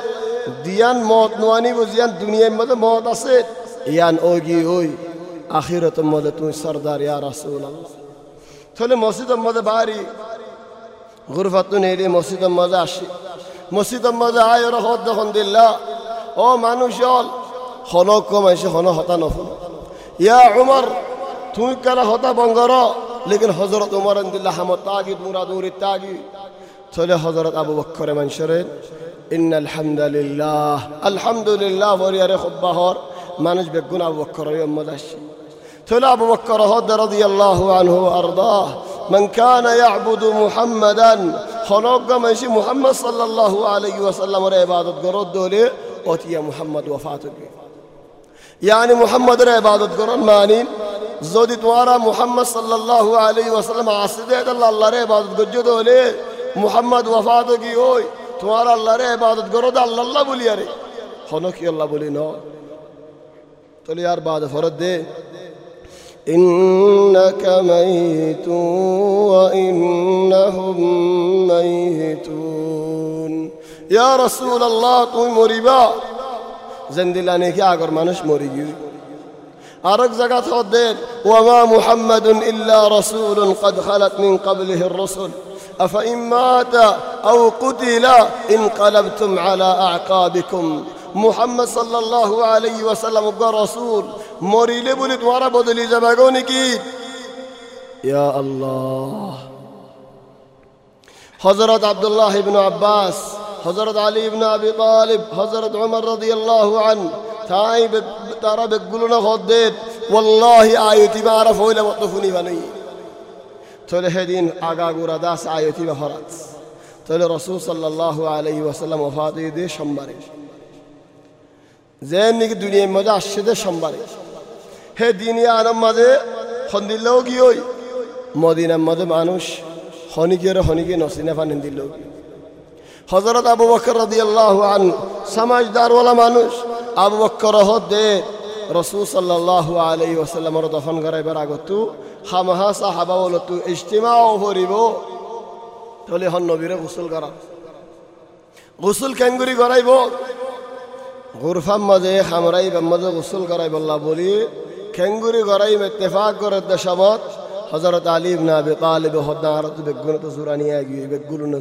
دیان موت نوانی و زیان دنیا مد موت است یان اوگی اوی آخرت مد تو سردار یا رسول الله تول مسجد مد باری غرفتو نیلی مسجد مد آشی مسجد مد آیا را خود دخون دیلا او مانوشال خنوک کو منشی خونه حتا يا عمر تون كلا هتا بانغرا لكن حضرت عمر اند الله حمد تاجد مرادور التاجد تلي حضرت ابو بكر من شرين ان الحمد لله الحمد لله وريار خب بحر منج بگون ابو بكر يوم مدش تلي ابو بكر هد رضي الله عنه وارضاه من كان يعبد محمدا خلوق منشي محمد صلى الله عليه وسلم وعبادت قرد دولي اوتي محمد وفاته يعني محمد عبادت قرآن مانين زودي توارا محمد صلى الله عليه وسلم عصدت الله الله ري عبادت قجدو لي. محمد وفاتو کی ہوئی توارا الله ري عبادت قرد الله الله بولي يري خنوك الله بولي نو. تولي يار بعد فرد دي. إنك ميت وإنهم ميتون. يا رسول الله طيب مريبا জেন্দিলা নাকি আগর মানুষ মরি গিয়ে আরেক জায়গা তো দেন ওয়ামা মুহাম্মাদুন ইল্লা রাসূলুন কদ খালাত মিন ক্বাবলিহি রাসূল আফাইন মাতা আও কুতিলা ইনকালাবতুম আলা আকাবিকুম মুহাম্মদ সাল্লাল্লাহু আলাইহি ওয়াসাল্লাম গো রাসূল মরিলে বলি তোমারা বদলি যাবে গো নাকি ইয়া আল্লাহ হযরত আব্দুল্লাহ ইবনে আব্বাস حضرت علي بن أبي طالب حضرت عمر رضي الله عنه تاي تارا بقولنا خديت. والله آيتي آیتی بارف ہوئے لطفنی بنی تولے ہدین آگا گورا داس آيتي بفرات. تولي رسول صلى الله عليه وسلم وفاتی دي شمبارے زین نگی دنیا مجا شد هي ہے دینی آنم مزے خندلو گی ہوئی مدینہ مدے مانوش. خونی گیر خونی گی نوسینہ فانندلو گی হজরত আবু বকর রদি আল্লাহ আন সমাজদারওয়ালা মানুষ। আবু বক্কর দে রসুল সাল্লাহ আলাই ওসাল্লামর দফন করাইবার আগতো হামাহা সাহাবা বলো তু ইজতিমাও ভরিব তাহলে হন নবীরে গোসল করা গোসল কেঙ্গুরি করাইব? গুরফাম মাঝে, খামরাই মাঝে গোসল করাই বললা বলি। খেঙ্গুরি গড়াই মেত্তেফাক করে দেশমত হজরত আলী ইবনে আবি তালিব হদ্দারত বেগুন তো জুরানি আগিয়ে বেগুল না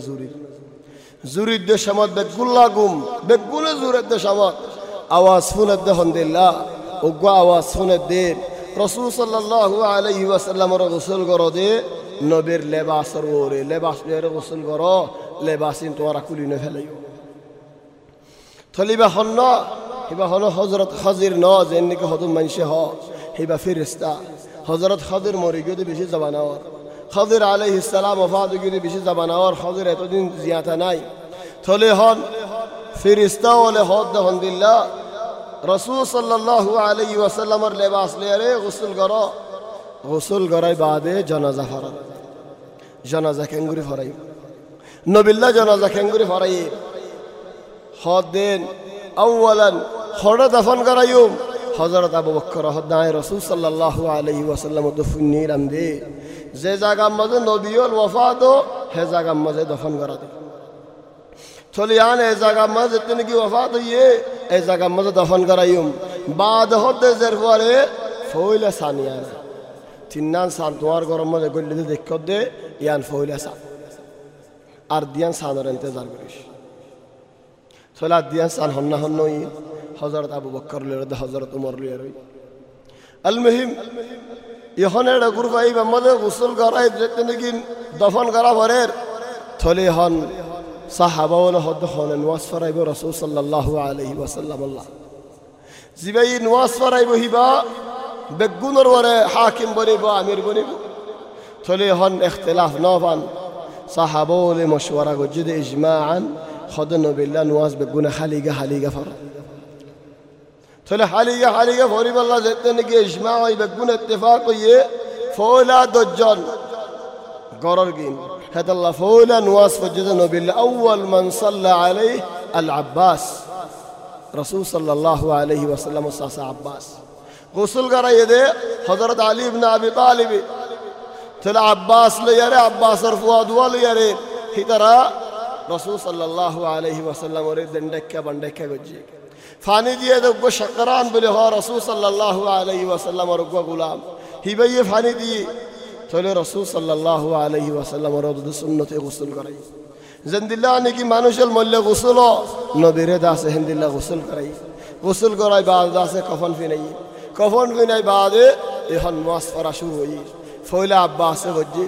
জুরির দেশ আমার বেগুল্লা গুম বেগুলে জুরের দেশ আমার। আওয়াজ শুনের দেহন দিল্লা উগ্র আওয়াজ শুনের দেন রসুল সাল্লাহ আলহি আসাল্লামর গোসল গর দে। নবীর লেবাসর ওরে লেবাস গোসল গর লেবাসিন তোমারা কুলি নে ফেলাই। থলিবা হন হিবা হল হজরত হাজির ন যেন নাকি হজম মানুষে হ, হিবা ফিরিস্তা হজরত হাজির মরি গিয়ে বেশি যাবা না হজর আলহ ইসালাম ওফাদগিরি বিশেষ জামানাওয়ার হজর এতদিন জিয়াতা নাই। থলে হন ফিরিস্তা ওলে হদ হন্দিল্লা রসুল সাল্লাহ আলহি ওয়াসাল্লামর লেবাস লেয়ারে গোসল গর গোসল গরাই বাদে জনাজা ফরান জনাজা খেঙ্গুরি ফরাই নবিল্লা জনাজা খেঙ্গুরি ফরাই হদ দেন আউ্বালান হড়া দফন করাইম হজরত আবু বক্কর হদ নাই রসুল সাল্লাহ আলহি ওসাল্লাম দফুন্নি রাম যে জায়গার মাঝে নবীল ওফাত হে জায়গার মাঝে দফন করা দে। চলিয়ান এই জায়গার মাঝে তিনি কি ওফাত হইয়ে? এই জায়গার মাঝে দফন করাইম বাদ হতে জের পরে ফইলে সানিয়ান তিন্নান সান তোমার গরম মাঝে গল্লিতে দেখ দে, ইয়ান ফইলে সান। আর দিয়ান সানের ইন্তজার করিস। চলে আর দিয়ান সান হন্না হন্ন হজরত আবু বক্কর লিয়ে হজরত উমর লিয়ে রই আল মহিম ইহনে ডকুর পাইব আমাদের গোসল করাই যেতে নাকি দফন করা ভরের থলে হন সাহাবাওয়াল হদ হন নওয়াজ ফরাইব রাসূল সাল্লাল্লাহু আলাইহি ওয়াসাল্লাম আল্লাহ জিবাই নওয়াজ ফরাইব হিবা বেগুনর ওরে হাকিম বনিব আমির বনিব থলে হন ইখতিলাফ নবান সাহাবাওয়াল মশওয়ারা গজ্জে ইজমাআন খদন বিল্লাহ নওয়াজ বেগুনা খালিগা খালিগা ফরা تله حليقة حليقة فوري بالله زيتن جيش معه يبقون اتفاقية فولا دجال. قررقين هذا الله فولا واصف جدا بالأول من صلى عليه العباس. رسول صلى الله عليه وسلم وصاص عباس. غسل قريده حضرت علي بن أبي طالب. تل عباس ليري عباس رفواد وليري هترى رسول صلى الله عليه وسلم وريد دندك بندك وجيك হ্যাঁ, ফানি দিয়ে দেখব শকরান বলে হ রসুল সাল্লাহ আলহি ওয়াসাল্লাম অগ্গ গুলাম। হিবাইয়ে ফানি দিয়ে তাহলে রসুল সাল্লাহ আলহি ওয়াসাল্লামর সুন্নতে গোসল করাই। জেন্দিল্লা নাকি মানুষের মল্য গোসল নদীরে দাসে হেন্দিল্লা গোসল করাই। গোসল করাই বাদ দাসে কফন ফিনাই। কফন ফিনাই বাদে এখন মাস করা শুরু হই। ফইলে আব্বা আছে বজ্জি।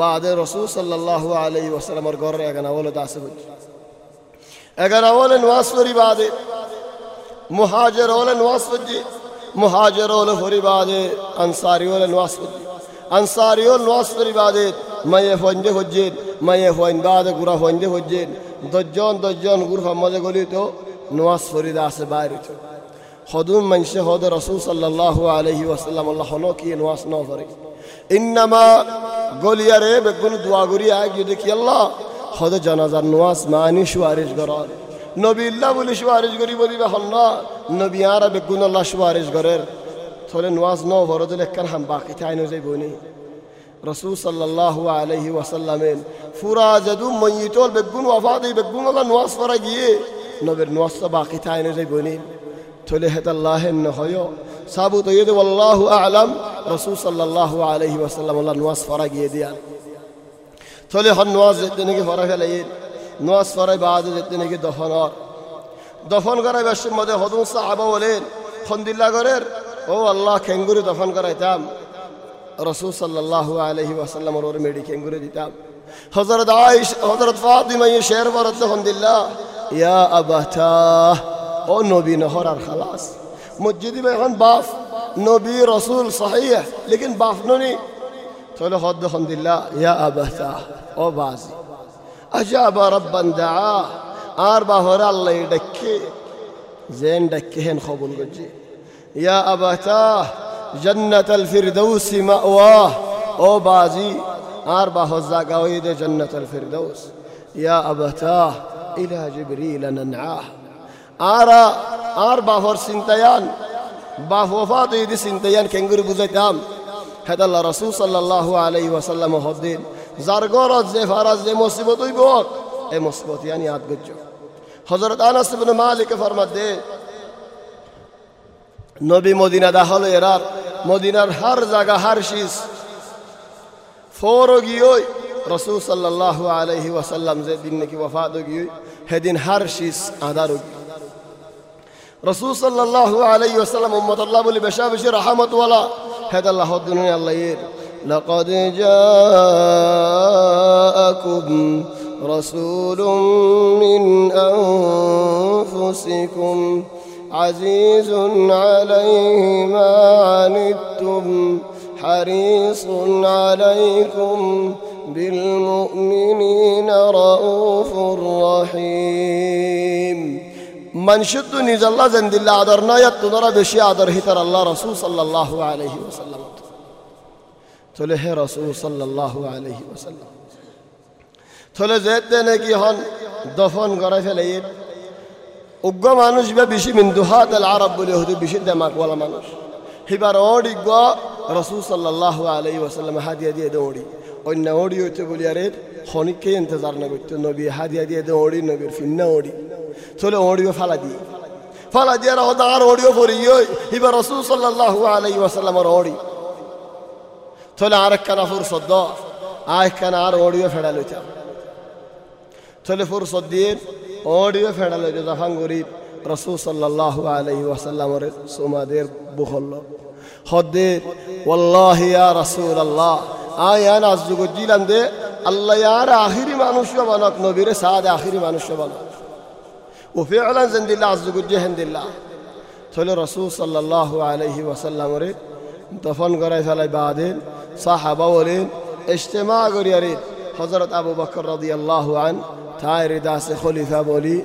বাদে রসুল সাল্লাহ আলহি ওয়াসাল্লামর ঘরের এগানা বলে দাসে বজ্জি। এগানা বলে নাজ করি বাদে। মুহাজরোলেন ওয়াসফুদ্দি মুহাজরোল ফরিবাদে আনসারিওলেন ওয়াসফুদ্দি আনসারিওল নওয়াজ ফরিবাদে মায়ে ফন্দে হজ্জিদ, মায়ে ফইন বাদে গুরা ফন্দে দশজন দশজন গুরফা মজে গলিত নওয়াজ ফরিদা আছে বাইরে হদুম মানসে হদ রসুল সাল্লাহ আলহি ওয়াসাল্লাম, আল্লাহ হল কি নওয়াজ ন করে ইন্নামা গলিয়ারে বেগুন দোয়া গুরি আয় যদি কি আল্লাহ, হদ জানাজার নওয়াজ মানি সুয়ারিশ গরর। নবী ইল্লা বলি সুয়ারিশ করি বলি হন না নবী আর বেগুন আল্লাহ সুয়ারিশ গরের থলে নোয়াজ ন ভরত লেখার হাম বাকি তাই নজাই বনি রসুল সাল্লাহ আলহি ওয়াসাল্লামেন ফুরা যদু মইতল বেগুন ওয়াফাত এই বেগুন আল্লাহ নোয়াজ ফরা গিয়ে নবীর নোয়াজ বাকি তাই নজাই বনি থলে হেত আল্লাহ হয়। সাবুত ইয়ে আল্লাহ আলম। রসুল সাল্লাহ আলহি ওয়াসাল্লাম আল্লাহ নোয়াজ ফরা গিয়ে দিয়ান থলে হন নোয়াজ যেতে নাকি ফরা নোয়াজ ফরাই বাদ যেতে নাকি দফনর দফন করাই বেশের মধ্যে হদুম সাহাবা বলেন, খন্দিল্লা করের ও আল্লাহ, খেঙ্গুরি দফন করাইতাম। রসুল সাল্লাহ আলহি ওয়াসাল্লাম ওর মেডি খেঙ্গুরি দিতাম। হজরত আইস হজরত ফাতিমা ইয়ে শের বরত খন্দিল্লা, ইয়া আবাতা, ও নবী নহর আর খালাস। মসজিদি এখন বাফ নবী, রসুল, সাহিয়া, লেকিন বাফ ননি। তাহলে হদ দিল্লা ইয়া আবাতা, ও বাজি। أجاب ربا دعاه أربع هر الله يدكي. زين دكيهن خبون قجي يا أبتاه جنة الفردوس مأواه أو بازي أربع هزا قويد جنة الفردوس. يا أبتاه إلى جبريل ننعاه أرى أربع هر سنتيان. باف وفاطي دي سنتيان كنغر بزيتام هذا رسول صلى الله عليه وسلم هدين যার গরজ যে ফারাজ, যে মুসিবত হইব এই মুসিবত ইয়ানি আত গজ্য হজরত আনাস ইবনে মালিক ফরমাত দে, নবী মদিনা দাখল এরার মদিনার হার জায়গা হার শীষ ফোরও গিয়ে রসুল সাল্লাহ আলহি ওয়াসাল্লাম যে দিন নাকি ওফাত গিয়ে সেদিন হার শীষ আদার রসুল সাল্লাহ আলহি ওয়াসাল্লাম মোহাম্মদ আল্লাহ বলি বেশা বেশি রাহমতওয়ালা হেদ আল্লাহ আল্লাহ لقد جاءكم رسول من أنفسكم عزيز عليه ما عنتم حريص عليكم بالمؤمنين رؤوف رحيم. من شد نزل الله زند الله عذرنا يتنرى بشي عذر هتر الله رسول صلى الله عليه وسلم. تله رسول صلى الله عليه وسلم تله زيت নাকি হন দফন করে ফেলে উগ্র মানুষ বা বেশি মিন্দুহাত আল আরব বলে হতে বেশি দেমাকওয়ালা মানুষ হিবার ওড়ি গ রসুল সাল্লাহ আলাই ওসাল্লাম হাদিয়া দিয়ে দৌড়ি অন্য ওড়ি হইতে বলি আরে খনিককে ইন্তজার না করতে নবী হাদিয়া দিয়ে দৌড়ি নবীর ফিন্না ওড়ি চলে ওড়িও ফালা দিয়ে ফালা দিয়ে রাহ আর ওড়িও পড়ি হিবার রসুল সাল্লাহ আলাই ওসাল্লামর ওড়ি চলে আর একখানা ফুরসদ আর একখানা আর ওড়িও ফেড়া লইতা চলে ফুরসদ দিয়ে ওড়িও ফেড়া লইতে জাফান গরিব রসুল সাল্লাহ আলাই ওয়াসাল্লামর সোমাদের বুহল্ল হদে ওল্লাহ ইয়া রসুল আল্লাহ আয়া নাজ জিলাম দে আল্লাহ ইয়ার আখিরি মানুষ বানক নবীর সাদ আখিরি মানুষ বানক ও ফিআলান জিন্দিল্লাহ আজগুজি হেন্দিল্লাহ থলে রসুল সাল্লাহ আলাইহি ওয়াসাল্লামরে দফন করাই ফেলাই বাদেন সাহাবা বলেন ইজতেমা করিয়ারে হজরত আবু বকর রাদিয়াল্লাহু আন তাই দাসে খলিফা বলি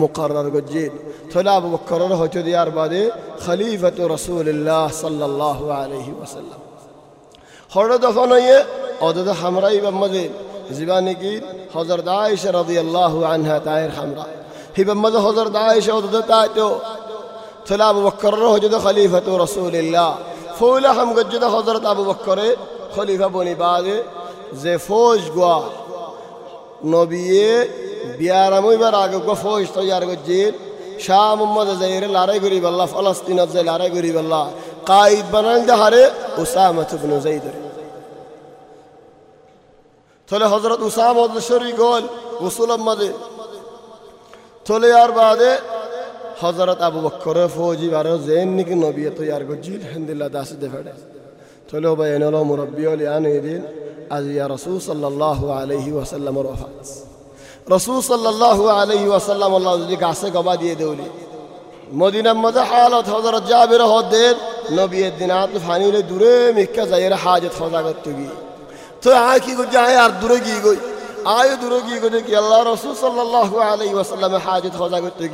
মুকরর গজ্জিদ থলে আবু বকরের হয়তো দিয়ার বাদে খলিফত রসুল্লাহ সাল্লাহ আলহি ওসাল্লাম হর দফন হইয়ে অদদ হামরাই বাম্মদে জীবানি কি হজর দাইশ রদি আল্লাহ আনহা তায়ের হামরা হি বাম্মদ হজর দাইশ অদদ তাইতো থলে আবু বকরের হয়তো খলিফত রসুল্লাহ ফৌলা হাম গজ্জিদ হজরত আবু বকরে খলিফা বনি বাদে যে ফৌজ গোয়া নবিয়ে বিয়ারামইবার আগে গো ফৌজ তৈয়ার গজ্জিদ শাহ মোহাম্মদ জাইরে লড়াই করি বল্লা ফলস্তিনত যে লড়াই করি বল্লা কাইদ বানান দে হারে উসামত ইবনে যাইদ। থলে হযরত উসামত শরী গোল গোসল মদে থলে আর বাদে হযরত আবু বকর ফৌজি বারো জেন নিকি নবী তো ইয়ার গজিল হিন্দিল্লা দাস দে ফেড়ে থলে বাইন লো মুরব্বি ওলি আনে দিন, আজ ইয়া রাসূল সাল্লাল্লাহু আলাইহি ওয়াসাল্লাম রফাত রসুল সাল্লাহ আলহি ওয়াসাল্লাম আল্লাহ যদি গাছে গবা দিয়ে দেউলি মদিনার মধ্যে হালত হজরত জাবির হদের নবী দিন আত ফানিলে দূরে মিক্কা যাইয়ের হাজত হজা করতে গিয়ে। তো আয় কি করছে আয় আর দূরে গিয়ে গই। আয় দূরে গিয়ে গই কি আল্লাহ রসুল সাল্লাহ আলহি ওয়াসাল্লামে হাজত হজা করতে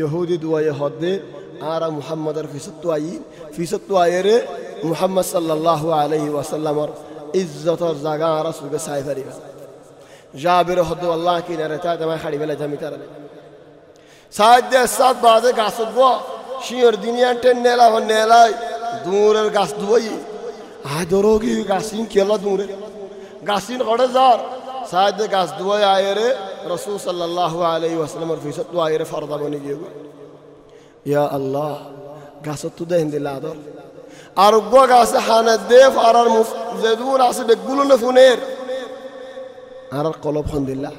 ಯಹೂದಿ ದುವಾಯ ಹೊದ್ದೆ ಆರ ಮುಹಮ್ಮದರ ಫಿಸತ್ವಾಯಿ ಫಿಸತ್ವಾಯರೇ মুহাম্মদ সাল্লাহ আলহি ওয়াসাল্লামর ইজ্জতর জাগা আর সুগে সাই ফারিবা। যা বের হতো আল্লাহ কি না রেতা তোমায় খাড়ি বেলা জামি তারা। সাহায্য সাত বাজে গাছ উঠবো শিওর দিনিয়া টেন নেলা হন নেলাই, দূরের গাছ ধুই আদর কি গাছিন কেলা দূরে। গাছিন কড়ে যার সাহায্য গাছ ধুয়ে আয়রে রসুল সাল্লাল্লাহু আলাইহি ওয়াসাল্লামের ফিসত আয়েরে ফরদা বনি গিয়ে ইয়া আল্লাহ গাছ তো দেন দিলা আদর আর গো গাছ হানা দে ফারার মুফ জেদুন আছে বেগুলো নফুনের আর কলব হন্দিল্লা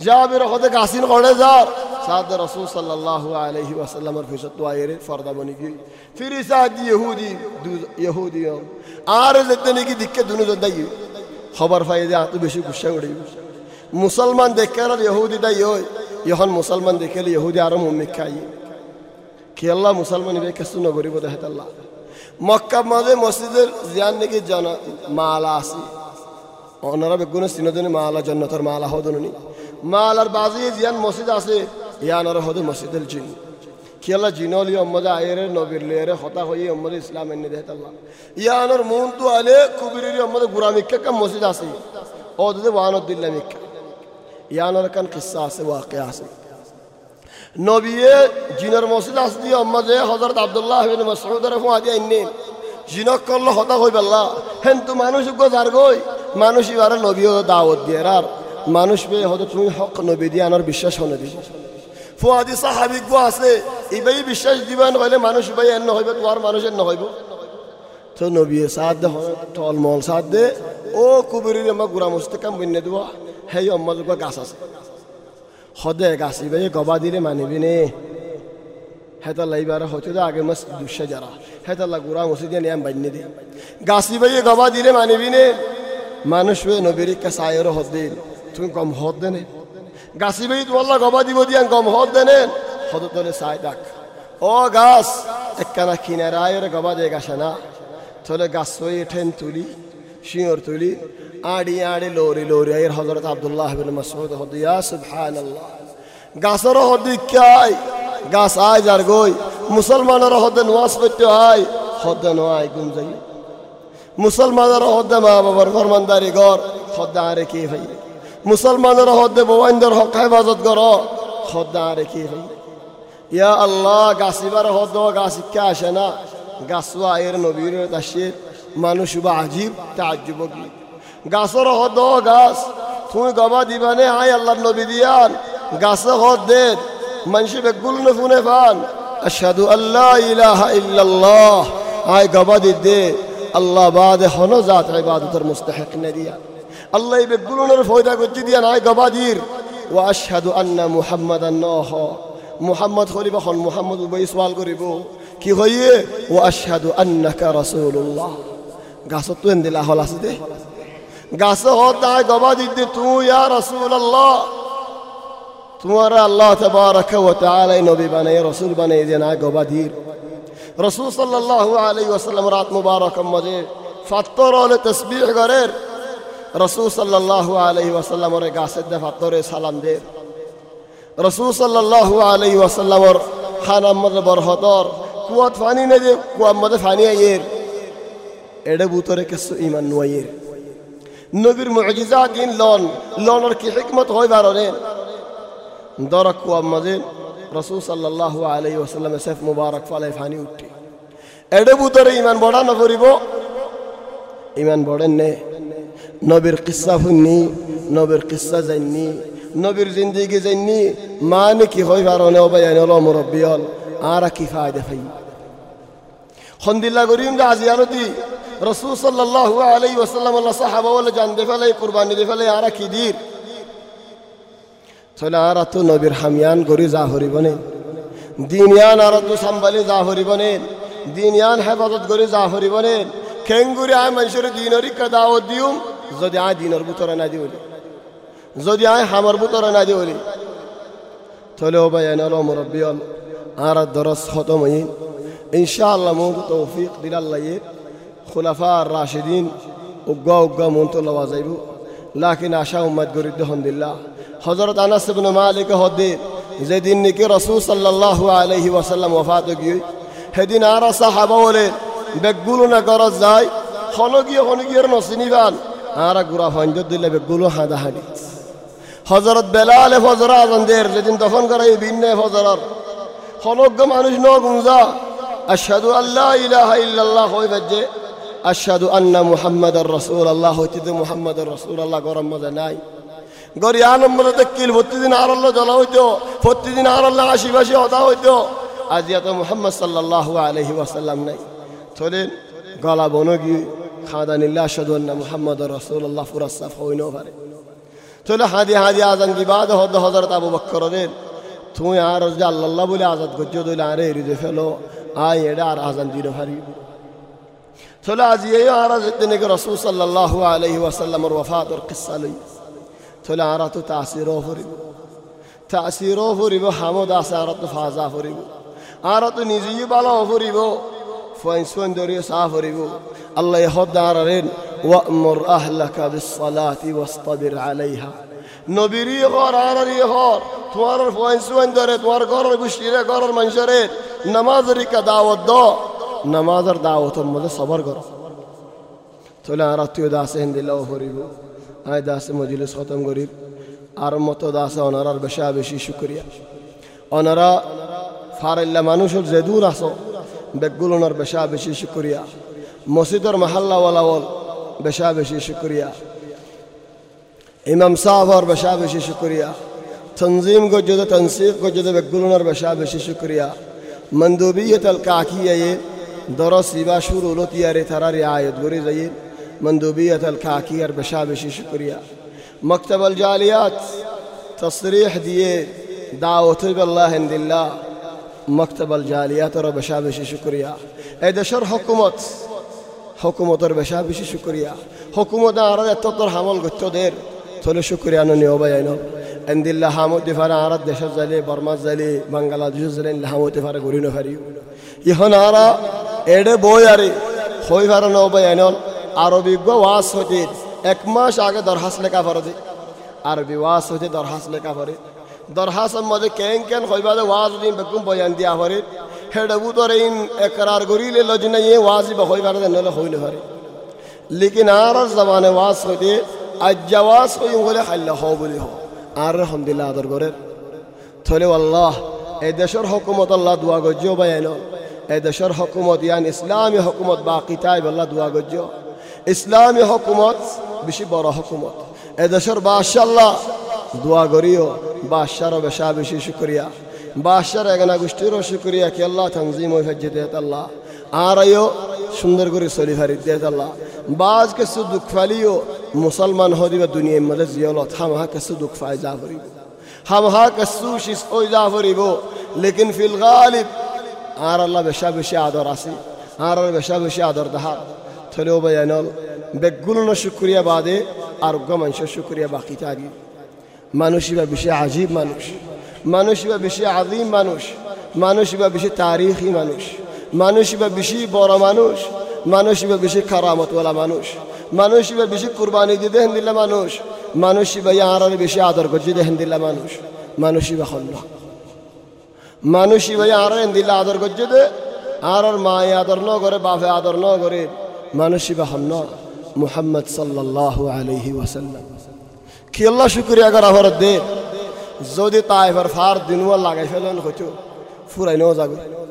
জাবির হতে গাছিন করে যার সাদ রসুল সাল্লাল্লাহু আলাইহি ওয়াসাল্লামের ফিসত আয়ের ফরদা বনি গই ফিরি সাদ ইহুদি ইহুদি আর যেতে নাকি দিকে দুনু দাই খবর পাই যে আত বেশি গুসা উড়ে মুসলমান দেখে আর ইহুদি দাই ওই। ইহন মুসলমান দেখে ইহুদি আরও মুমিক খাই। আল্লাহ মুসলমান ইবে কেসু নগরিব দেখাত আল্লাহ মক্কা মাঝে মসজিদের জিয়ান নাকি জন মালা আছে। ওনারা বেগুনে সিনদনে মালা জন্নতর মালা হদনি মালার বাজি জিয়ান মসজিদ আছে ইয়ানর হদ মসজিদুল জিন। কিয়ালা জিনলি অম্মদে আয়েরে, নবীর লেরে হতা হয়ে অম্মদে ইসলাম এনে দেহ আল্লাহ ইয়ানর মন তো আলে কুবিরের অম্মদে গুরা মিক্কা কাম মসজিদ আছে। ও দে ওয়ানুদ্দিল্লা মিক্কা। ইয়ানারকান কিসা আছে ওয়াকে আছে নবীয়ে জিনর মসজিদ দিয়ে আম্মা যে হজরত আবদুল্লাহ হবিন মসউদের ফুয়া দিয়ে এনে জিনক করল হতা হই বেলা হেন তো মানুষ গজার গই মানুষ ইবারে নবীও দাওয়াত দিয়ে আর মানুষ বে হতো তুমি হক নবী দিয়ে আনার বিশ্বাস হনে দিস ফুয়াদি সাহাবিজ্ঞ আছে ইবাই বিশ্বাস দিবেন হইলে মানুষ ইবাই এন হইবে তোমার মানুষের নহইব তো নবী সাদ দে টলমল সাদ দে ও কুবুরির আমা গুড়া মুস্তে কাম বন্যে দেওয়া। হেই অম্মল গাছ আছে। সদে গাছ ইবাই গবা দিলে মানিবি নে হেতাল্লা এইবার হয়তো তো আগে মাস দুশে যারা। হেতাল্লা গুড়া মুসি দিয়ে নিয়াম বান্যে দে। গাছ ইবাই গবা দিলে মানিবি নে মানুষ নবীর কাছে হদ। দিন তুমি কম হদ দেনে। গাছি বেই তোমার গবা দিব দিয়া গম হদ দেনে। হদ তোলে চাই ডাক ও গাছ, একখানা কিনারে আয়ের গবা দে গাছে না। তোলে গাছ হয়ে ঠেন তুলি শিওর তুলি, আড়ি আড়ি লোরি লোরি আয়ের হজরত আবদুল্লাহ গাছের হদি কাই গাছ আয় যার গই মুসলমানের হদে নোয়াজ করতে হয় হদে নোয়াই গুম যাই। মুসলমানের হদে মা বাবার ফরমানদারি ঘর হদে আরে কি ভাই? মুসলমানের হদে বোবাইন্দর হক হেফাজত কর হদে আরে কি ভাই? ইয়া আল্লাহ গাছিবার হদ, গাছ শিক্ষা আসে না? গাছুয়া এর নবীর তাসির মানুষ বা আজীব তাজ্জুব কি? গাছের হদ গাছ তুমি গবা দিবানে আয় আল্লাহ নবী দিয়ান। গাছে হদ দে মানুষ বেগুল ফান আশহাদু আল্লাহ ইলাহা ইল্লাল্লাহ। আয় গবা দি দে, আল্লাহ বাদে হন জাত ইবাদতের মুস্তাহিক না দিয়া। আল্লাহ বেগুলনের ফয়দা করতে দিয়া নাই গবাদির ও আশহাদু আন্না মুহাম্মাদান নহ। মুহাম্মদ খলিফা খন মুহাম্মদ উবাই সওয়াল করিব। কি হইয়ে ও আশহাদু আন্নাকা রাসূলুল্লাহ গাছত তো এন্দিলা হল আছে দে গাছ হত আয় গবাদি দে তু ইয়া রাসূলুল্লাহ তোমার আল্লাহ তবারক ওয়া তাআলা নবী বানাই রাসূল বানাই দেন আয় গবাদির রসুল সাল্লাহ আলাই ওসাল্লাম রাত মুবারক মজে ফাত্তর হলে তসবিহ করের রসুল সাল্লাহ আলাই ওসাল্লামর গাছের দে ফাত্তরে সালাম দে রসুল সাল্লাহ আলাই ওসাল্লামর খান আহমদ বরহতর কুয়াত ফানি নে যে কুয়ার মধ্যে ফানি আইয়ের। এডে বুতরে কিছু ইমান নুয়াইয়ের নবীর মুজিজা দিন লন, লনের কি হিকমত হয় বারনে দর কুয়ার মধ্যে রসুল সাল্লাহ আলাই ওসাল্লামে সেফ মুবারক ফালাই ফানি উঠি। এডে বুতরে ইমান বড়া নকরিব ইমান বড়েন নে। নবীর কিসা শুননি নবীর কিসা জাননি নবীর জিন্দিগি জাননি মানে কি হয় কারণে অবায়ান হল মুরব্বী হল। আরা কি ফায়দা ফাই খন্দিল্লা গরিম ഫൈ ഹന്ദില്ല রসুল ജാസിയാനുദ്ദി റസൂൽ സല്ലല്ലാഹു আল্লাহ সাহাবা বলে, জান দে ജാൻദെ ഫലൈ দে ദെ আরা কি കിദീർ তাহলে আর তো নবীর হামিয়ান গরি যা হরিবনে দিনিয়ান আর তো সাম্বালি যা হরিবনে দিনিয়ান হেফাজত গরি যা হরিবনে খেঙ্গুরি আয় মানুষের দিনরি কাদাও দিউম, যদি আয় দিনের বুতরে না দিউলি। যদি আয় হামার বুতরে না দিউলি। তাহলে ও ভাই এনাল মুরব্বী আর দরস খতম হইন ইনশাআল্লাহ মৌদ তৌফিক দিলাল্লাহ খুলাফা আর রাশিদিন উগ্গা উগ্গা মন তো লওয়া যাইব। লাকিন আশা উম্মাদ গরিদ্দ হন্দিল্লাহ হজরত আনাস মালিক হদ্দে যেদিন নাকি রাসূল সাল্লাল্লাহু আলাইহি ওয়াসাল্লাম ওফাত গিয়ে সেদিন আর সাহাবা বলে বেগগুলো না করা যায়, হনগিয়ে হনগিয়ের নসিনিবান আর গুড়া ফঞ্জ দিলে বেগগুলো হাঁদা হাঁড়ি হজরত বেলালে ফজর আজানদের যেদিন দফন করাই ভিন্ন ফজরর হনজ্ঞ মানুষ ন গুঞ্জা আশহাদু আল্লাহ ইলাহা ইল্লাল্লাহ হই বাজে আশহাদু আন্না মুহাম্মাদার রাসূলুল্লাহ হইতে মুহাম্মাদার রাসূলুল্লাহ গরম মজা নাই গরি আনম্বর দেখিল প্রতিদিন আর আল্লাহ জ্বলা হইতো প্রতিদিন আর আল্লাহ আশিবাসী হতা হইতো আজ এত মুহাম্মদ সাল্লাল্লাহু আলাইহি ওয়াসাল্লাম নাই চলেন গলা বনগি খাদানিল্লাহ আশহাদু আন্না মুহাম্মাদার রাসূলুল্লাহ পুরা সাফ হইনো পারে চলে হাদি হাদি আজান কি বাদ হদ হজরত আবু বক্কর দেন তুমি আর যে আল্লাহ বলে আজাদ করছো দইলে আরে এরিদে ফেলো আয় এটা আর আজান দিলে পারি চলে আজ এই আর দিন রসুল সাল্লাহ আলহি ওয়াসাল্লামর ওফাতর কিসা লই চলে আর তো তাসিরও ফুরিব তাসিরও ফুরিব হামদ আছে আর তো ফাজা ফুরিব আর তো নিজেই বালা ফুরিব ফয়েন সোয়েন দরিয়ে সাহ ফুরিব আল্লাহ হদ্দার রেন ওয়ামর আহলাকা বিসসালাতি ওয়াসতাবির আলাইহা নবীরই ঘর আর ঘর তোমার ফয়েন সোয়েন ধরে তোমার ঘরের গোষ্ঠীরে ঘরের মানুষেরে নামাজের কা দাওয়াত দ নামাজের দাওয়াতের মধ্যে সবর কর তাহলে আর আত্মীয় দাসে হিন্দিল্লাহ ফুরিব আয় দাসে মজলিস খতম করিব আর মতো দাসে অনারার বেশা বেশি শুক্রিয়া অনারা ফারাইল্লা মানুষের যে দূর আসো বেগুলনার বেশা বেশি শুক্রিয়া মসজিদর মাহাল্লাওয়ালাওয়াল বেশা বেশি শুক্রিয়া ইমাম সাহর বেশা বেশি শুক্রিয়া تنظيم قجد تنسيق قجد بقلنا بشاب شكريا مندوبية الكعكية درس يبا شروع لطياري ترى رعاية قري زي مندوبية الكعكية بشاب شكريا مكتب الجاليات تصريح دي دعوة بالله عند الله مكتب الجاليات رو بشابش شكريا اذا شر حكومة حكومة رو بشابش شكريا حكومة عرض تطر حمل قلت دير তাহলে শুক্রিয়া নি অবাই আইন। এন্দিল্লা হামতি ফারা আর দেশের যাইলে বর্মার যাইলে বাংলাদেশের যাইলে হামতি ফারা ঘুরি নারি ইহন আরা এডে বই আরে, হই ফারা নবাই আইন। আর অভিজ্ঞ ওয়াস হতে এক মাস আগে দরহাস লেখা ফরতে আর বিবাস হতে দরহাস লেখা ফরে। দরহাসের মধ্যে কেন কেন হইবা ওয়াজ দিন বেকুম বয়ান দিয়া ফরে। হেডবু তোর ইন একরার গরিলে লজনা ইয়ে ওয়াজিব হইবার নলে হইলে ফরে লেকিন আর জবানে ওয়াজ হতে আজ্জাওয়াজ হই বলে হাল্লা হ বলি হ আর আলহামদুলিল্লাহ আদর করে থলে আল্লাহ এই দেশের হকুমত আল্লাহ দোয়া গজ্য বায়ান এই দেশের হকুমত ইয়ান ইসলামী হকুমত বাকি তাই আল্লাহ দোয়া গজ্য ইসলামী হকুমত বেশি বড় হকুমত। এই দেশের বাদশাহ আল্লাহ দোয়া করিও। বাদশারও বেশা বেশি শুক্রিয়া। বাদশার এগানা গোষ্ঠীরও শুক্রিয়া কি আল্লাহ ওই হজ্জে দেত আল্লাহ। আর আইও সুন্দর করে চলি ফারি দেত আল্লাহ। বাজ কিছু দুঃখ مسلمان هذي بدنيا مدرز مدد هم هاك کس فاي کفای بو هم هاك کس سوشیس اوی بو. لكن في الغالب آر الله بشه بشه عدار عصی آر الله بشه بشه عدار دهار تلو بيانال بیانال بگلون شکریه باده آرگمانش شکریه باقی تاگی منوشی به بشه عجیب منوش. منوشی به بشه عظیم منوش. منوشی به بشه تاریخی منوش. منوشی به بشه بارا منوش. منوشی به بشه کرامت ولا منوش. মানুষ বা বেশি কুরবানি দিতে হেন দিলা মানুষ। মানুষ বা আর বেশি আদর করছে দেহেন দিলা মানুষ। মানুষ বা হল মানুষ বা আর দিলা আদর করছে দে। আর মায়ে আদর ন করে, বাপে আদর ন করে। মানুষ বা হল মুহাম্মদ সাল্লাল্লাহু আলাইহি ওয়াসাল্লাম। কি আল্লাহ শুক্রিয়া করা হর দে। যদি তাইফার ফার দিনুয়া লাগাই ফেলেন হইতো, ফুরাই নেওয়া যাবে।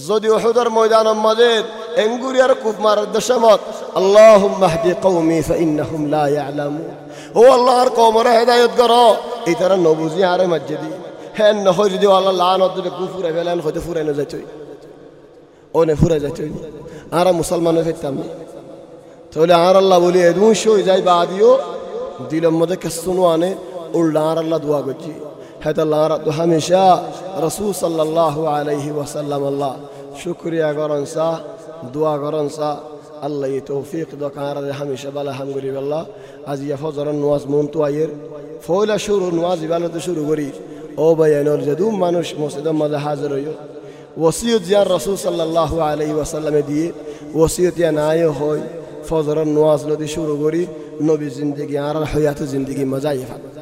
যদি ওহুদের ময়দান মজেদ এঙ্গুরিয়ার কুফমার দশমত আল্লাহ মাহদি কৌমি ফাইন্নাহুম লা ইয়ালামু ও আল্লাহর কওমরে হেদায়েত করো এই তারা নবুজি আরে মসজিদি হ্যাঁ নহই যদি আল্লাহ লানত দেবে কু ফুরাই ফেলেন হয়তো ফুরাই না যাইতই ও নে ফুরাই যাইতই আর মুসলমান ফেরতাম তাহলে আর আল্লাহ বলি এদুন সই যাই বা দিও দিলের মধ্যে কেসনো আনে উল্লার আল্লাহ দোয়া করছি है तो হামেশা तो हमेशा रसूल सल्लल्लाहु अलैहि वसल्लम अल्लाह शुक्रिया करन सा दुआ करन सा আল্লাহ তৌফিক দোকান হামিশা, বালা হামগুরি বাল্লা আজ ইয়া ফজর নোয়াজ মন তো আইয়ের। ফৌলা শুরু নোয়াজ ইবালতে শুরু করি। ও বায়ানোর যদু মানুষ মসজিদ মাঝে হাজির হইও। ওসিয়ত জিয়ার রসুল সাল্লাহ আলি ওয়াসাল্লামে দিয়ে ওসিয়ত ইয়া নাই হয় ফজর নোয়াজ নদী শুরু করি নবী জিন্দিগি আর হইয়াত জিন্দিগি মজা ইফাত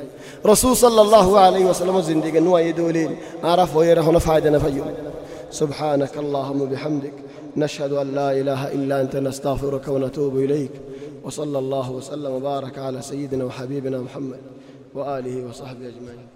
رسول صلى الله عليه وسلم زنديق نوا يدولين. عرف ويره نفعد نفيو سبحانك اللهم بحمدك نشهد أن لا إله إلا أنت. نستغفرك ونتوب إليك. وصلى الله وسلم وبارك على سيدنا وحبيبنا محمد وآله وصحبه أجمعين.